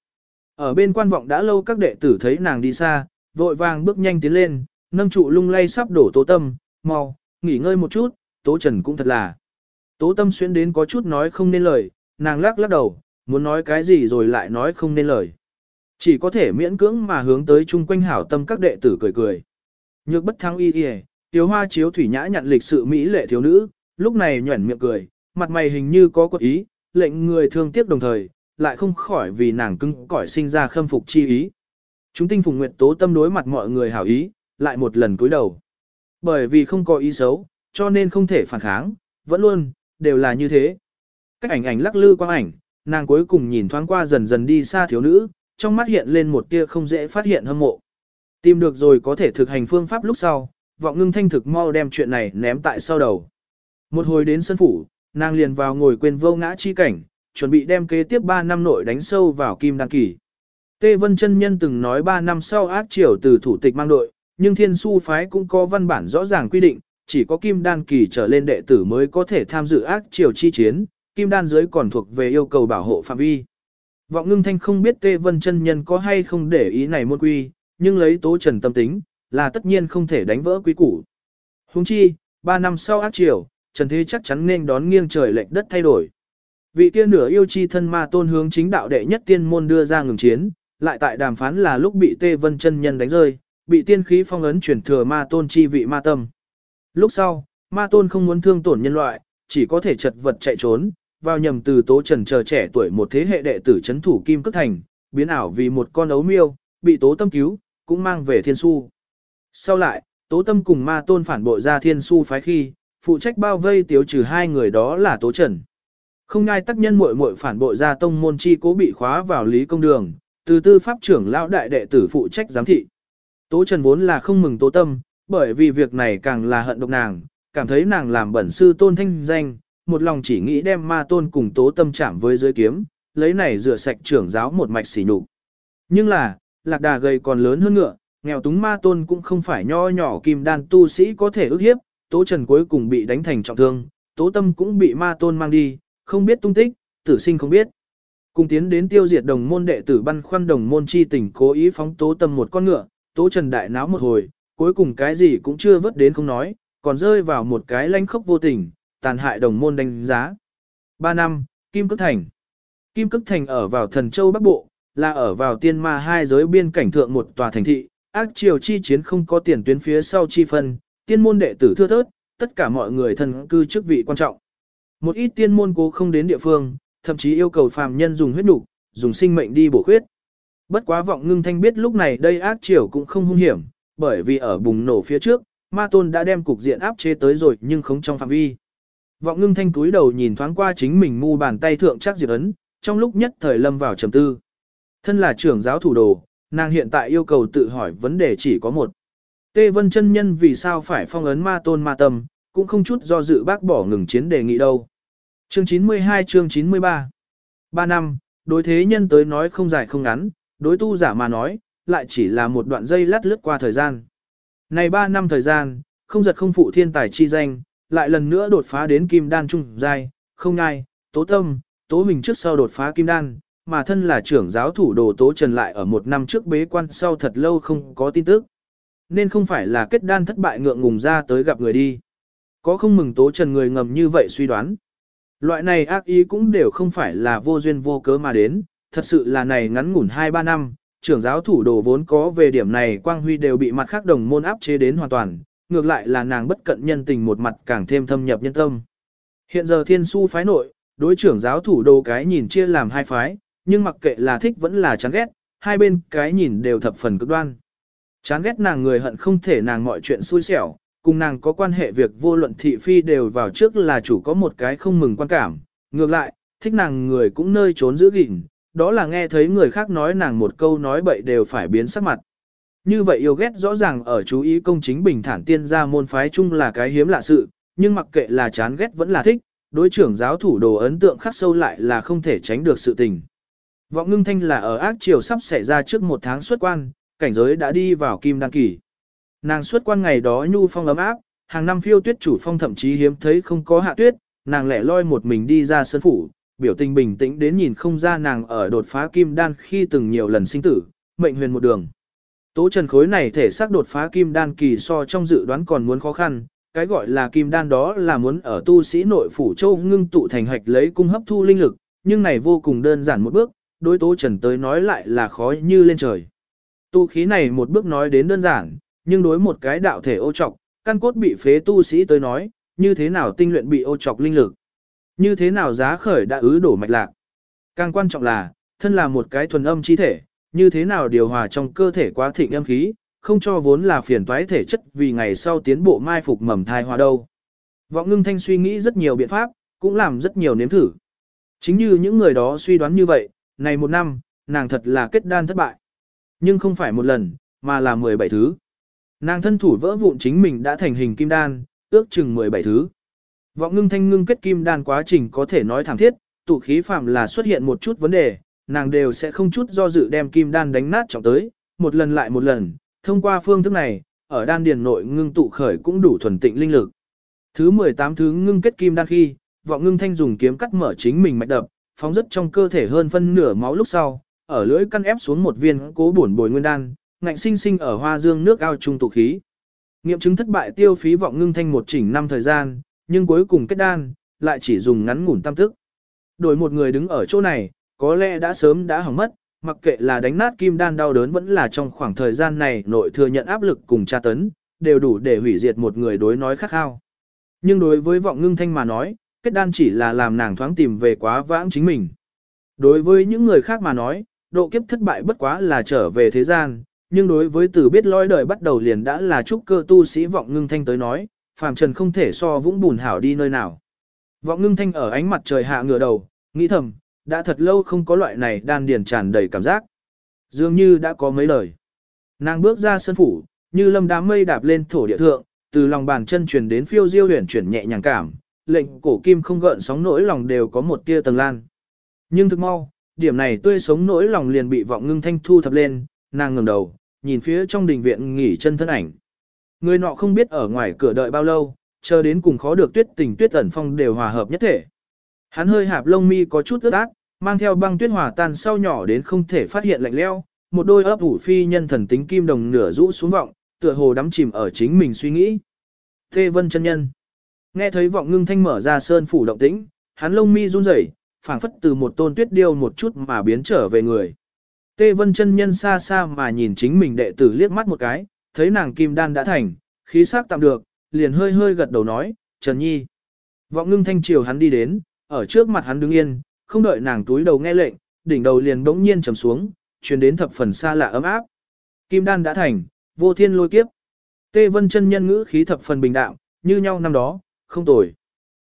Ở bên quan vọng đã lâu các đệ tử thấy nàng đi xa, vội vàng bước nhanh tiến lên, nâng trụ lung lay sắp đổ tố tâm, mau, nghỉ ngơi một chút, tố trần cũng thật là. Tố tâm xuyên đến có chút nói không nên lời, nàng lắc lắc đầu, muốn nói cái gì rồi lại nói không nên lời. Chỉ có thể miễn cưỡng mà hướng tới chung quanh hảo tâm các đệ tử cười cười. Nhược bất thăng y y, tiếu hoa chiếu thủy nhã nhận lịch sự mỹ lệ thiếu nữ, lúc này nhuẩn miệng cười, mặt mày hình như có quật ý, lệnh người thương tiếc đồng thời, lại không khỏi vì nàng cưng cỏi sinh ra khâm phục chi ý. Chúng tinh phùng nguyệt tố tâm đối mặt mọi người hảo ý, lại một lần cúi đầu. Bởi vì không có ý xấu, cho nên không thể phản kháng, vẫn luôn, đều là như thế. Cách ảnh ảnh lắc lư quang ảnh, nàng cuối cùng nhìn thoáng qua dần dần đi xa thiếu nữ, trong mắt hiện lên một tia không dễ phát hiện hâm mộ. Tìm được rồi có thể thực hành phương pháp lúc sau, vọng ngưng thanh thực mau đem chuyện này ném tại sau đầu. Một hồi đến sân phủ, nàng liền vào ngồi quên vô ngã chi cảnh, chuẩn bị đem kế tiếp 3 năm nội đánh sâu vào kim đăng kỳ. Tê Vân chân Nhân từng nói 3 năm sau ác triều từ thủ tịch mang đội, nhưng thiên su phái cũng có văn bản rõ ràng quy định, chỉ có kim đan kỳ trở lên đệ tử mới có thể tham dự ác triều chi chiến, kim đan dưới còn thuộc về yêu cầu bảo hộ phạm vi. Vọng ngưng thanh không biết Tê Vân chân Nhân có hay không để ý này môn quy, nhưng lấy tố trần tâm tính, là tất nhiên không thể đánh vỡ quý củ. Huống chi, 3 năm sau ác triều, Trần Thế chắc chắn nên đón nghiêng trời lệch đất thay đổi. Vị kia nửa yêu chi thân ma tôn hướng chính đạo đệ nhất tiên môn đưa ra ngừng chiến, lại tại đàm phán là lúc bị Tê Vân chân nhân đánh rơi, bị tiên khí phong ấn chuyển thừa ma tôn chi vị ma tâm. Lúc sau, ma tôn không muốn thương tổn nhân loại, chỉ có thể chật vật chạy trốn, vào nhầm từ tố trần chờ trẻ tuổi một thế hệ đệ tử chấn thủ kim cất thành, biến ảo vì một con ấu miêu, bị tố tâm cứu, cũng mang về thiên su. Sau lại, tố tâm cùng ma tôn phản bội ra thiên su phái khi, phụ trách bao vây tiêu trừ hai người đó là tố trần. Không ngai tác nhân muội muội phản bội ra tông môn chi cố bị khóa vào lý công đường, từ tư pháp trưởng lão đại đệ tử phụ trách giám thị. Tố Trần vốn là không mừng tố tâm, bởi vì việc này càng là hận độc nàng, cảm thấy nàng làm bẩn sư tôn thanh danh, một lòng chỉ nghĩ đem ma tôn cùng tố tâm chạm với dưới kiếm, lấy này rửa sạch trưởng giáo một mạch xỉ nhục. Nhưng là, lạc đà gầy còn lớn hơn ngựa, nghèo túng ma tôn cũng không phải nho nhỏ kim đan tu sĩ có thể ức hiếp, tố trần cuối cùng bị đánh thành trọng thương, tố tâm cũng bị ma tôn mang đi, không biết tung tích, tử sinh không biết. Cùng tiến đến tiêu diệt đồng môn đệ tử băn khoăn đồng môn chi tình cố ý phóng tố tâm một con ngựa, tố trần đại náo một hồi, cuối cùng cái gì cũng chưa vớt đến không nói, còn rơi vào một cái lanh khốc vô tình, tàn hại đồng môn đánh giá. 3 năm, Kim Cức Thành Kim Cức Thành ở vào thần châu Bắc Bộ, là ở vào tiên ma hai giới biên cảnh thượng một tòa thành thị, ác triều chi chiến không có tiền tuyến phía sau chi phân, tiên môn đệ tử thưa thớt, tất cả mọi người thần cư chức vị quan trọng. Một ít tiên môn cố không đến địa phương, thậm chí yêu cầu phàm nhân dùng huyết đủ, dùng sinh mệnh đi bổ khuyết. Bất quá vọng ngưng thanh biết lúc này đây ác triều cũng không hung hiểm, bởi vì ở bùng nổ phía trước, ma tôn đã đem cục diện áp chế tới rồi nhưng không trong phạm vi. Vọng ngưng thanh túi đầu nhìn thoáng qua chính mình mu bàn tay thượng chắc diệt ấn, trong lúc nhất thời lâm vào trầm tư. Thân là trưởng giáo thủ đồ, Nàng hiện tại yêu cầu tự hỏi vấn đề chỉ có một. Tê Vân chân nhân vì sao phải phong ấn ma tôn ma tâm, cũng không chút do dự bác bỏ ngừng chiến đề nghị đâu. Chương 92 chương 93 Ba năm, đối thế nhân tới nói không dài không ngắn, đối tu giả mà nói, lại chỉ là một đoạn dây lát lướt qua thời gian. Này ba năm thời gian, không giật không phụ thiên tài chi danh, lại lần nữa đột phá đến kim đan trung giai, không ngai, tố tâm, tố mình trước sau đột phá kim đan, mà thân là trưởng giáo thủ đồ tố trần lại ở một năm trước bế quan sau thật lâu không có tin tức. Nên không phải là kết đan thất bại ngượng ngùng ra tới gặp người đi. Có không mừng tố trần người ngầm như vậy suy đoán. Loại này ác ý cũng đều không phải là vô duyên vô cớ mà đến, thật sự là này ngắn ngủn 2-3 năm, trưởng giáo thủ đồ vốn có về điểm này quang huy đều bị mặt khác đồng môn áp chế đến hoàn toàn, ngược lại là nàng bất cận nhân tình một mặt càng thêm thâm nhập nhân tâm. Hiện giờ thiên su phái nội, đối trưởng giáo thủ đồ cái nhìn chia làm hai phái, nhưng mặc kệ là thích vẫn là chán ghét, hai bên cái nhìn đều thập phần cực đoan. Chán ghét nàng người hận không thể nàng mọi chuyện xui xẻo, cùng nàng có quan hệ việc vô luận thị phi đều vào trước là chủ có một cái không mừng quan cảm. Ngược lại, thích nàng người cũng nơi trốn giữ gìn, đó là nghe thấy người khác nói nàng một câu nói bậy đều phải biến sắc mặt. Như vậy yêu ghét rõ ràng ở chú ý công chính bình thản tiên gia môn phái chung là cái hiếm lạ sự, nhưng mặc kệ là chán ghét vẫn là thích, đối trưởng giáo thủ đồ ấn tượng khắc sâu lại là không thể tránh được sự tình. Vọng ngưng thanh là ở ác triều sắp xảy ra trước một tháng xuất quan, cảnh giới đã đi vào kim đăng kỳ. Nàng xuất quan ngày đó nhu phong ấm áp, hàng năm phiêu tuyết chủ phong thậm chí hiếm thấy không có hạ tuyết, nàng lẻ loi một mình đi ra sân phủ, biểu tình bình tĩnh đến nhìn không ra nàng ở đột phá kim đan khi từng nhiều lần sinh tử, mệnh huyền một đường. Tố trần khối này thể xác đột phá kim đan kỳ so trong dự đoán còn muốn khó khăn, cái gọi là kim đan đó là muốn ở tu sĩ nội phủ châu ngưng tụ thành hạch lấy cung hấp thu linh lực, nhưng này vô cùng đơn giản một bước, đối tố trần tới nói lại là khó như lên trời. Tu khí này một bước nói đến đơn giản, nhưng đối một cái đạo thể ô trọc, căn cốt bị phế tu sĩ tới nói, như thế nào tinh luyện bị ô trọc linh lực, như thế nào giá khởi đã ứ đổ mạch lạc. Càng quan trọng là, thân là một cái thuần âm chi thể, như thế nào điều hòa trong cơ thể quá thịnh âm khí, không cho vốn là phiền toái thể chất vì ngày sau tiến bộ mai phục mầm thai hoa đâu. Vọng ngưng thanh suy nghĩ rất nhiều biện pháp, cũng làm rất nhiều nếm thử. Chính như những người đó suy đoán như vậy, này một năm, nàng thật là kết đan thất bại. Nhưng không phải một lần, mà là 17 thứ. Nàng thân thủ vỡ vụn chính mình đã thành hình kim đan, ước chừng 17 thứ. Vọng ngưng thanh ngưng kết kim đan quá trình có thể nói thẳng thiết, tụ khí phạm là xuất hiện một chút vấn đề, nàng đều sẽ không chút do dự đem kim đan đánh nát trọng tới, một lần lại một lần, thông qua phương thức này, ở đan điền nội ngưng tụ khởi cũng đủ thuần tịnh linh lực. Thứ 18 thứ ngưng kết kim đan khi, vọng ngưng thanh dùng kiếm cắt mở chính mình mạch đập, phóng rất trong cơ thể hơn phân nửa máu lúc sau, ở lưỡi căn ép xuống một viên cố bổn bồi nguyên đan, ngạnh sinh sinh ở hoa dương nước ao trung tụ khí. Nghiệm chứng thất bại tiêu phí vọng ngưng thanh một chỉnh năm thời gian, nhưng cuối cùng kết đan, lại chỉ dùng ngắn ngủn tam tức. Đổi một người đứng ở chỗ này, có lẽ đã sớm đã hỏng mất, mặc kệ là đánh nát kim đan đau đớn vẫn là trong khoảng thời gian này nội thừa nhận áp lực cùng tra tấn, đều đủ để hủy diệt một người đối nói khắc khao. Nhưng đối với vọng ngưng thanh mà nói, kết đan chỉ là làm nàng thoáng tìm về quá vãng chính mình. Đối với những người khác mà nói, độ kiếp thất bại bất quá là trở về thế gian, nhưng đối với từ biết lối đời bắt đầu liền đã là trúc cơ tu sĩ vọng ngưng thanh tới nói, phàm trần không thể so vũng bùn hảo đi nơi nào. Vọng ngưng thanh ở ánh mặt trời hạ ngửa đầu, nghĩ thầm, đã thật lâu không có loại này đan điền tràn đầy cảm giác. Dường như đã có mấy lời. Nàng bước ra sân phủ, như lâm đám mây đạp lên thổ địa thượng, từ lòng bàn chân truyền đến phiêu diêu huyền chuyển nhẹ nhàng cảm, lệnh cổ kim không gợn sóng nỗi lòng đều có một tia tầng lan. Nhưng thực mau, điểm này tươi sống nỗi lòng liền bị vọng ngưng thanh thu thập lên, nàng ngẩng đầu, nhìn phía trong đình viện nghỉ chân thân ảnh. Người nọ không biết ở ngoài cửa đợi bao lâu, chờ đến cùng khó được tuyết tình tuyết ẩn phong đều hòa hợp nhất thể. Hắn hơi hạp lông mi có chút ướt át, mang theo băng tuyết hòa tan sau nhỏ đến không thể phát hiện lạnh leo, một đôi ấp ủ phi nhân thần tính kim đồng nửa rũ xuống vọng, tựa hồ đắm chìm ở chính mình suy nghĩ. Tê Vân chân nhân. Nghe thấy vọng ngưng thanh mở ra sơn phủ động tĩnh, hắn lông mi run rẩy, phảng phất từ một tôn tuyết điêu một chút mà biến trở về người. Tê Vân chân nhân xa xa mà nhìn chính mình đệ tử liếc mắt một cái, thấy nàng kim đan đã thành, khí sắc tạm được, liền hơi hơi gật đầu nói, Trần Nhi. Vọng ngưng thanh chiều hắn đi đến, ở trước mặt hắn đứng yên, không đợi nàng túi đầu nghe lệnh, đỉnh đầu liền bỗng nhiên trầm xuống, truyền đến thập phần xa lạ ấm áp. Kim đan đã thành, vô thiên lôi kiếp. Tê Vân chân nhân ngữ khí thập phần bình đạm, như nhau năm đó, không tồi.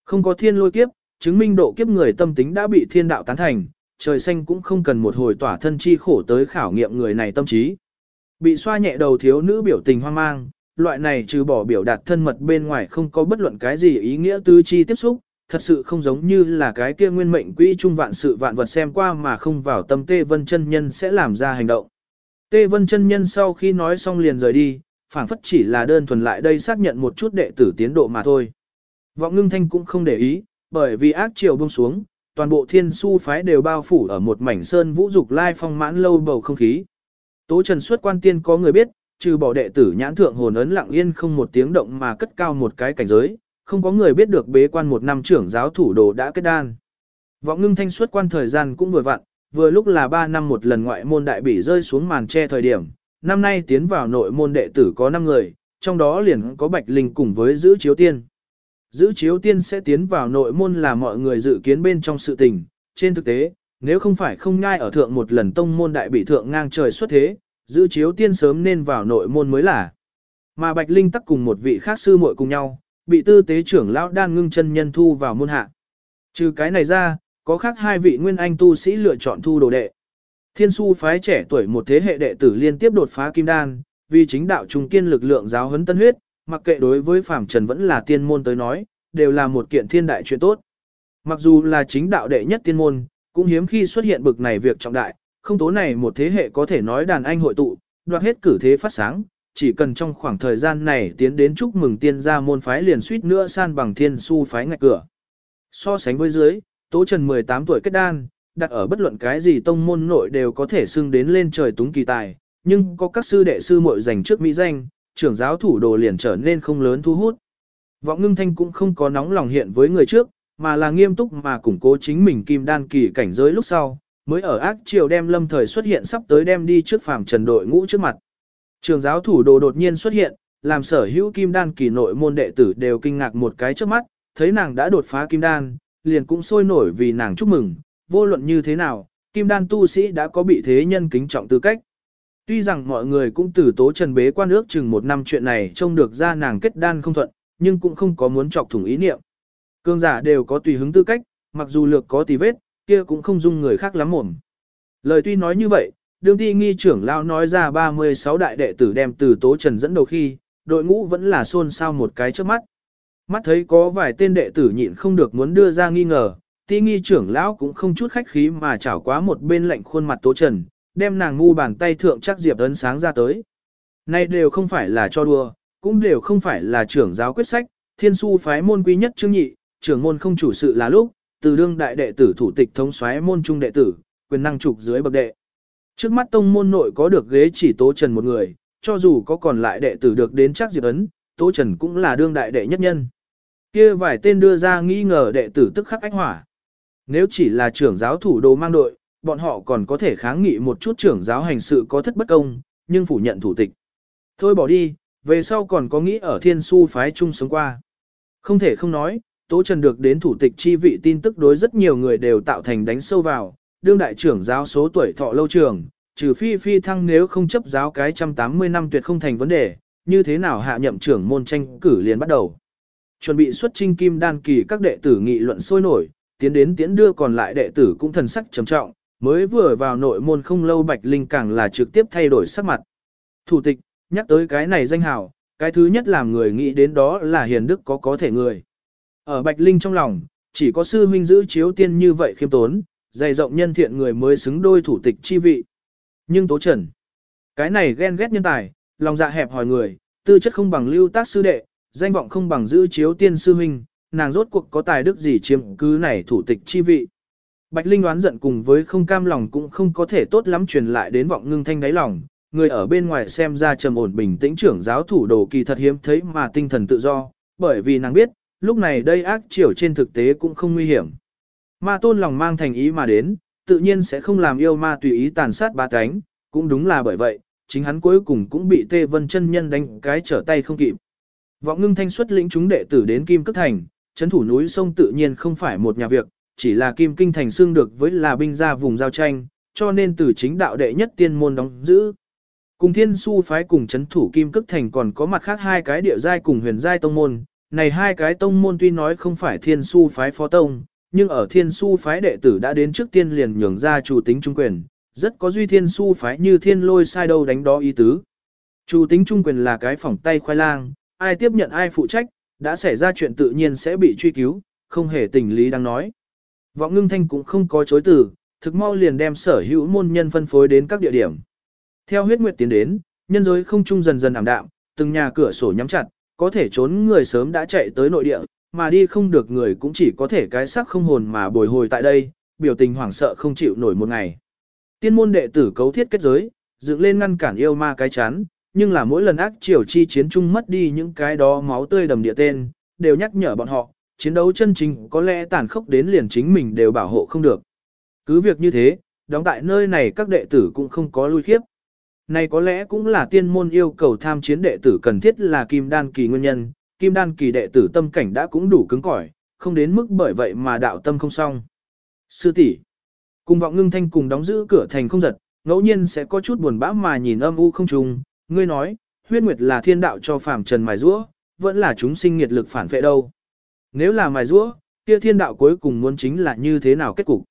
Không có thiên lôi kiếp, chứng minh độ kiếp người tâm tính đã bị thiên đạo tán thành, trời xanh cũng không cần một hồi tỏa thân chi khổ tới khảo nghiệm người này tâm trí. Bị xoa nhẹ đầu thiếu nữ biểu tình hoang mang, loại này trừ bỏ biểu đạt thân mật bên ngoài không có bất luận cái gì ý nghĩa tứ chi tiếp xúc, thật sự không giống như là cái kia nguyên mệnh quỹ trung vạn sự vạn vật xem qua mà không vào tâm Tê Vân chân nhân sẽ làm ra hành động. Tê Vân chân nhân sau khi nói xong liền rời đi, phảng phất chỉ là đơn thuần lại đây xác nhận một chút đệ tử tiến độ mà thôi. Vọng ngưng thanh cũng không để ý, bởi vì ác chiều buông xuống, toàn bộ thiên su phái đều bao phủ ở một mảnh sơn vũ dục lai phong mãn lâu bầu không khí. Tố trần xuất quan tiên có người biết, trừ bỏ đệ tử nhãn thượng hồn ấn lặng yên không một tiếng động mà cất cao một cái cảnh giới, không có người biết được bế quan một năm trưởng giáo thủ đồ đã kết đan. Vọng ngưng thanh xuất quan thời gian cũng vừa vặn, vừa lúc là 3 năm một lần ngoại môn đại bỉ rơi xuống màn che thời điểm, năm nay tiến vào nội môn đệ tử có 5 người, trong đó liền có Bạch Linh cùng với giữ chiếu tiên. Giữ chiếu tiên sẽ tiến vào nội môn là mọi người dự kiến bên trong sự tình, trên thực tế, nếu không phải không nhai ở thượng một lần tông môn đại bị thượng ngang trời xuất thế, giữ chiếu tiên sớm nên vào nội môn mới là. Mà Bạch Linh tắc cùng một vị khác sư muội cùng nhau, bị tư tế trưởng lão đan ngưng chân nhân thu vào môn hạ. Trừ cái này ra, có khác hai vị nguyên anh tu sĩ lựa chọn thu đồ đệ. Thiên su phái trẻ tuổi một thế hệ đệ tử liên tiếp đột phá kim đan, vì chính đạo trung kiên lực lượng giáo huấn tân huyết, mặc kệ đối với phàm trần vẫn là tiên môn tới nói, đều là một kiện thiên đại chuyện tốt. Mặc dù là chính đạo đệ nhất tiên môn, cũng hiếm khi xuất hiện bực này việc trọng đại, không tố này một thế hệ có thể nói đàn anh hội tụ, đoạt hết cử thế phát sáng, chỉ cần trong khoảng thời gian này tiến đến chúc mừng tiên gia môn phái liền suýt nữa san bằng thiên su phái ngạch cửa. So sánh với dưới, Tố Trần 18 tuổi kết đan, đặt ở bất luận cái gì tông môn nội đều có thể xưng đến lên trời túng kỳ tài, nhưng có các sư đệ sư muội dành trước mỹ danh, trưởng giáo thủ đồ liền trở nên không lớn thu hút. Vọng ngưng thanh cũng không có nóng lòng hiện với người trước, mà là nghiêm túc mà củng cố chính mình kim đan kỳ cảnh giới lúc sau, mới ở ác triều đem lâm thời xuất hiện sắp tới đem đi trước phàm trần đội ngũ trước mặt. Trường giáo thủ đồ đột nhiên xuất hiện, làm sở hữu kim đan kỳ nội môn đệ tử đều kinh ngạc một cái trước mắt, thấy nàng đã đột phá kim đan, liền cũng sôi nổi vì nàng chúc mừng, vô luận như thế nào, kim đan tu sĩ đã có bị thế nhân kính trọng tư cách. Tuy rằng mọi người cũng từ tố trần bế quan ước chừng một năm chuyện này trông được ra nàng kết đan không thuận, nhưng cũng không có muốn chọc thủng ý niệm. Cương giả đều có tùy hứng tư cách, mặc dù lược có tì vết, kia cũng không dung người khác lắm mồm. Lời tuy nói như vậy, đương ti nghi trưởng lao nói ra 36 đại đệ tử đem từ tố trần dẫn đầu khi, đội ngũ vẫn là xôn xao một cái trước mắt. Mắt thấy có vài tên đệ tử nhịn không được muốn đưa ra nghi ngờ, ti nghi trưởng lão cũng không chút khách khí mà chảo quá một bên lạnh khuôn mặt tố trần, đem nàng ngu bàn tay thượng chắc diệp ấn sáng ra tới. Này đều không phải là cho đùa, cũng đều không phải là trưởng giáo quyết sách, thiên su phái môn quý nhất trương nhị, trưởng môn không chủ sự là lúc, từ đương đại đệ tử thủ tịch thống soái môn trung đệ tử, quyền năng trục dưới bậc đệ. Trước mắt tông môn nội có được ghế chỉ tố trần một người, cho dù có còn lại đệ tử được đến chắc diệp ấn, tố trần cũng là đương đại đệ nhất nhân. Kia vài tên đưa ra nghi ngờ đệ tử tức khắc ách hỏa. Nếu chỉ là trưởng giáo thủ đồ mang đội, bọn họ còn có thể kháng nghị một chút trưởng giáo hành sự có thất bất công, nhưng phủ nhận thủ tịch. Thôi bỏ đi, về sau còn có nghĩ ở thiên su phái chung sống qua. Không thể không nói, Tố Trần được đến thủ tịch chi vị tin tức đối rất nhiều người đều tạo thành đánh sâu vào, đương đại trưởng giáo số tuổi thọ lâu trường, trừ phi phi thăng nếu không chấp giáo cái 180 năm tuyệt không thành vấn đề, như thế nào hạ nhậm trưởng môn tranh cử liền bắt đầu. Chuẩn bị xuất trinh kim đan kỳ các đệ tử nghị luận sôi nổi, tiến đến tiến đưa còn lại đệ tử cũng thần sắc trầm trọng, mới vừa vào nội môn không lâu Bạch Linh càng là trực tiếp thay đổi sắc mặt. Thủ tịch, nhắc tới cái này danh hào, cái thứ nhất làm người nghĩ đến đó là hiền đức có có thể người. Ở Bạch Linh trong lòng, chỉ có sư huynh giữ chiếu tiên như vậy khiêm tốn, dày rộng nhân thiện người mới xứng đôi thủ tịch chi vị. Nhưng tố trần, cái này ghen ghét nhân tài, lòng dạ hẹp hỏi người, tư chất không bằng lưu tác sư đệ, danh vọng không bằng giữ chiếu tiên sư huynh, nàng rốt cuộc có tài đức gì chiếm cứ này thủ tịch chi vị. Bạch Linh đoán giận cùng với không cam lòng cũng không có thể tốt lắm truyền lại đến vọng ngưng thanh đáy lòng, người ở bên ngoài xem ra trầm ổn bình tĩnh trưởng giáo thủ đồ kỳ thật hiếm thấy mà tinh thần tự do, bởi vì nàng biết, lúc này đây ác triều trên thực tế cũng không nguy hiểm. Ma tôn lòng mang thành ý mà đến, tự nhiên sẽ không làm yêu ma tùy ý tàn sát ba cánh, cũng đúng là bởi vậy, chính hắn cuối cùng cũng bị Tê Vân chân nhân đánh cái trở tay không kịp. Vọng ngưng thanh xuất lĩnh chúng đệ tử đến Kim Cất Thành, chấn thủ núi sông tự nhiên không phải một nhà việc, chỉ là Kim Kinh Thành xương được với là binh ra vùng giao tranh, cho nên từ chính đạo đệ nhất tiên môn đóng giữ. Cùng thiên su phái cùng chấn thủ Kim Cất Thành còn có mặt khác hai cái địa giai cùng huyền giai tông môn, này hai cái tông môn tuy nói không phải thiên su phái phó tông, nhưng ở thiên su phái đệ tử đã đến trước tiên liền nhường ra chủ tính trung quyền, rất có duy thiên su phái như thiên lôi sai đâu đánh đó ý tứ. Chủ tính trung quyền là cái phỏng tay khoai lang, ai tiếp nhận ai phụ trách, đã xảy ra chuyện tự nhiên sẽ bị truy cứu, không hề tình lý đang nói. Vọng ngưng thanh cũng không có chối từ, thực mau liền đem sở hữu môn nhân phân phối đến các địa điểm. Theo huyết nguyệt tiến đến, nhân giới không trung dần dần ảm đạm, từng nhà cửa sổ nhắm chặt, có thể trốn người sớm đã chạy tới nội địa, mà đi không được người cũng chỉ có thể cái sắc không hồn mà bồi hồi tại đây, biểu tình hoảng sợ không chịu nổi một ngày. Tiên môn đệ tử cấu thiết kết giới, dựng lên ngăn cản yêu ma cái chán, nhưng là mỗi lần ác triều chi chiến chung mất đi những cái đó máu tươi đầm địa tên, đều nhắc nhở bọn họ, chiến đấu chân chính có lẽ tàn khốc đến liền chính mình đều bảo hộ không được. Cứ việc như thế, đóng tại nơi này các đệ tử cũng không có lui khiếp. Này có lẽ cũng là tiên môn yêu cầu tham chiến đệ tử cần thiết là kim đan kỳ nguyên nhân, kim đan kỳ đệ tử tâm cảnh đã cũng đủ cứng cỏi, không đến mức bởi vậy mà đạo tâm không xong. Sư tỷ cùng vọng ngưng thanh cùng đóng giữ cửa thành không giật, ngẫu nhiên sẽ có chút buồn bã mà nhìn âm u không trùng, ngươi nói, huyết nguyệt là thiên đạo cho phàm trần mài rũa, vẫn là chúng sinh nghiệt lực phản vệ đâu. Nếu là mài rũa, kia thiên đạo cuối cùng muốn chính là như thế nào kết cục.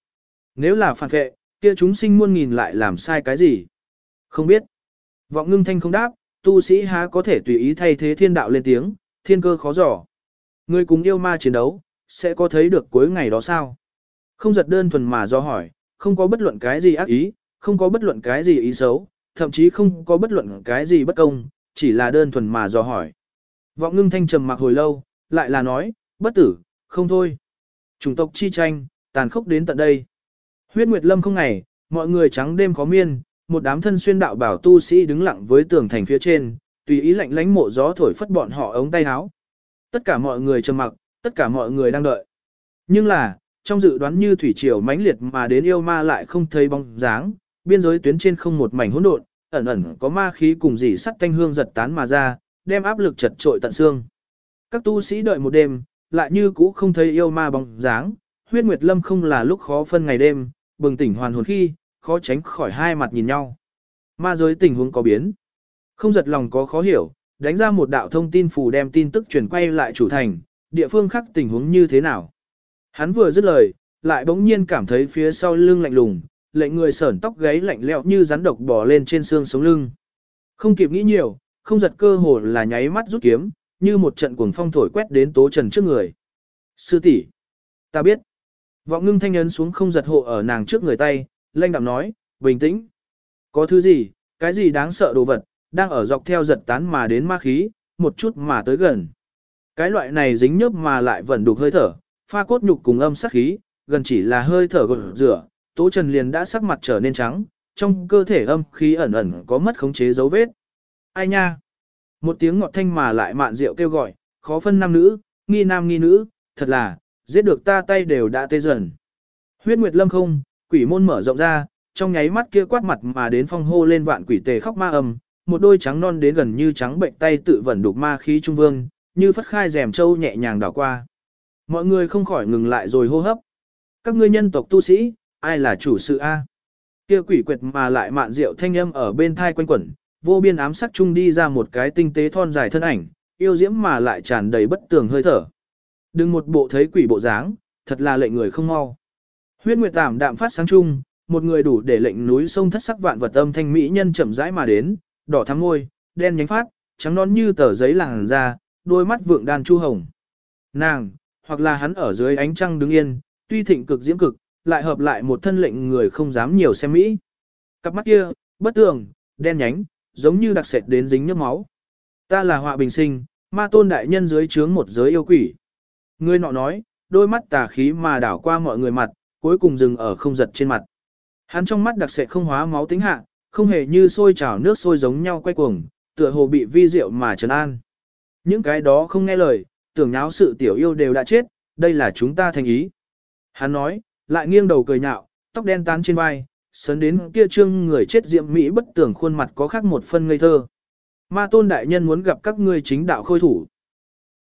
Nếu là phản vệ, kia chúng sinh muôn nghìn lại làm sai cái gì? Không biết. Vọng ngưng thanh không đáp, tu sĩ há có thể tùy ý thay thế thiên đạo lên tiếng, thiên cơ khó dò. Người cùng yêu ma chiến đấu, sẽ có thấy được cuối ngày đó sao? Không giật đơn thuần mà do hỏi, không có bất luận cái gì ác ý, không có bất luận cái gì ý xấu, thậm chí không có bất luận cái gì bất công, chỉ là đơn thuần mà do hỏi. Vọng ngưng thanh trầm mặc hồi lâu, lại là nói, bất tử, không thôi. Chủng tộc chi tranh, tàn khốc đến tận đây. Huyết Nguyệt Lâm không ngày, mọi người trắng đêm khó miên, một đám thân xuyên đạo bảo tu sĩ đứng lặng với tường thành phía trên, tùy ý lạnh lánh mộ gió thổi phất bọn họ ống tay áo. Tất cả mọi người trầm mặc, tất cả mọi người đang đợi. Nhưng là, trong dự đoán như thủy triều mãnh liệt mà đến yêu ma lại không thấy bóng dáng, biên giới tuyến trên không một mảnh hỗn độn, ẩn ẩn có ma khí cùng dỉ sắt thanh hương giật tán mà ra, đem áp lực chật trội tận xương. Các tu sĩ đợi một đêm, lại như cũ không thấy yêu ma bóng dáng, huyết nguyệt lâm không là lúc khó phân ngày đêm, bừng tỉnh hoàn hồn khi, khó tránh khỏi hai mặt nhìn nhau. Ma giới tình huống có biến. Không giật lòng có khó hiểu, đánh ra một đạo thông tin phù đem tin tức truyền quay lại chủ thành, địa phương khác tình huống như thế nào. Hắn vừa dứt lời, lại bỗng nhiên cảm thấy phía sau lưng lạnh lùng, lệnh người sởn tóc gáy lạnh lẽo như rắn độc bò lên trên xương sống lưng. Không kịp nghĩ nhiều, không giật cơ hồ là nháy mắt rút kiếm, như một trận cuồng phong thổi quét đến tố trần trước người. Sư tỷ, ta biết. Vọng ngưng thanh ấn xuống không giật hộ ở nàng trước người tay, lanh đạm nói, bình tĩnh. Có thứ gì, cái gì đáng sợ đồ vật, đang ở dọc theo giật tán mà đến ma khí, một chút mà tới gần. Cái loại này dính nhớp mà lại vẫn đục hơi thở, pha cốt nhục cùng âm sắc khí, gần chỉ là hơi thở gột rửa, Tố Trần liền đã sắc mặt trở nên trắng, trong cơ thể âm khí ẩn ẩn có mất khống chế dấu vết. Ai nha? Một tiếng ngọt thanh mà lại mạn rượu kêu gọi, khó phân nam nữ, nghi nam nghi nữ, thật là, giết được ta tay đều đã tê dần. Huyết Nguyệt Lâm không, quỷ môn mở rộng ra, trong nháy mắt kia quát mặt mà đến phong hô lên vạn quỷ tề khóc ma âm, một đôi trắng non đến gần như trắng bệnh tay tự vẩn đục ma khí trung vương, như phất khai rèm châu nhẹ nhàng đảo qua. Mọi người không khỏi ngừng lại rồi hô hấp. Các ngươi nhân tộc tu sĩ, ai là chủ sự A? Kia quỷ quyệt mà lại mạn rượu thanh âm ở bên thai quanh quẩn, vô biên ám sắc chung đi ra một cái tinh tế thon dài thân ảnh, yêu diễm mà lại tràn đầy bất tường hơi thở. Đừng một bộ thấy quỷ bộ dáng, thật là lệnh người không mau. Huyết Nguyệt Tạm đạm phát sáng chung, một người đủ để lệnh núi sông thất sắc vạn vật âm thanh mỹ nhân chậm rãi mà đến, đỏ thắm môi, đen nhánh phát, trắng non như tờ giấy làng ra, đôi mắt vượng đan chu hồng. Nàng, hoặc là hắn ở dưới ánh trăng đứng yên, tuy thịnh cực diễm cực, lại hợp lại một thân lệnh người không dám nhiều xem mỹ. Cặp mắt kia, bất tường, đen nhánh, giống như đặc sệt đến dính nước máu. Ta là họa bình sinh, ma tôn đại nhân dưới trướng một giới yêu quỷ. Người nọ nói, đôi mắt tà khí mà đảo qua mọi người mặt, cuối cùng dừng ở không giật trên mặt. Hắn trong mắt đặc sệt không hóa máu tính hạ, không hề như sôi trào nước sôi giống nhau quay cuồng, tựa hồ bị vi diệu mà trấn an. Những cái đó không nghe lời, tưởng nháo sự tiểu yêu đều đã chết, đây là chúng ta thành ý. Hắn nói, lại nghiêng đầu cười nhạo, tóc đen tán trên vai, sấn đến kia trương người chết diệm mỹ bất tưởng khuôn mặt có khác một phân ngây thơ. Ma tôn đại nhân muốn gặp các ngươi chính đạo khôi thủ.